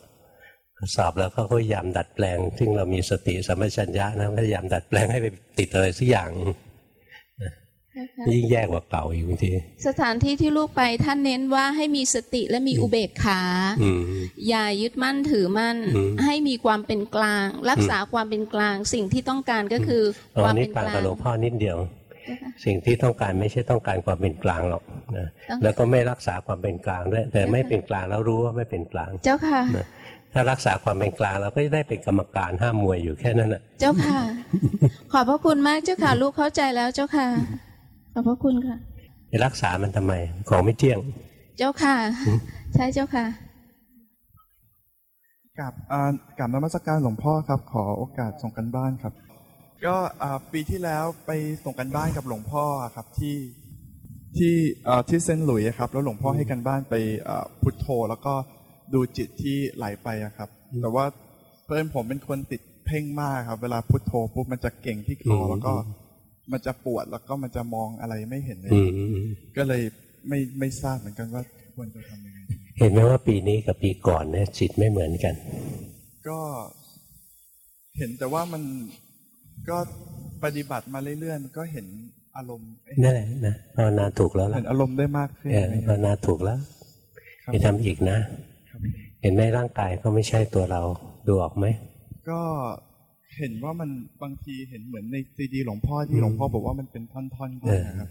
[SPEAKER 1] สอบแล้วเขาก็พยายามดัดแปลง ซึ่งเรามีสติสัมปชัญญะนะพยายามดัดแปลงให้ไปติดอะไรสักอย่าง
[SPEAKER 9] เจ้าค่ะ
[SPEAKER 1] ยิ่งแย่กว่าเก่าอีกบางที
[SPEAKER 9] สถานที่ที่ลูกไปท่านเน้นว่าให้มีสติและมีอุเบกขา
[SPEAKER 1] อืม
[SPEAKER 9] อย่ายึดมั่นถือมั่น
[SPEAKER 1] อืม
[SPEAKER 9] ให้มีความเป็นกลาง รักษาความเป็นกลาง สิ่งที่ต้องการก็คือ
[SPEAKER 1] ตอ
[SPEAKER 9] ควานม
[SPEAKER 1] นี้
[SPEAKER 9] เป็น
[SPEAKER 1] ต่าง
[SPEAKER 9] กลา
[SPEAKER 1] กับ
[SPEAKER 9] ง
[SPEAKER 1] หลวงพ่อนิดเดียว
[SPEAKER 9] เจ้าค่ะ
[SPEAKER 1] สิ่งที่ต้องการไม่ใช่ต้องการความเป็นกลางหรอกนะ
[SPEAKER 9] ต้อง
[SPEAKER 1] แล้วก็ไม่รักษาความเป็นกลางด้วยแต่ไม่เป็นกลางแล้วรู้ว่าไม่เป็นกลาง
[SPEAKER 9] เจ้าค่ะ
[SPEAKER 1] นะถ้ารักษาความเป็นกลางเราก็จะได้เป็นกรรมการห้ามมวยอยู่แค่นั้นแหละ
[SPEAKER 9] เจ้าค่ะ ขอบพระคุณมากเจ้าค่ะ ลูกเข้าใจแล้วเจ้าค่ะ ขอบพระคุณค่ะ
[SPEAKER 1] ไปรักษามันทำไม ของไม่เที่ยง
[SPEAKER 9] เจ้าค่ะ ใช่เจ้าค่ะ
[SPEAKER 10] กับอ่ากับนมัสการหลวงพ่อครับ ขอโอกาสส่งกันบ้านครับ ก็อ่าปีที่แล้วไปส่งกันบ้านกับหลวงพ่อครับที่ที่อ่าที่เซนต์หลุยส์ครับแล้วหลวงพ่อให้กันบ้านไปอ่าพุทโธ แล้วก็ดูจิตที่ไหลไปอะครับ แต่ว่าเพื่อนผมเป็นคนติดเพ่งมากครับ เวลาพุทโธปุ๊บมันจะเก่งที่คอ
[SPEAKER 1] อืม
[SPEAKER 10] แล้วก็มันจะปวดแล้วก็มันจะมองอะไรไม่เห็นเลย
[SPEAKER 1] อืม
[SPEAKER 10] ก็เลยไม่ไม่ทราบเหมือนกันว่าควรจะทำยังไง
[SPEAKER 1] เห็นไหมว่าปีนี้กับปีก่อนเนี่ยจิตไม่เหมือนกัน
[SPEAKER 10] ก็เห็นแต่ว่ามัน ก็ปฏิบัติมาเรื่อยๆมันก็เห็นอารมณ์เอ๊ะ
[SPEAKER 1] นั่นแหละนะภาวนาถูกแล้วล่ะ
[SPEAKER 10] เห็นอารมณ์ได้มากขึ้น
[SPEAKER 1] เออ
[SPEAKER 10] อะไร
[SPEAKER 1] ภาว
[SPEAKER 10] เงี้ย
[SPEAKER 1] นาถูกแล้ว
[SPEAKER 10] ครับ
[SPEAKER 1] ไปทำอีกนะ
[SPEAKER 10] ครับ
[SPEAKER 1] เห็นไหมร่างกายก็ไม่ใช่ตัวเราดูออกไหม
[SPEAKER 10] ก็เห็นว่ามันบางทีเห็นเหมือนในซีดีหลวงพ่อที่
[SPEAKER 1] อืม
[SPEAKER 10] หลวงพ่อบอกว่ามันเป็นท่อนๆ
[SPEAKER 1] เออ
[SPEAKER 10] นะครับ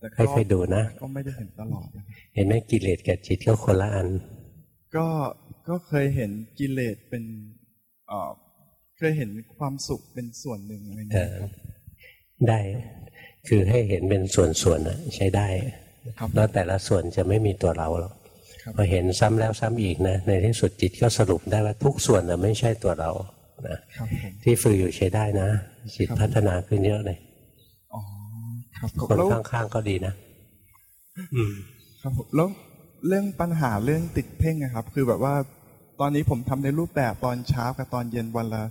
[SPEAKER 10] แต่ก็
[SPEAKER 1] ค่อยๆดูนะ
[SPEAKER 10] ก็ไม่ได้เห็นตลอดนะครับ
[SPEAKER 1] เห็นไหมกิเลสกับจิตก็คนละอัน
[SPEAKER 10] ก็ก็เคยเห็นกิเลสเป็นเอ่อ เคยเห็นความสุขเป็นส่วนหนึ่งอะไร
[SPEAKER 1] เอ
[SPEAKER 10] เงี้ย
[SPEAKER 1] อได้คือให้เห็นเป็นส่วนๆนะใช้ได้
[SPEAKER 10] ครับ
[SPEAKER 1] แล้วแต่ละส่วนจะไม่มีตัวเราหรอก
[SPEAKER 10] ครับ
[SPEAKER 1] พอเห็นซ้ำแล้วซ้ำอีกนะในที่สุดจิตก็สรุปได้ว่าทุกส่วนนะไม่ใช่ตัวเรานะครับ
[SPEAKER 10] ผม
[SPEAKER 1] ที่ฝึกอยู่ใช้ได้นะจิต
[SPEAKER 10] ครับ
[SPEAKER 1] พัฒนาขึ้นเยอะเลย
[SPEAKER 10] อ๋อครับ
[SPEAKER 1] คน
[SPEAKER 10] แล้ว
[SPEAKER 1] ข้างๆก็ดีนะ อืม
[SPEAKER 10] ครับผมแล้วเรื่องปัญหาเรื่องติดเพ่งนะครับ คือแบบว่าตอนนี้ผมทำในรูปแบบตอนเช้ากับตอนเย็นวันละ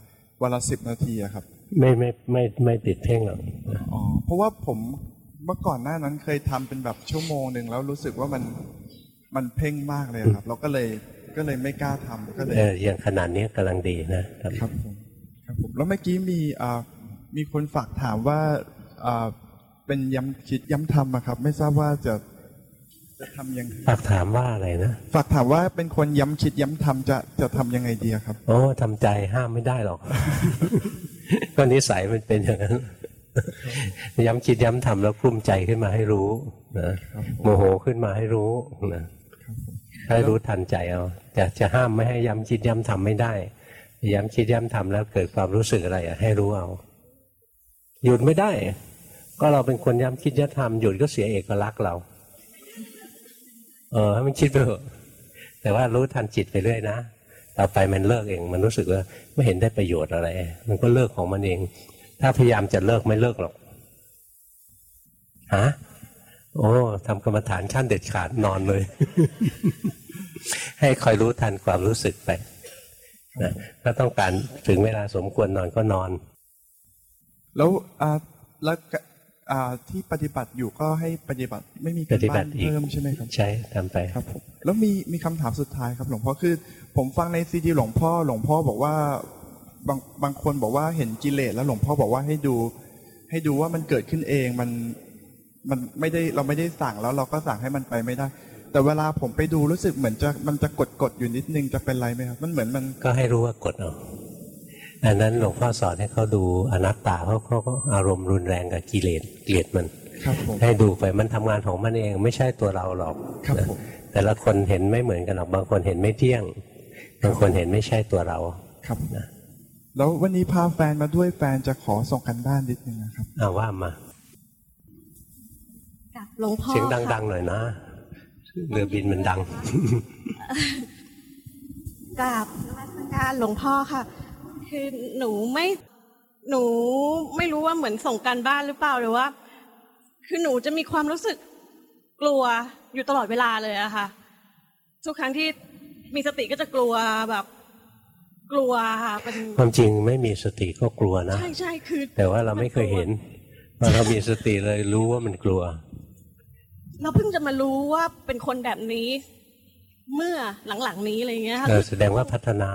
[SPEAKER 10] วันละสิบนาทีอะครับ
[SPEAKER 1] ไม่ไม่ไม่ไม่ติดเพ่งหรอก
[SPEAKER 10] อ๋อเพราะว่าผมเมื่อก่อนหน้านั้นเคยทำเป็นแบบชั่วโมงหนึ่งแล้วรู้สึกว่ามันมันเพ่งมากเลยครับ เราก็เลยก็เลยไม่กล้าทำก็เลย
[SPEAKER 1] เอออย่างขนาดนี้กำลังดีนะครับ
[SPEAKER 10] ครับผมครับผมแล้วเมื่อกี้มีอ่ามีคนฝากถามว่าอ่าเป็นย้ำคิดย้ำทำอะครับ ไม่ทราบว่าจะ จะทำยัง
[SPEAKER 1] ฝากถามว่าอะไรนะ
[SPEAKER 10] ฝากถามว่าเป็นคนย้ำคิดย้ำทำจะจะทำยังไงดีอะครับ
[SPEAKER 1] โอ้ทำใจห้ามไม่ได้หรอกก็นิสัยมันเป็นอย่างนั้นย้ำคิดย้ำทำแล้วกลุ้มใจขึ้นมาให้รู้นะโมโหขึ้นมาให้รู้นะให้รู้ทันใจเอาแต่จะห้ามไม่ให้ย้ำคิดย้ำทำไม่ได้ ย้ำคิดย้ำทำแล้วเกิดความรู้สึกอะไรอะให้รู้เอา หยุดไม่ได้ ก็เราเป็นคนย้ำคิดย้ำทำหยุดก็เสียเอกลักษณ์เรา เออให้มันคิดไปเถอะแต่ว่ารู้ทันจิตไปเรื่อยนะต่อไปมันเลิกเอง มันรู้สึกว่าไม่เห็นได้ประโยชน์อะไร มันก็เลิกของมันเอง ถ้าพยายามจะเลิกไม่เลิกหรอกฮะโอ้ทำกรรมฐานขั้นเด็ดขาดนอนเลย ให้คอยรู้ทันความรู้สึกไปนะถ้าต้องการถึงเวลาสมควรนอนก็นอน
[SPEAKER 10] แล้วอ่าแล้ว ที่ปฏิบัติอยู่ก็ให้ปฏิบัติไม่มี
[SPEAKER 1] ป
[SPEAKER 10] การ
[SPEAKER 1] ฏิบั
[SPEAKER 10] บ้า
[SPEAKER 1] ติ
[SPEAKER 10] น
[SPEAKER 1] อีก
[SPEAKER 10] เพิ่มใช่ไหมครับ
[SPEAKER 1] ใช่ทำไป
[SPEAKER 10] ครับผมแล้วมีมีคำถามสุดท้ายครับหลวงพ่อคือ ผมฟังในซีดีหลวงพ่อหลวงพ่อบอกว่าบางบางคนบอกว่าเห็นกิเลสแล้วหลวงพ่อบอกว่าให้ดู ให้ดูว่ามันเกิดขึ้นเองมันมันไม่ได้เราไม่ได้สั่งแล้วเราก็สั่งให้มันไปไม่ได้ แต่เวลาผมไปดูรู้สึกเหมือนจะมันจะกดกดอยู่นิดนึงจะเป็นไรไหมครับมันเหมือนมัน
[SPEAKER 1] ก็ให้รู้ว่ากดเอา อันนั้นหลวงพ่อสอนให้เขาดูอนัตตาเขาเขาก็อารมณ์รุนแรงกับกิเลสเกลียดมัน
[SPEAKER 10] ครับผม
[SPEAKER 1] ให้ดูไปมันทำงานของมันเองไม่ใช่ตัวเราหรอก
[SPEAKER 10] ครับ
[SPEAKER 1] นะ
[SPEAKER 10] ผม
[SPEAKER 1] แต่ละคนเห็นไม่เหมือนกันหรอกบางคนเห็นไม่เที่ยงบางคนเห็นไม่ใช่ตัวเรา
[SPEAKER 10] ครับแล้ววันนี้พาแฟนมาด้วยแฟนจะขอส่งกันบ้านนิดนึงนะครับ
[SPEAKER 1] เอาว่ามา
[SPEAKER 11] กับหลวงพ่อ
[SPEAKER 1] เสียง
[SPEAKER 11] ค่ะ
[SPEAKER 1] ดัง ๆ หน่อยนะเรือบินมันดัง
[SPEAKER 11] กับนมัสการหลวงพ่อค่ะ คือหนูไม่หนูไม่รู้ว่าเหมือนส่งการบ้านหรือเปล่าหรือว่า คือหนูจะมีความรู้สึกกลัวอยู่ตลอดเวลาเลยอะค่ะ ทุกครั้งที่มีสติก็จะกลัวแบบกลัวค่ะเป็น
[SPEAKER 1] ความจริงไม่มีสติก็กลัวนะ
[SPEAKER 11] ใช่ใช่คือ
[SPEAKER 1] แต่ว่าเราไม่เคยเห็นพอเรามีสติเลยรู้ว่ามันกลัว
[SPEAKER 11] เราเพิ่งจะมารู้ว่าเป็นคนแบบนี้ เมื่อหลังๆนี้อะไรอย่างเงี้ยค่ะ
[SPEAKER 1] เออแสดงว่าพัฒนา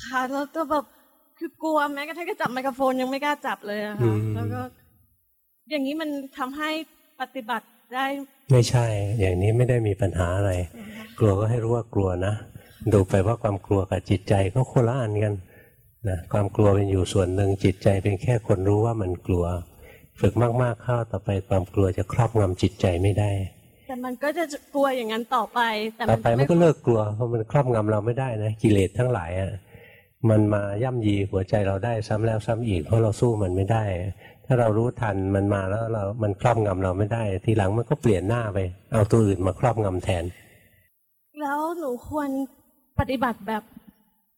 [SPEAKER 11] ค่ะแล้วก็แบบคือกลัวแม้กระทั่งจะจับไมโครโฟนยังไม่กล้าจับเลยอะ
[SPEAKER 1] อื
[SPEAKER 11] ค่ะ
[SPEAKER 1] ม
[SPEAKER 11] แล้วก็ อย่างนี้มันทำให้ปฏิบัติได้
[SPEAKER 1] ไม่ใช่ อย่างนี้ไม่ได้มีปัญหาอะไร กลัวก็ให้รู้ว่ากลัวนะดูไปว่าความกลัวกับจิตใจก็คนละอันกันนะความกลัวเป็นอยู่ส่วนหนึ่งจิตใจเป็นแค่คนรู้ว่ามันกลัว ฝึกมากๆเข้าต่อไปความกลัวจะครอบงำจิตใจไม่ได้
[SPEAKER 11] แต่มันก็จะกลัวอย่างนั้นต่อไป แต่
[SPEAKER 1] ต่อ
[SPEAKER 11] มัน
[SPEAKER 1] ไปมันก็เลิกกลัวเพราะมันครอบงำเราไม่ได้นะกิเลสทั้งหลายอะ มันมาย่ำยีหัวใจเราได้ซ้ำแล้วซ้ำอีกเพราะเราสู้มันไม่ได้ ถ้าเรารู้ทันมันมาแล้วเรา มันครอบงำเราไม่ได้ ทีหลังมันก็เปลี่ยนหน้าไป เอาตัวอื่นมาครอบงำแทน
[SPEAKER 11] แล้วหนูควรปฏิบัติแบบ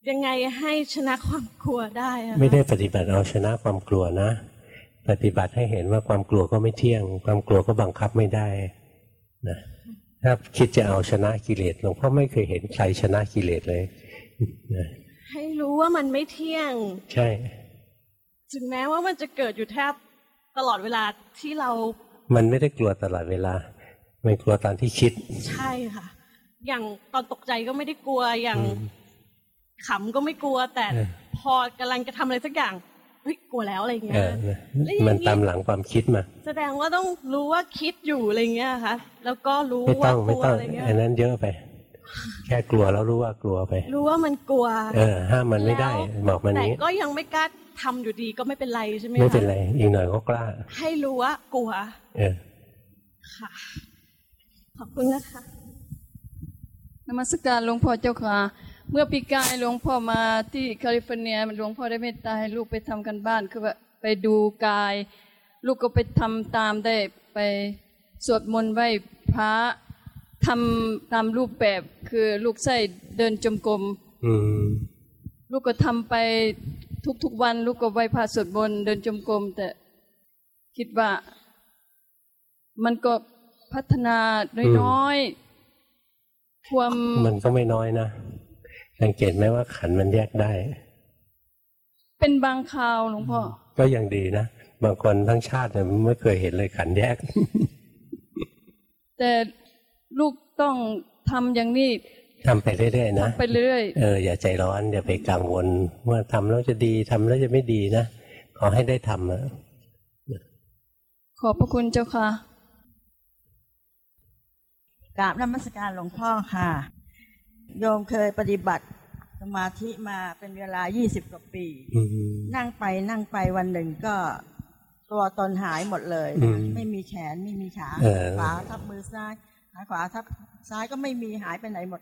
[SPEAKER 11] ยังไงให้ชนะความกลัวได้อะคะ
[SPEAKER 1] ไม่ได้ปฏิบัติเอาชนะความกลัวนะ ปฏิบัติให้เห็นว่าความกลัวก็ไม่เที่ยง ความกลัวก็บังคับไม่ได้นะถ้าคิดจะเอาชนะกิเลสหลวงพ่อไม่เคยเห็นใครชนะกิเลสเลยนะ
[SPEAKER 11] ให้รู้ว่ามันไม่เที่ยง
[SPEAKER 1] ใช่
[SPEAKER 11] ถึงแม้ว่ามันจะเกิดอยู่แทบตลอดเวลาที่เรา
[SPEAKER 1] มันไม่ได้กลัวตลอดเวลา มันกลัวตอนที่คิด
[SPEAKER 11] ใช่ค่ะ อย่างตอนตกใจก็ไม่ได้กลัวอย่างขำก็ไม่กลัวแต่
[SPEAKER 1] เออ
[SPEAKER 11] พอกำลังจะทำอะไรสักอย่างเฮ้ยกลัวแล้วอะไรอย่างเงี้
[SPEAKER 1] เอยอนะ
[SPEAKER 11] แล้วอย่างนี้
[SPEAKER 1] มันตามหลังความคิดมา
[SPEAKER 11] แสดงว่าต้องรู้ว่าคิดอยู่อะไรเงี้ยค่ะแล้วก็รู้
[SPEAKER 1] ไม่
[SPEAKER 11] ว่า
[SPEAKER 1] ต้อง
[SPEAKER 11] ก
[SPEAKER 1] ไม่
[SPEAKER 11] ลัว
[SPEAKER 1] ต้อง
[SPEAKER 11] อะไรเงี้ย
[SPEAKER 1] อันนั้นเยอะไป แค่กลัวแล้วรู้ว่ากลัวไป
[SPEAKER 11] รู้ว่ามันกลัว
[SPEAKER 1] เออ ห้ามมันไม่ได้บอกมัน
[SPEAKER 11] แต่
[SPEAKER 1] นี้
[SPEAKER 11] ก็ยังไม่กล้าทำอยู่ดีก็ไม่เป็นไรใช่ไหมคะ
[SPEAKER 1] ไม่เป็นไรอีกหน่อยก็กล้า
[SPEAKER 11] ให้รู้ว่ากลัว
[SPEAKER 1] เออ
[SPEAKER 11] ค่ะขอบคุณนะคะ
[SPEAKER 12] นมัสการหลวงพ่อเจ้าค่ะ เมื่อปีกายหลวงพ่อมาที่แคลิฟอร์เนียหลวงพ่อได้เมตตาให้ลูกไปทำกันบ้าน คือว่าไปดูกาย ลูกก็ไปทำตามได้ไปสวดมนต์ไหว้พระ ทำตามรูปแบบคือลูกใส่เดินจมกรม
[SPEAKER 1] อืม
[SPEAKER 12] ลูกก็ทำไปทุกๆวัน ลูกก็ไหว้พระสวดมนต์เดินจมกรมแต่คิดว่า มันก็พัฒนาน้อยๆความ
[SPEAKER 1] มันก็ไม่น้อยนะสังเกตไหมว่าขันธ์มันแยกได้
[SPEAKER 12] เป็นบางคราวหลวงพ่อ
[SPEAKER 1] ก็ยังดีนะบางคนทั้งชาติเนี่ยไม่เคยเห็นเลยขันธ์แยก
[SPEAKER 12] แต่ ลูกต้องทำอย่างนี้
[SPEAKER 1] ทำไปเรื่อยๆนะ
[SPEAKER 12] ทำไปเรื่อย
[SPEAKER 1] เอออย่าใจร้อนอย่าไปกังวลว่าทำแล้วจะดีทำแล้วจะไม่ดีนะขอให้ได้ทำอะ
[SPEAKER 12] ขอบพระคุณเจ้าค่ะ
[SPEAKER 13] กราบนมัสการหลวงพ่อค่ะ โยมเคยปฏิบัติสมาธิมาเป็นเวลา 20 กว่าปี
[SPEAKER 1] อืม
[SPEAKER 13] นั่งไปนั่งไปวันหนึ่งก็ตัวตนหายหมดเลย
[SPEAKER 1] อืม
[SPEAKER 13] ไม่มีแขนไม่มีขา
[SPEAKER 1] เออ
[SPEAKER 13] ขวาทับมือซ้าย ขาขวาทับซ้ายก็ไม่มีหายไปไหนหมด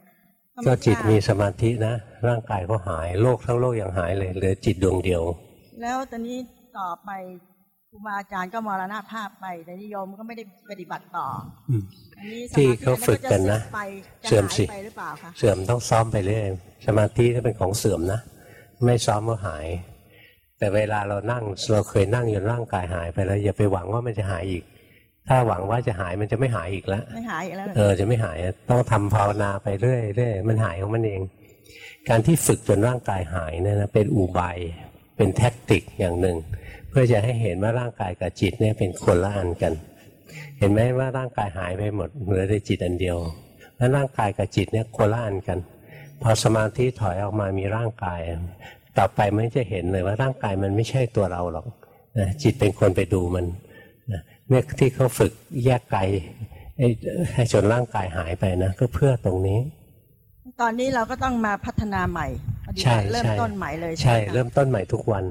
[SPEAKER 13] ไม่
[SPEAKER 1] ก็จิต
[SPEAKER 13] ทราบ
[SPEAKER 1] มีสมาธินะ ร่างกายก็หายโลกทั้งโลกยังหายเลยเหลือจิตดวงเดียว
[SPEAKER 13] แล้วตอนนี้ต่อไปครูบาอาจารย์ก็มรณภาพไปแต่นิยมก็ไม่ได้ปฏิบัติต่ออ
[SPEAKER 1] ม
[SPEAKER 13] อันนี้ส
[SPEAKER 1] ที่
[SPEAKER 13] มาธิ
[SPEAKER 1] เขาฝึกกันนะ
[SPEAKER 13] ไปจะ
[SPEAKER 1] เสื่อมสิ
[SPEAKER 13] หายไปหรือเปล่าคะ
[SPEAKER 1] เสื่อมต้องซ้อมไปเรื่อยสมาธิถ้าเป็นของเสื่อมนะไม่ซ้อมก็หาย แต่เวลาเรานั่งเราเคยนั่งจนร่างกายหายไปแล้วอย่าไปหวังว่ามันจะหายอีก ถ้าหวังว่าจะหายมันจะไม่หายอีกแล้ว
[SPEAKER 13] ไม่หายอีกแล้วหรอ
[SPEAKER 1] เออจะไม่หายต้องทำภาวนาไปเรื่อยเรื่อยมันหายของมันเอง การที่ฝึกจนร่างกายหายเนี่ยนะเป็นอุบายเป็นแท็กติกอย่างหนึ่ง เพื่อจะให้เห็นว่าร่างกายกับจิตเนี่ยเป็นคนละอันกัน เห็นไหมว่าร่างกายหายไปหมดเหลือแต่จิตอันเดียวแล้วร่างกายกับจิตเนี่ยคนละอันกัน พอสมาธิถอยออกมามีร่างกาย ต่อไปมันจะเห็นเลยว่าร่างกายมันไม่ใช่ตัวเราหรอกนะจิตเป็นคนไปดูมันนะ เนี่ยที่เขาฝึกแยกกายให้ให้จนร่างกายหายไปนะก็เพื่อตรงนี้
[SPEAKER 13] ตอนนี้เราก็ต้องมาพัฒนาใหม่ปฏิ
[SPEAKER 1] ใช่
[SPEAKER 13] บัติเริ่ม
[SPEAKER 1] ใช่
[SPEAKER 13] ต้นใหม่เลย
[SPEAKER 1] ใช่
[SPEAKER 13] ไหมคะ
[SPEAKER 1] เริ่มต้นใหม่ทุกวัน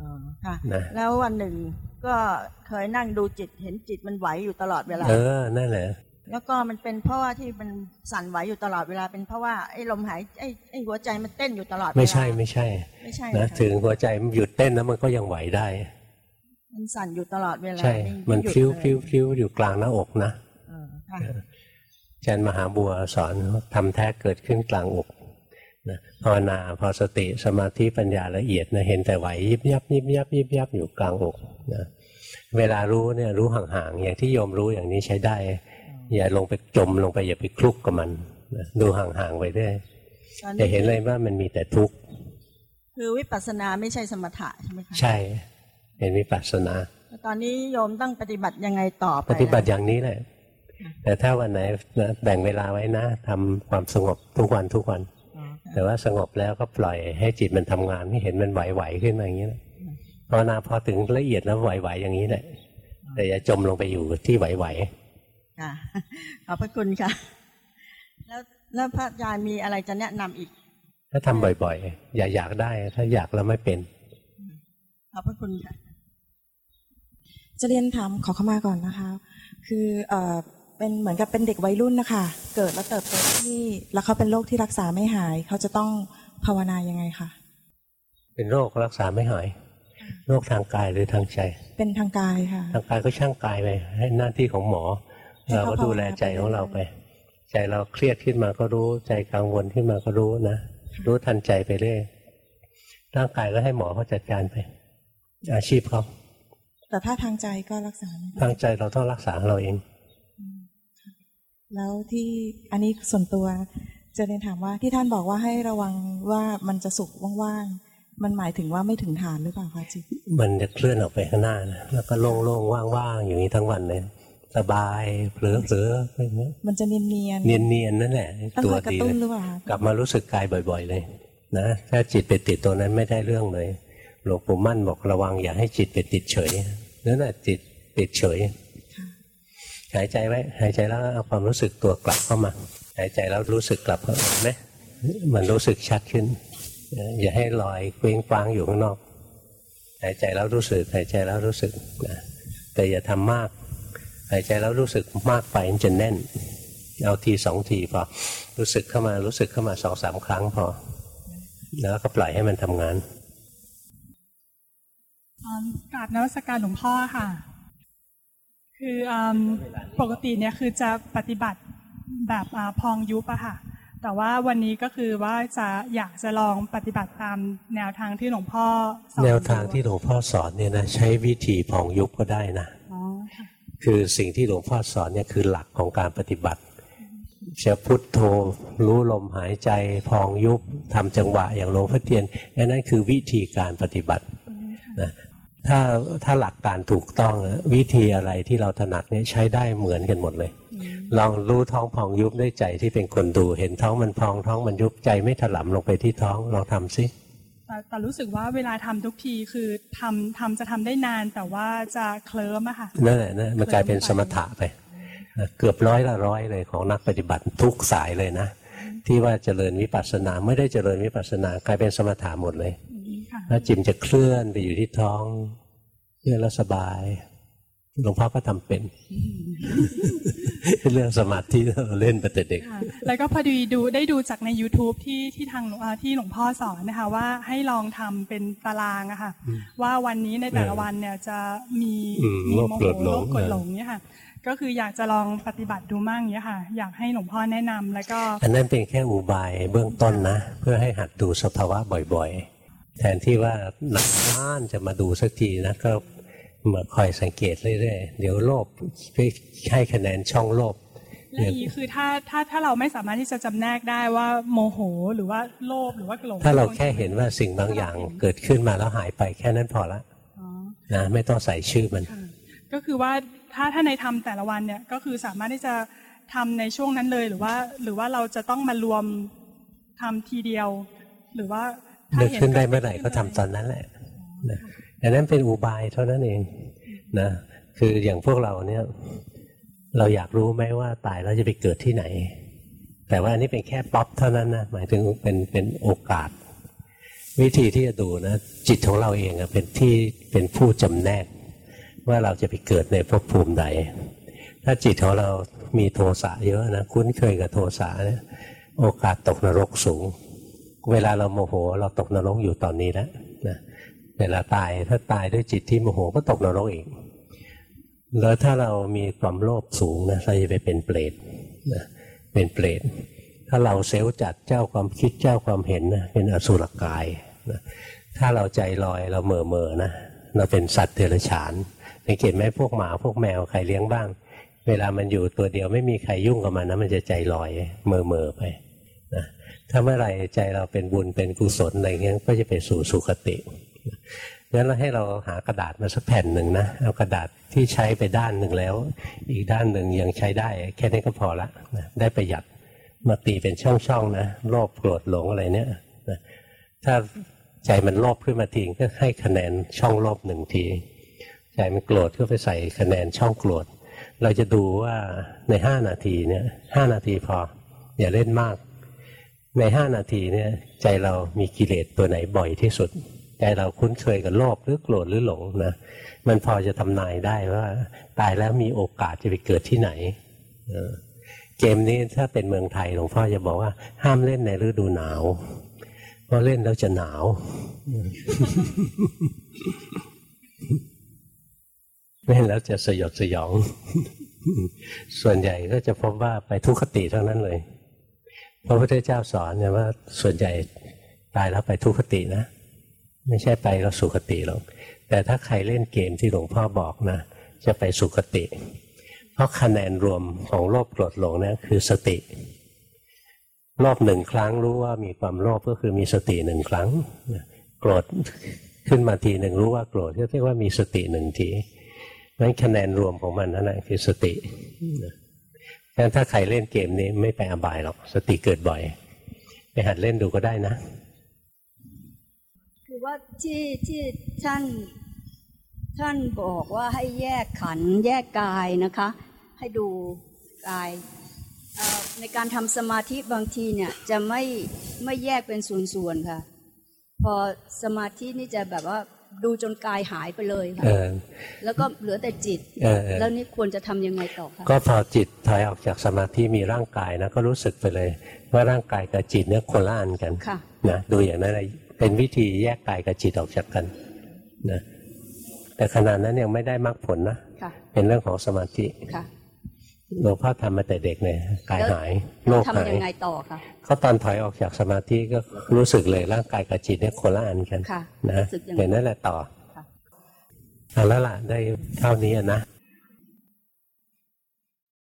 [SPEAKER 13] อ๋อค่ะ
[SPEAKER 1] นะ
[SPEAKER 13] แล้ววันหนึ่งก็เคยนั่งดูจิตเห็นจิตมันไหวอยู่ตลอดเวลา
[SPEAKER 1] เออนั่นแหละ
[SPEAKER 13] แล้วก็มันเป็นเพราะว่าที่มันสั่นไหวอยู่ตลอดเวลาเป็นเพราะว่าไอ้ลมหายไอ้ไอ้หัวใจมันเต้นอยู่ตลอดเวลา
[SPEAKER 1] ไม่ใช่ไม่ใช่
[SPEAKER 13] ไม่ใช่
[SPEAKER 1] นะ
[SPEAKER 13] นะคะ
[SPEAKER 1] ถึงหัวใจมันหยุดเต้นแล้วมันก็ยังไหวได้
[SPEAKER 13] มันสั่นอยู่ตลอดเวลา
[SPEAKER 1] ใช่ มัน
[SPEAKER 13] ไหยุด
[SPEAKER 1] พิ้ว
[SPEAKER 13] เลย
[SPEAKER 1] พิ้วพิ้วอยู่กลางหน้าอกนะ
[SPEAKER 13] เออค่ะ
[SPEAKER 1] อาจารย์มหาบัวสอนทำแท้เกิดขึ้นกลางอกนะภาวนาพอสติสมาธิปัญญาละเอียดนะเห็นแต่ไหวยิบยับยิบยับยิบยับอยู่กลางอกนะเวลารู้เนี่ยรู้ห่างๆอย่างที่โยมรู้อย่างนี้ใช้ได้ อย่าลงไปจมลงไปอย่าไปคลุกกับมันนะดูห่างๆไปเรื่อย
[SPEAKER 13] ตอน
[SPEAKER 1] จะ
[SPEAKER 13] นี้
[SPEAKER 1] เห็นเลยว่ามันมีแต่ทุกข์
[SPEAKER 13] คือวิปัสสนาไม่ใช่สมถะใช่ไหมคะ
[SPEAKER 1] ใช่ เห็นวิปัสสนา
[SPEAKER 13] แล้วตอนนี้โยมต้องปฏิบัติยังไงต่อไป
[SPEAKER 1] ปฏิบัติอย่างนี้แหละ แต่ถ้าวันไหนนะแบ่งเวลาไว้นะทำความสงบทุกวันทุกวัน
[SPEAKER 13] อ๋อค่ะ
[SPEAKER 1] แต่ว่าสงบแล้วก็ปล่อยให้จิตมันทำงานไม่เห็นมันไหวๆขึ้นมาอย่างนี้แหละภาวนาพอถึงละเอียดแล้วไหวๆอย่างนี้แหละ แต่อย่าจมลงไปอยู่ที่ไหว
[SPEAKER 13] ค่ะขอบพระคุณค่ะ แล้วแล้วพระอาจารย์มีอะไรจะแนะนำอีก
[SPEAKER 1] ๆถ้าทำบ่อยๆ อย่าอยากได้ ถ้าอยากแล้วไม่เป็น
[SPEAKER 13] ขอบพระคุณค่ะ
[SPEAKER 14] จะเรียนถามขอเข้ามาก่อนนะคะ คือเอ่อเป็นเหมือนกับเป็นเด็กวัยรุ่นนะคะ เกิดแล้วเติบโตที่นี่แล้วเขาเป็นโรคที่รักษาไม่หาย เขาจะต้องภาวนายังไงคะ
[SPEAKER 1] เป็นโรครักษาไม่หายโรคทางกายหรือทางใจ
[SPEAKER 14] เป็นทางกายค่ะ
[SPEAKER 1] ทางกายก็ช่างกายไปให้หน้าที่ของหมอ
[SPEAKER 14] ให้
[SPEAKER 1] เรา
[SPEAKER 14] เขา
[SPEAKER 1] ก็ดูแลใจของเราไป ใจเราเครียดขึ้นมาก็รู้ใจกังวลขึ้นมาก็รู้นะรู้ทันใจไปเรื่อยร่างกายก็ให้หมอเขาจัดการไป อาชีพเขา
[SPEAKER 14] แต่ถ้าทางใจก็รักษาไม่ได้
[SPEAKER 1] ทางใจเราต้องรักษาเราเอง
[SPEAKER 14] แล้วที่อันนี้ส่วนตัวจะเรียนถามว่าที่ท่านบอกว่าให้ระวังว่ามันจะสุกว่างๆ มันหมายถึงว่าไม่ถึงฐานหรือเปล่าคะจิต
[SPEAKER 1] มันจะเคลื่อนออกไปข้างหน้านะแล้วก็โล่งๆว่างๆอย่างนี้ทั้งวันเลยสบายเผลอๆอะไรเงี้ย
[SPEAKER 14] มันจะเนียน
[SPEAKER 1] เนียนๆนั่นแหละ
[SPEAKER 14] ต้อง
[SPEAKER 1] ตัว
[SPEAKER 14] คอยกระ
[SPEAKER 1] ดี
[SPEAKER 14] ตุ้น
[SPEAKER 1] เลย
[SPEAKER 14] หรือเปล่าคะ
[SPEAKER 1] กลับมารู้สึกกายบ่อย ๆ เลย นะถ้าจิตไปติดตัวนั้นไม่ได้เรื่องเลย หลวงปู่มั่นบอกระวังอย่าให้จิตไปติดเฉยนั่นแหละจิตติดเฉยหายใจไว้หายใจแล้วเอาความรู้สึกตัวกลับเข้ามา หายใจแล้วรู้สึกกลับเข้ามาไหมมันรู้สึกชัดขึ้น อย่าให้ลอยเคว้งคว้างอยู่ข้างนอก หายใจแล้วรู้สึก หายใจแล้วรู้สึกนะแต่อย่าทำมาก หายใจแล้วรู้สึกมากไปมันจะแน่น เอาทีสองทีพอรู้สึกเข้ามารู้สึกเข้ามาสองสามครั้งพอ แล้วก็ปล่อยให้มันทำงาน
[SPEAKER 15] กราบนวัสการหลวงพ่อค่ะ คืออืมปกติเนี่ยคือจะปฏิบัติแบบอ่าพองยุบอะค่ะ แต่ว่าวันนี้ก็คือว่าจะอยากจะลองปฏิบัติตามแนวทางที่หลวงพ่อสอน
[SPEAKER 1] แนวทางที่หลวงพ่อสอนเนี่ยนะใช้วิธีพองยุบก็ได้นะ
[SPEAKER 15] อ๋อค่ะ
[SPEAKER 1] คือสิ่งที่หลวงพ่อสอนเนี่ยคือหลักของการปฏิบัติจะพุทโธรู้ลมหายใจพองยุบทำจังหวะอย่างหลวงพ่อเทียนอันนั้นคือวิธีการปฏิบัตินะ ถ้าถ้าหลักการถูกต้องนะวิธีอะไรที่เราถนัดเนี่ยใช้ได้เหมือนกันหมดเลย ลองรู้ท้องพองยุบด้วยใจที่เป็นคนดู เห็นท้องมันพองท้องมันยุบใจไม่ถลำลงไปที่ท้องลองทำซิ
[SPEAKER 15] แต่แต่รู้สึกว่าเวลาทำทุกทีคือทำทำจะทำได้นานแต่ว่าจะเคลิ้มอะค่ะ
[SPEAKER 1] นั่นแหละนะมันกลายเป็นสมถะไปนะเกือบร้อยละร้อยเลยของนักปฏิบัติทุกสายเลยนะ ที่ว่าเจริญวิปัสสนาไม่ได้เจริญวิปัสสนากลายเป็นสมถะหมดเลย
[SPEAKER 15] ค่ะ
[SPEAKER 1] แล้วจิมจะเคลื่อนไปอยู่ที่ท้องเคลื่อนแล้วสบายหลวงพ่อก็ทำเป็น เรื่องสมาธิเราเล่นไปแต่เด็ก
[SPEAKER 15] ค่ะแล้วก็พอดีดูได้ดูจากใน YouTube ที่ที่ทางหลวงอ่าที่หลวงพ่อสอนนะคะ ว่าให้ลองทำเป็นตารางอะค่ะ ว่าวันนี้ในแต่ละวันเนี่ยจะมี
[SPEAKER 1] อืม
[SPEAKER 15] มี
[SPEAKER 1] โลภ
[SPEAKER 15] โม
[SPEAKER 1] โก
[SPEAKER 15] โห
[SPEAKER 1] รธหลง
[SPEAKER 15] โลภกดหลงเนี่ยค่ะก็คืออยากจะลองปฏิบัติดูมั่งเนี่ยค่ะ อยากให้หลวงพ่อแนะนำแล้วก็
[SPEAKER 1] อันนั้นเป็นแค่อุบายเบื้องต้นนะ เพื่อให้หัดดูสภาวะบ่อย ๆ แทนที่ว่านานๆจะมาดูสักทีนะก็มาคอยสังเกตเรื่อยๆ เดี๋ยวโลภไปให้คะแนนช่องโลภ
[SPEAKER 15] และอีกคือถ้าถ้าถ้าเราไม่สามารถที่จะจำแนกได้ว่าโมโหหรือว่าโลภหรือว่าโกรธ
[SPEAKER 1] ถ้าเราแค่เห็นว่าสิ่งบางอย่างเกิดขึ้นมาแล้วหายไปแค่นั้นพอละ
[SPEAKER 15] อ๋อ
[SPEAKER 1] นะไม่ต้องใส่ชื่อมัน
[SPEAKER 15] ก็คือว่าถ้าถ้าในทำแต่ละวันเนี่ยก็คือสามารถที่จะทำในช่วงนั้นเลยหรือว่า หรือว่าเราจะต้องมารวมทำทีเดียว หรือว่าถ้า
[SPEAKER 1] นึก
[SPEAKER 15] เห็น
[SPEAKER 1] ขึ้นได้เมื่อไหร่ก็ทำตอนนั้นแหละนะอันนั้นเป็นอุบายเท่านั้นเองนะคืออย่างพวกเราเนี่ย เราอยากรู้ไหมว่าตายแล้วจะไปเกิดที่ไหน แต่ว่าอันนี้เป็นแค่ป๊อปเท่านั้นนะหมายถึงเป็นเป็นโอกาส วิธีที่จะดูนะจิตของเราเองอะเป็นที่เป็นผู้จำแนก ว่าเราจะไปเกิดในภพภูมิใด ถ้าจิตของเรามีโทสะเยอะนะคุ้นเคยกับโทสะเนี่ยโอกาสตกนรกสูง เวลาเราโมโหเราตกนรกอยู่ตอนนี้แล้วนะเวลาตายถ้าตายด้วยจิตที่โมโหก็ตกนรกอีก แล้วถ้าเรามีความโลภสูงนะเราจะไปเป็นเปรตนะเป็นเปรตถ้าเราเซลล์จัดเจ้าความคิดเจ้าความเห็นนะเป็นอสุรกายนะถ้าเราใจลอยเราเมื่อเมอๆนะเราเป็นสัตว์เดรัจฉานสังเกตไหมพวกหมาพวกแมวใครเลี้ยงบ้าง เวลามันอยู่ตัวเดียวไม่มีใครยุ่งกับมันนะมันจะใจลอยเมื่อเมอๆไปนะ ถ้าเมื่อไหร่ใจเราเป็นบุญเป็นกุศลอะไรเงี้ยก็จะไปสู่สุคติงั้นเราให้เราหากระดาษมาสักแผ่นหนึ่งนะเอากระดาษที่ใช้ไปด้านหนึ่งแล้ว อีกด้านหนึ่งยังใช้ได้ แค่นี้ก็พอละได้ประหยัดมาตีเป็นช่องๆนะโลภโกรธหลงอะไรเนี่ยถ้าใจมันโลภขึ้นมาทีก็ให้คะแนนช่องโลภหนึ่งทีใจมันโกรธก็ไปใส่คะแนนช่องโกรธเราจะดูว่าในห้านาทีเนี่ยห้านาทีพออย่าเล่นมาก ในห้านาทีเนี่ยใจเรามีกิเลสตัวไหนบ่อยที่สุด ใจเราคุ้นเคยกับโลภหรือโกรธหรือหลงนะมันพอจะทำนายได้ว่า ตายแล้วมีโอกาสจะไปเกิดที่ไหนเกมนี้ถ้าเป็นเมืองไทยหลวงพ่อจะบอกว่า ห้ามเล่นในฤดูหนาว เพราะเล่นแล้วจะหนาว เล่นแล้วจะสยดสยอง ส่วนใหญ่ก็จะพบว่าไปทุกขติทั้งนั้นเลย พระพุทธเจ้าสอนเนี่ยว่าส่วนใหญ่ตายแล้วไปทุกขตินะ ไม่ใช่ไปแล้วสุขติหรอกแต่ถ้าใครเล่นเกมที่หลวงพ่อบอกนะจะไปสุขติ เพราะคะแนนรวมของโลภโกรธหลงนะคือสติโลภหนึ่งครั้งรู้ว่ามีความโลภก็คือมีสติหนึ่งครั้งโกรธขึ้นมาทีหนึ่งรู้ว่าโกรธก็เรียกว่ามีสติหนึ่งทีนั้นคะแนนรวมของมันนั่นแหละคือสติ งั้นถ้าใครเล่นเกมนี้ไม่ไปอบายหรอก สติเกิดบ่อย ไปหัดเล่นดูก็ได้นะ
[SPEAKER 16] คือว่าที่ที่ท่านท่านบอกว่าให้แยกขันแยกกายนะคะ ให้ดูกายในการทำสมาธิบางทีเนี่ยจะไม่ไม่แยกเป็นส่วนๆค่ะ พอสมาธินี่จะแบบว่า ดูจนกายหายไปเลยค่ะ
[SPEAKER 1] เออ
[SPEAKER 16] แล้วก็เหลือแต่จิต
[SPEAKER 1] เออ
[SPEAKER 16] แล้วนี่ควรจะทำยังไงต่อคะ
[SPEAKER 1] ก็พอจิตถอยออกจากสมาธิมีร่างกายนะก็รู้สึกไปเลย ว่าร่างกายกับจิตเนี่ยคนละอันกัน
[SPEAKER 16] ค่ะ
[SPEAKER 1] นะดูอย่างนั้นเลยเป็นวิธีแยกกายกับจิตออกจากกันนะแต่ขณะนั้นยังไม่ได้มรรคผลนะ
[SPEAKER 16] ค่ะ
[SPEAKER 1] เป็นเรื่องของสมาธิ
[SPEAKER 16] ค่ะ
[SPEAKER 1] หลวงพ่อทำมาแต่เด็กเลยกายหายโลกหาย
[SPEAKER 16] ทำยังไงต่อคะ
[SPEAKER 1] ก็ตอนถอยออกจากสมาธิก็รู้สึกเลยร่างกายกับจิตเนี่ยคนละอันกัน
[SPEAKER 16] ค่ะ
[SPEAKER 1] นะ
[SPEAKER 16] รู้สึกอย่างนั้น
[SPEAKER 1] เป็นนั่นแหละต่อ
[SPEAKER 16] ค่ะ
[SPEAKER 1] เอาแล้วล่ะได้เท่านี้อะนะ